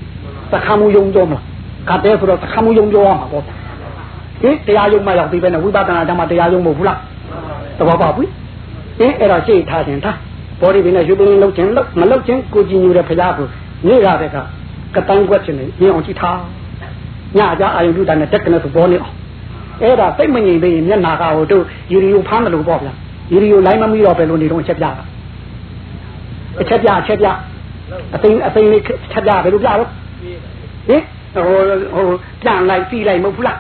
သခါမှုယုံကြောမလားကတဲဆိုတော့သခါမှုယုံကြောရမှာပေါ့ဟင်တရားယုံမှရောက်ပြီးပဲနဲ့ဝိပဿနာဓမ္မတရားယုံမဟုတ်ဘူးလားသဘောပေါက်ပြီအင်းအဲ့တော့ရှေ့ထားခြင်းထားဘောဒီဘင်းနဲ့ယူပင်းလုံးချင်းလုံးမလုံးချင်းကိုကြည်ညိုတဲ့ဖရားကိုနေရတဲ့ကကတန်းကွက်ချင်နေမြင်အောင်ကြည့်ထားညကြအာယုဒုတာနဲ့တက်ကနေသဘောနေအောင်အဲ့ဒါစိတ်မငြိမ်သေးရင်မျက်နာကဟိုတို့ယူရီယိုဖမ်းတယ်လို့ပေါ့ဗျာယူရီယိုလိုင်းမမီတော့ပဲလို့နေတော့ချက်ပြတာအချက်ပြအချက်ပြ အသိအသိလေးချက်ပြပဲလို့ပြတော့ဟင်ဟိုဟိုပြန်လိုက်ပြီးလိုက်မဟုတ်ဘူးလား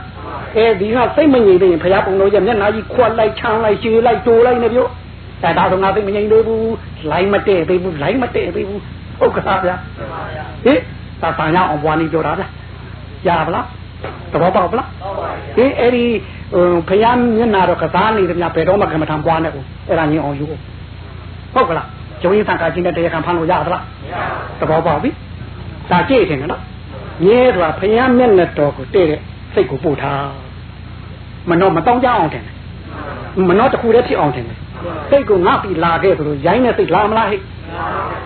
အဲဒီကစိတ်မငြိမ်သေးရင်ဖရားပုံတော်ကြီးမျက်နာကြီးခွက်လိုက်ချမ်းလိုက်ရှည်လိုက်တိုးလိုက်နေပြောအဲဒါတော့ငါစိတ်မငြိမ်သေးဘူးလိုင်းမတည့်သေးဘူးလိုင်းမတည့်သေးဘူးဟုတ်ကလားဗျာဟင်သာပန်ရအောင်ဘွားနေပြောတာဗျာရပါလားသဘောပေါက်ပလားဟင်အဲ့ဒီဖယားမျက်နာတော့ကစားနေတယ်များဘယ်တော့မှကမ္မထံပွားနေဘူးအဲ့ဒါညင်အောင်ယူဟုတ်ကလား ကျုံရင်သံဃာချင်းတဲ့တရားခံဖမ်းလို့ရသလားသဘောပေါက်ပြီဒါကြည့်တယ်နော်မြဲဆိုတာဖယားမျက်နှာတော်ကိုတဲ့တဲ့စိတ်ကိုပို့ထားမနှောမတောင်းကြအောင်တယ်မနှောတခုတည်းဖြစ်အောင်တယ်စိတ်ကိုငါပြီလာခဲ့ဆိုလို့ရိုင်းတဲ့စိတ်လာမလားဟဲ့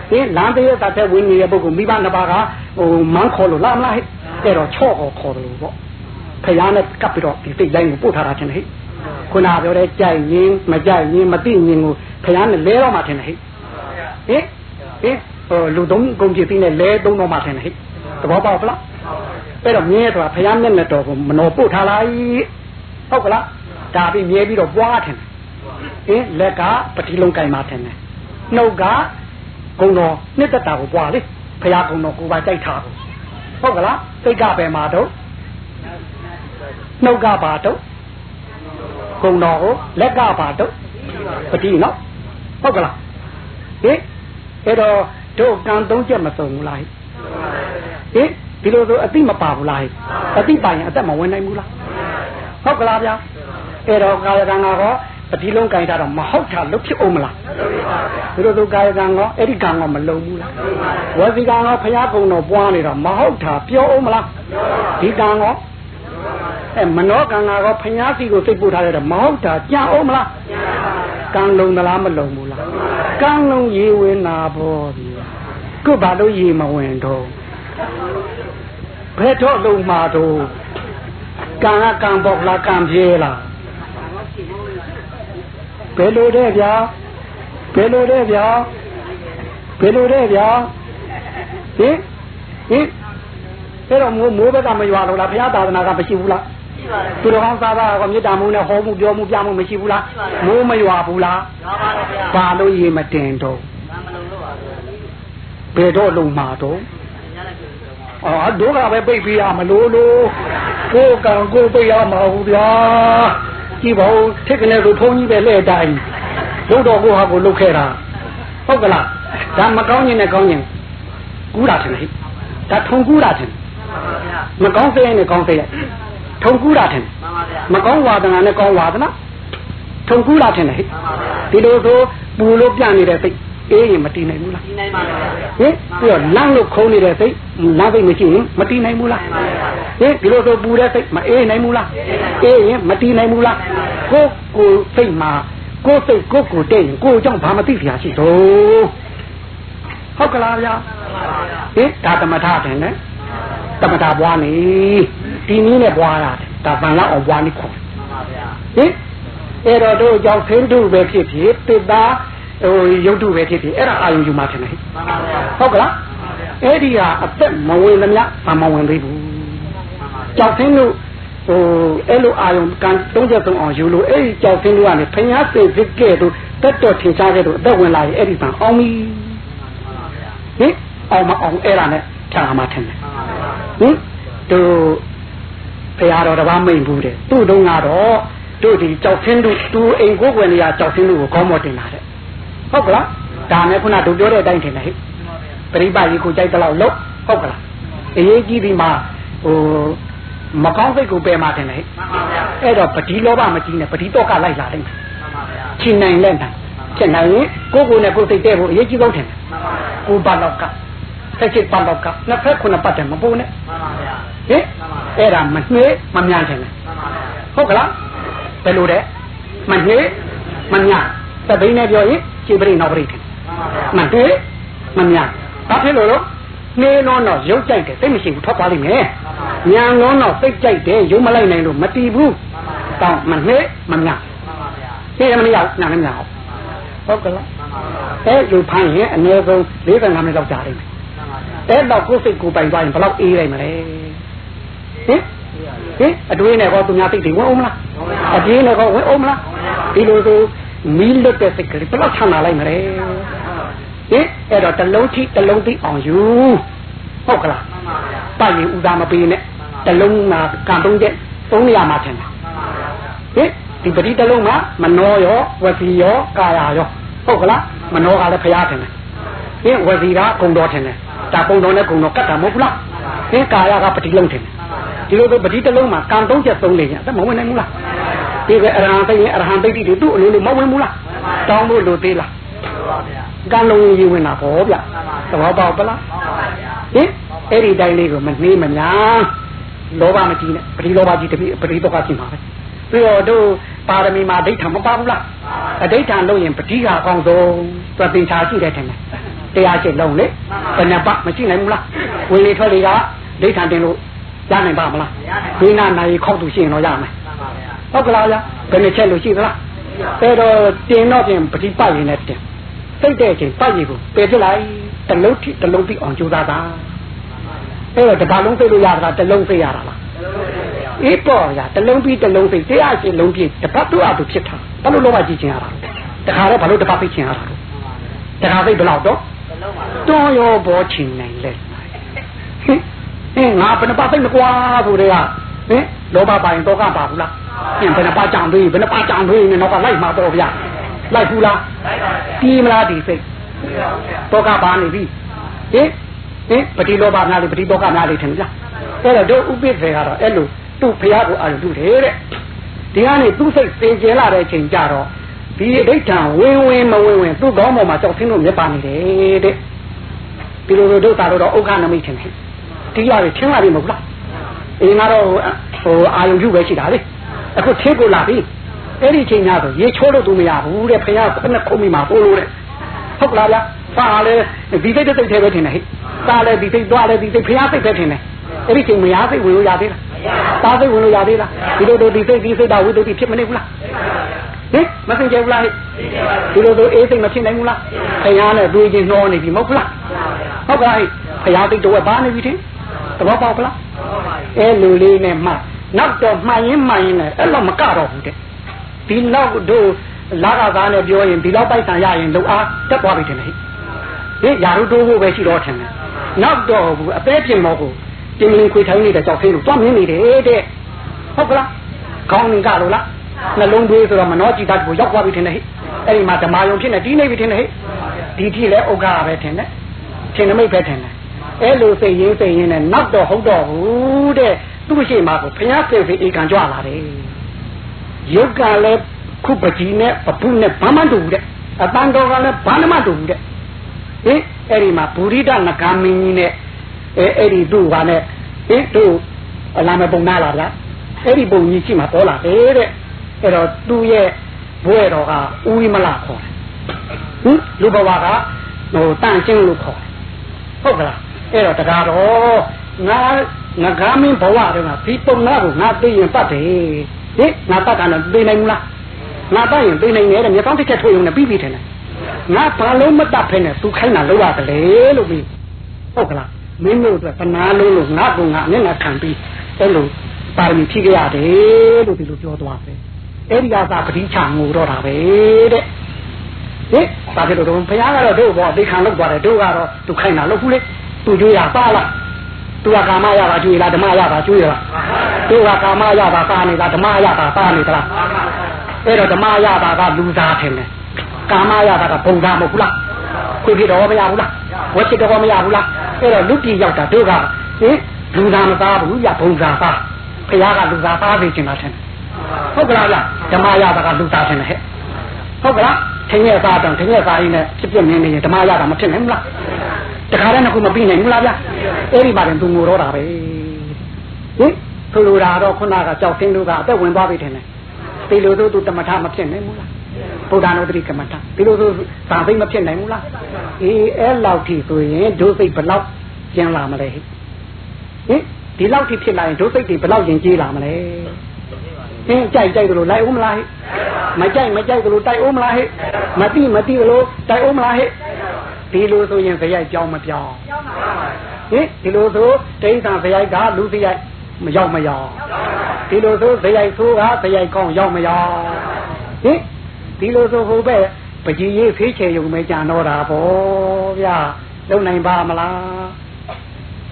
ဒီလမ်းသေးတဲ့တဲ့ဝင်နေတဲ့ပုဂ္ဂိုလ်မိဘနှစ်ပါးကဟိုမန်းခေါ်လို့လာမလားဟဲ့အဲ့တော့ချော့ခေါ်ခေါ်တယ်လို့ပေါ့ဖယားနဲ့ကပ်ပြီးတော့ဒီစိတ်လိုင်းကိုပို့ထားတာချင်းဟဲ့ခုနပြောတဲ့ကြိုက်ရင်မကြိုက်ရင်မသိရင်ကိုဖယားနဲ့လဲတော့မှထင်တယ်ဟဲ့ ဟင်ဟင်ဟိုလူသုံးကုန်ကြည့်ပြီးနဲ့လဲသုံးတော့မှထင်တယ်ဟဲ့သဘောပေါက်လားအဲ့တော့မြဲဆိုတာဖယားမျက်နှာတော်ကိုမနှောပို့ထားလိုက်ဟုတ်ကလားဒါပြီးမြဲပြီးတော့ပွားထင်တယ်ဟင်လက်ကပတိလုံးကင်มาထင်တယ်နှုတ်ကဂုံတော်နှစ်သက်တာကိုပွားလေဖယားဂုံတော်ကိုပါကြိုက်တာကိုဟုတ်ကလားစိတ်ကပဲမှာတော့နှုတ်ကပါတော့ဂုံတော်ကိုလက်ကပါတော့ပတိနော်ဟုတ်ကလားဟင် အဲ့တော့တို့ကံသုံးချက်မစုံဘူးလားဟင်ဒီလိုဆိုအတိမပါဘူးလားအတိပါရင်အသက်မဝင်နိုင်ဘူးလားဟုတ်ကလားဗျာအဲ့တော့ကာယကံကတော့ပတိလုံးကြိုင်တာတော့မဟုတ်တာလုတ်ဖြစ်အောင်မလားဒီလိုဆိုကာယကံကောအဲ့ဒီကံကောမလုံဘူးလားဝစီကံကောဖရာကုံတော်ပွားနေတော့မဟုတ်တာပြောအောင်မလားဒီကံကောအဲမနောကံကောဖရာစီကိုစိတ်ပို့ထားရတော့မဟုတ်တာကြံအောင်မလားကံလုံသလားမလုံဘူးလား ကံလုံရေဝင်နာဘောဒီခုဘာလို့ရေမဝင်တော့ဘယ်တော့လုံမှာတော့ကံကကံပေါက်လားကံပြေးလားဘယ်လိုတဲ့ဗျာဘယ်လိုတဲ့ဗျာဘယ်လိုတဲ့ဗျာဟင်ဟင်အဲ့တော့မိုးမိုးဘက်ကမရွာလို့လားဘုရားသာသနာကမရှိဘူးလားရှိပါတယ် သူတော်ကောင်းသားသားကမေတ္တာမှုနဲ့ဟောမှုပြောမှုပြမှုမရှိဘူးလားမိုးမရွာဘူးလားရွာပါတယ်ဗျာဘာလို့ရေမတင်တော့ဘာမလုံလို့ပါဘယ်တော့လုံမှာတော့အော်ဒုက္ခပဲပိတ်ပြရမလို့လို့ကိုယ်ကံကိုယ်ပိတ်ရမှာဘူးဗျာကြည့်ပါဦးထက်ကနေလို့ဖုန်းကြီးပဲလှည့်တိုင်းဘုတော်ကိုဟာကိုလုတ်ခဲ့တာဟုတ်ကလားဒါမကောင်းရင်လည်းကောင်းရင်ကူးတာထင်တယ်ဒါထုံကူးတာထင်မကောင်းစေရင်လည်းကောင်းစေရ ထုံကူးတာထင်မကောင်းဝါဒနာနဲ့ကောင်းဝါဒနာထုံကူးတာထင်တယ်ဒီလိုဆိုပူလို့ပြနေတဲ့စိတ်အေးရင်မတည်နိုင်ဘူးလားတည်နိုင်ပါဘူးဟင်ပြီးတော့လမ်းလို့ခုံနေတဲ့စိတ်လမ်းစိတ်မရှိရင်မတည်နိုင်ဘူးလားဟင်ဒီလိုဆိုပူတဲ့စိတ်မအေးနိုင်ဘူးလားအေးရင်မတည်နိုင်ဘူးလားကိုကိုစိတ်မှာကိုစိတ်ကိုကိုတဲ့ရင်ကိုကြောင့်ဘာမသိစရာရှိတော့ဟုတ်ကလားဗျာဟင်ဒါသမထတယ်နဲ့သမထဘွားနေ ဒီနည်းနဲ့ဘွားရတယ်ဒါဗန်လောက်အောင်ဘွားနေခေါ်ဟင်အဲ့တော့တို့ကြောင့်ခင်းတုပဲဖြစ်ဖြစ်တစ်သားဟိုရုပ်တုပဲဖြစ်ဖြစ်အဲ့ဒါအာယုံယူမှထင်တယ်ဟုတ်ကလားအဲ့ဒီဟာအသက်မဝင်သမျှဘာမဝင်သေးဘူးကြောက်သင်းလို့ဟိုအဲ့လိုအာယုံကံသုံးချက်သုံးအောင်ယူလို့အဲ့ဒီကြောက်သင်းလို့ကနေဖျားစိတ်စစ်ကဲ့သို့တက်တော်ထင်ရှားခဲ့တော့အသက်ဝင်လာရင်အဲ့ဒီပံအောင်ပြီဟင်အောင်မအောင်အဲ့ဒါနဲ့ဖြာမှထင်တယ်ဟင်တို့ ဘုရားတော်တပါးမိန်ဘူးတဲ့သူ့တုန်းကတော့တို့ဒီကြောက်သင်းတို့သူအိမ်ကိုယ်ွယ်နေရကြောက်သင်းတို့ကိုကောင်းမတင်လာတဲ့ဟုတ်ကလားဒါနဲ့ခုနတို့ပြောတဲ့အတိုင်းထင်တယ်ဟဲ့ပရိပတ်ကြီးကိုကြိုက်တော့လို့ဟုတ်ကလားအရေးကြီးဒီမှာဟိုမကောင်းစိတ်ကိုပယ်မှတင်တယ်ဟဲ့အဲ့တော့ပတိလောဘမကြီးနဲ့ပတိတော့ကလိုက်လာတယ်ချင်းနိုင်လက်နိုင်ချက်နိုင်ရင်ကိုကိုနဲ့ကိုစိတ်တဲ့ဖို့အရေးကြီးဆုံးထင်တယ်ကိုပါတော့ကဆက်ချစ်ပါတော့ကနှစ်ဖက်ခုနှစ်ပတ်တယ်မပူနဲ့ဟင် အဲ့ဒါမနှွေးမမြန်တယ်ဟုတ်ကလားဘယ်လိုတဲ့မနှွေးမမြန်သဘိန်းနဲ့ပြောရင်ခြေပရိနောက်ပရိတယ်မှန်တယ်မများဘာဖြစ်လို့လို့နေလုံးတော့ရုပ်ကြိုက်တယ်သိမရှိဘူးထွက်သွားလိမ့်မယ်ညံလုံးတော့စိတ်ကြိုက်တယ်ရုပ်မလိုက်နိုင်လို့မတီးဘူးတောင်းမနှဲ့မများသိရမလားနားမများဟုတ်ကလားအဲလိုဖမ်းရင်အနည်းဆုံး45မိနစ်လောက်ကြာလိမ့်မယ်အဲ့တော့ကိုယ်စိတ်ကိုပိုင်သွားရင်ဘယ်လောက်အေးလိုက်မလဲ ဟင်ဟင်အတွေးနဲ့ကောသူများစိတ်တွေဝင်အောင်မလားအပြေးနဲ့ကောဝင်အောင်မလားဒီလိုဆိုမီးလွတ်တဲ့စိတ်ကလေးဘယ်လောက်ချမ်းသာလိုက်မလဲဟင်အဲ့တော့တလုံးထိတလုံးသိအောင်ယူဟုတ်ကလားပတ်ရင်ဥသာမပေးနဲ့တလုံးကကံတုံးတဲ့သုံးနေရာမှာထင်တာဟင်ဒီပတိတလုံးမှာမနောရောဝစီရောကာယရောဟုတ်ကလားမနောကလည်းဖျားထင်တယ်ဟင်ဝစီကဂုံတော်ထင်တယ်ဒါဂုံတော်နဲ့ဂုံတော်ကတ်တာမဟုတ်ဘူးလားဟင်ကာယကပတိလုံးထင်တယ် ဒီလိုဆိုပတိတလုံးမှာကံသုံးချက်သုံးနေကြအသက်မဝင်နိုင်ဘူးလားဒီကအရဟံသိရင်အရဟံသိတိတွေသူ့အလိုလိုမဝင်ဘူးလားတောင်းဖို့လိုသေးလားကံလုံးကြီးဝင်တာပေါ့ဗျသဘောပေါက်ပလားဟင်အဲ့ဒီတိုင်းလေးကိုမနှေးမညာလောဘမကြီးနဲ့ပရိလောဘကြီးတပိပရိတော့ကကြီးမှာပဲပြီးတော့တို့ပါရမီမှာဒိဋ္ဌံမပါဘူးလားအဒိဋ္ဌံလို့ရင်ပတိကအကောင်းဆုံးသူသင်္ချာရှိတယ်ထင်တယ်တရားရှိလုံးလေဘယ်နှပတ်မရှိနိုင်ဘူးလားဝင်လေထွက်လေကဒိဋ္ဌံတင်လို့ ရနိုင်ပါမလားဒီနာနိုင်ခောက်သူရှိရင်တော့ရမယ်ဟုတ်ကလားဗျဘယ်နှချက်လို့ရှိသလားအဲ့တော့တင်တော့ပြင်ပတိပတ်ရင်လည်းတင်စိတ်တဲ့အချိန်ပတ်ရည်ကိုပယ်ပြလိုက်တလုံးထိတလုံးပြီးအောင်ကြိုးစားတာအဲ့တော့တပါလုံးစိတ်လို့ရတာတလုံးစိတ်ရတာလားအေးပေါ်ရတလုံးပြီးတလုံးစိတ်တရားချင်းလုံးပြည့်တပတ်သူ့အတူဖြစ်တာဘာလို့လောဘကြီးချင်ရတာတခါတော့ဘာလို့တပတ်သိချင်ရတာတခါသိဘယ်လောက်တော့တွန်းရောဘောချင်နိုင်လဲ ဟင်ငါဘယ်နှပတ်သိမကွာဆိုတဲ့ကဟင်လောဘပိုင်တော့ကပါဘူးလားဟင်ဘယ်နှပတ်ကြောင်တွေးဘယ်နှပတ်ကြောင်တွေးနေတော့ကလိုက်မှာတော့ဗျာလိုက်ဘူးလားတီးမလားဒီစိတ်တော့ကပါနေပြီဟင်ဟင်ပတိလောဘများလေပတိတော့ကများလေထင်ကြအဲ့တော့တို့ဥပိ္ပေကတော့အဲ့လိုသူ့ဖရာကိုအာရုံပြုတယ်တဲ့ဒီကနေသူ့စိတ်စင်ကြယ်လာတဲ့အချိန်ကြတော့ဒီအဋ္ဌံဝင်းဝင်းမဝင်းဝင်းသူ့ကောင်းပေါ်မှာကြောက်ဆင်းလို့မြတ်ပါနေတယ်တဲ့ဒီလိုလိုတို့သာတော့ဥက္ခနမိတ်ထင်တယ် ဒီလာပြီထင်းလာပြီမဟုတ်လားအင်းကတော့ဟိုအာယုံပြုပဲရှိတာလေအခုထင်းကိုလာပြီအဲ့ဒီချိန်များဆိုရေချိုးလို့သူမရဘူးတဲ့ဖခင်ကနှစ်ခုမိမှာပို့လို့တဲ့ဟုတ်လားဗျာစာလဲဒီစိတ်တဲ့စိတ်ထဲပဲထင်တယ်ဟဲ့စာလဲဒီစိတ်သွားလဲဒီစိတ်ဖခင်စိတ်ပဲထင်တယ်အဲ့ဒီချိန်မရစိတ်ဝင်လို့ရသေးလားတာစိတ်ဝင်လို့ရသေးလားဒီလိုတို့ဒီစိတ်ဒီစိတ်တော့ဝိတ္တုဖြစ်မနေဘူးလားဟင်မသိကြဘူးလားဟဲ့ဒီလိုတို့အေးစိတ်မဖြစ်နိုင်ဘူးလားဖခင်နဲ့တွေးချင်းနှောနေပြီမဟုတ်ဘူးလားဟုတ်ကဲ့ဖခင်စိတ်တော့ဘာနေပြီထင် သဘောပေါက်လားအဲလူလေးနဲ့မှနောက်တော့မှန်ရင်မှန်ရင်လည်းအဲ့လိုမကတော့ဘူးတဲ့ဒီနောက်တို့လာကစားနဲ့ပြောရင်ဒီလောက်ပိုက်ဆံရရင်လုံအားတက်သွားပြီထင်တယ်ဟင်ရာတို့တိုးဖို့ပဲရှိတော့ထင်တယ်နောက်တော့ဘူးအသေးပြင်မောကိုတင်းလင်းခွေထိုင်းနေတဲ့ကြောက်သေးလို့တွားမင်းနေတယ်တဲ့ဟုတ်ကလားခေါင်းငင်ကလို့လားနှလုံးသွေးဆိုတော့မနှောကြည်တတ်ကိုရောက်သွားပြီထင်တယ်ဟဲ့အဲ့ဒီမှာဓမ္မယုံဖြစ်နေတီးနေပြီထင်တယ်ဟဲ့ဒီထိလဲဥက္ကပဲထင်တယ်ထင်နမိတ်ပဲထင်တယ် အဲ့လိုစိတ်ရင်းစိတ်ရင်းနဲ့နောက်တော့ဟုတ်တော့ဘူးတဲ့သူ့ရှိမှာကိုဖျားစိတ်စိတ်ဧကံကြွလာတယ်ယုတ်ကလည်းခုပကြီးနဲ့ပပုနဲ့ဘာမှတူဘူးတဲ့အတန်တော်ကလည်းဘာမှတူဘူးတဲ့ဟင်အဲ့ဒီမှာဘူရိဒနဂါမင်းကြီးနဲ့အဲအဲ့ဒီသူ့ဘာနဲ့ဟင်တို့အလားမပုံနာလားဗျာအဲ့ဒီပုံကြီးရှိမှပေါ်လာတယ်တဲ့အဲ့တော့သူ့ရဲ့ဘွဲတော်ကဥဝိမလခေါ်တယ်ဟင်လူဘဝကဟိုတန့်ချင်းလို့ခေါ်တယ်ဟုတ်ကလား အဲ့တော့တရားတော်ငါငါကားမင်းဘဝတုန်းကဒီပုံနာကိုငါသိရင်ပတ်တယ်ဟင်ငါတတ်တာလည်းသိနိုင်ဘူးလားငါတတ်ရင်သိနိုင်တယ်တဲ့မြေကောင်းတစ်ချက်ထုတ်ရုံနဲ့ပြီးပြီထင်တယ်ငါဘာလုံးမတတ်ဖ ೇನೆ သူခိုင်းတာလောက်ရတယ်လို့ပြီးဟုတ်ကလားမင်းတို့အတွက်ပနာလုံးလို့ငါကငါမျက်နှာခံပြီးအဲ့လိုပါရမီဖြည့်ကြရတယ်လို့ဒီလိုပြောသွားတယ်အဲ့ဒီကသာပဋိချငိုတော့တာပဲတဲ့ဟင်ဘာဖြစ်လို့တော့ဘုရားကတော့တို့ဘောသိခံလောက်သွားတယ်တို့ကတော့သူခိုင်းတာလောက်ဘူးလေ သူကြွေးရပါလားသူကကာမရတာကြွေးလားဓမ္မရတာကြွေးလားတို့ကကာမရတာပါနေတာဓမ္မရတာပါနေသလားအဲ့တော့ဓမ္မရတာကလူသားထင်တယ်ကာမရတာကဘုံသားမဟုတ်ဘူးလားခွေဖြစ်တော့မရဘူးလားဝက်ဖြစ်တော့မရဘူးလားအဲ့တော့လူပြည်ရောက်တာတို့ကဟင်လူသားမသားဘူးရဘုံသားသားဖခင်ကလူသားသားသိချင်တာထင်တယ်ဟုတ်ကလားဗျဓမ္မရတာကလူသားထင်တယ်ဟဲ့ဟုတ်ကလား ထင်းရဲ့သားတောင်ထင်းရဲ့သားရင်းနဲ့ဖြစ်ပြနေနေရင်ဓမ္မရတာမဖြစ်နိုင်ဘူးလားတခါတည်းကမပြီးနိုင်ဘူးလားဗျအဲ့ဒီမှာတင်သူငိုတော့တာပဲဟင်သူလိုတာတော့ခုနကကြောက်သိန်းတို့ကအသက်ဝင်သွားပြီထင်တယ်ဒီလိုတို့သူတမထမဖြစ်နိုင်ဘူးလားဗုဒ္ဓနုတ္တိကမ္မထဒီလိုဆိုသာသိမဖြစ်နိုင်ဘူးလားအေးအဲ့လောက်ထိဆိုရင်ဒုစိတ်ဘလောက်ကျန်လာမလဲဟင်ဒီလောက်ထိဖြစ်လာရင်ဒုစိတ်တွေဘလောက်ရင်ကျေးလာမလဲ ဟဟင်းကြိုက်ကြိုက်လို့လိုက်ဦးမလားဟဲ့မကြိုက်မကြိုက်လို့တိုက်ဦးမလားဟဲ့မတိမတိလို့တိုက်ဦးမလားဟဲ့ဒီလိုဆိုရင်ဇယိုက်ကြောင်းမပြောင်းဟင်ဒီလိုဆိုတိဋ္ဌာဇယိုက်ကလူဇယိုက်မရောက်မရောက်ဒီလိုဆိုဇယိုက်ဆိုးကဇယိုက်ကောင်းရောက်မရောက်ဟင်ဒီလိုဆိုဟိုဘက်ပကြီးရေးဖေးချေယုံမဲကြံတော့တာပေါ့ဗျာလုံနိုင်ပါမလား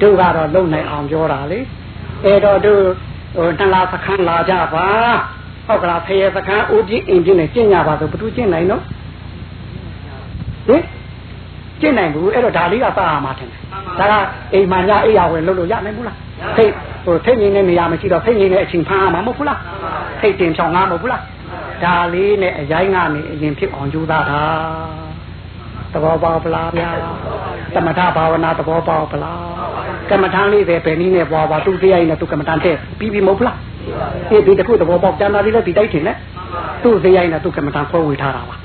တို့ကတော့လုံနိုင်အောင်ပြောတာလေအဲ့တော့တို့ ဟိုတလားစခန်းလာကြပါဟုတ်ကလားဖရေစခန်းဦးကြီးအင်ကြီးနဲ့ကျင့်ကြပါဆိုဘသူကျင့်နိုင်တော့ဟင်ကျင့်နိုင်ဘူးအဲ့တော့ဒါလေးကစရမှာထင်တယ်ဒါကအိမ်မှာညအိယာဝင်လို့လို့ရနိုင်ဘူးလားထိတ်ဟိုထိတ်ငင်းတဲ့နေရာမရှိတော့ထိတ်ငင်းတဲ့အချိန်ဖမ်းရမှာမဟုတ်ဘူးလားထိတ်တင်ဖြောင်းငါမဟုတ်ဘူးလားဒါလေးနဲ့အရင်ကနေအရင်ဖြစ်အောင်ကြိုးစားတာ သဘောပေါက်ပလားဗျာသမထဘာဝနာသဘောပေါက်ပလားကမ္မထမ်းလေးပဲဘယ်နည်းနဲ့ပွားပွားသူတရားရင်နဲ့သူကမ္မထမ်းတဲ့ပြီးပြီမဟုတ်လားဒီဒီတခုသဘောပေါက်ကျန်တာလေးလည်းဒီတိုက်ထင်နဲ့သူတရားရင်နဲ့သူကမ္မထမ်းဖွဲ့ဝေထားတာပါ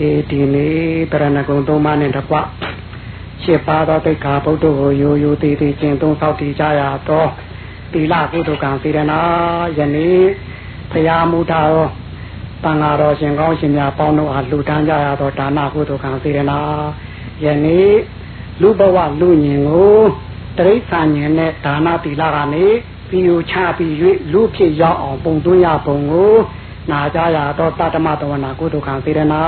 အေးဒီနေ့တရဏဂုံသုံးပါးနဲ့တကွရှစ်ပါးသောတိတ်ခါဗုဒ္ဓကိုရိုးရိုးသေးသေးကျင့်သုံးဆောက်တည်ကြရတော့တိလကုသကံစေရနာယနေ့ဘုရားမူတာတော် တန်ဃာတော်ရှင်ကောင်းရှင်များပေါင်းတို့အားလှူဒန်းကြရတော့ဒါနကုသကံစေရနာယနေ့လူဘဝလူညင်ကိုတရိษံညင်နဲ့ဒါနတိလကနေပြီးယူချပြီး၍လူဖြစ်ရောက်အောင်ပုံသွင်းရပုံကိုနာကြရတော့တတမတဝနာကုသကံစေရနာ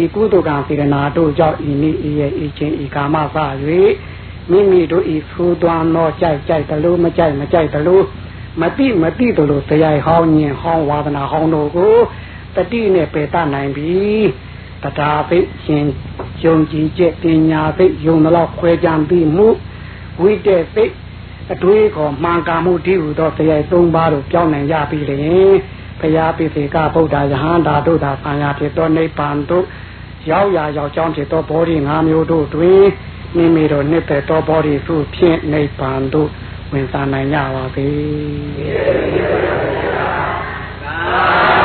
ဤကုသကံစေရနာတို့ကြောင့်ဤနည်းဤရဲ့ဤချင်းဤကာမစ၍မိမိတို့ဤဖူးသွမ်းသောကြိုက်ကြိုက်တလို့မကြိုက်မကြိုက်တလို့မတိမတိတလို့တရားဟောင်းညင်ဟောင်းဝါဒနာဟောင်းတို့ကို တတိနဲ့ပေတနိုင်ပြီတရားသိရှင်ယုံကြည်ချက်ပညာသိယုံတော့ခွဲကြံပြီးမှုဝိတက်သိအတွေးခေါ်မှန်ကာမှုတည်ဟူသောတရားသုံးပါးတို့ပြောင်းနိုင်ရပြီလေဘုရားပိသေကဗုဒ္ဓယဟန္တာတို့သာဆံရဖြစ်သောနိဗ္ဗာန်တို့ရောက်ရာရောက်ကြောင်းဖြစ်သောဘောဓိ၅မျိုးတို့တွင်မိမိတို့နှစ်သက်သောဘောဓိစုဖြင့်နိဗ္ဗာန်တို့ဝင်စားနိုင်ကြပါစေ။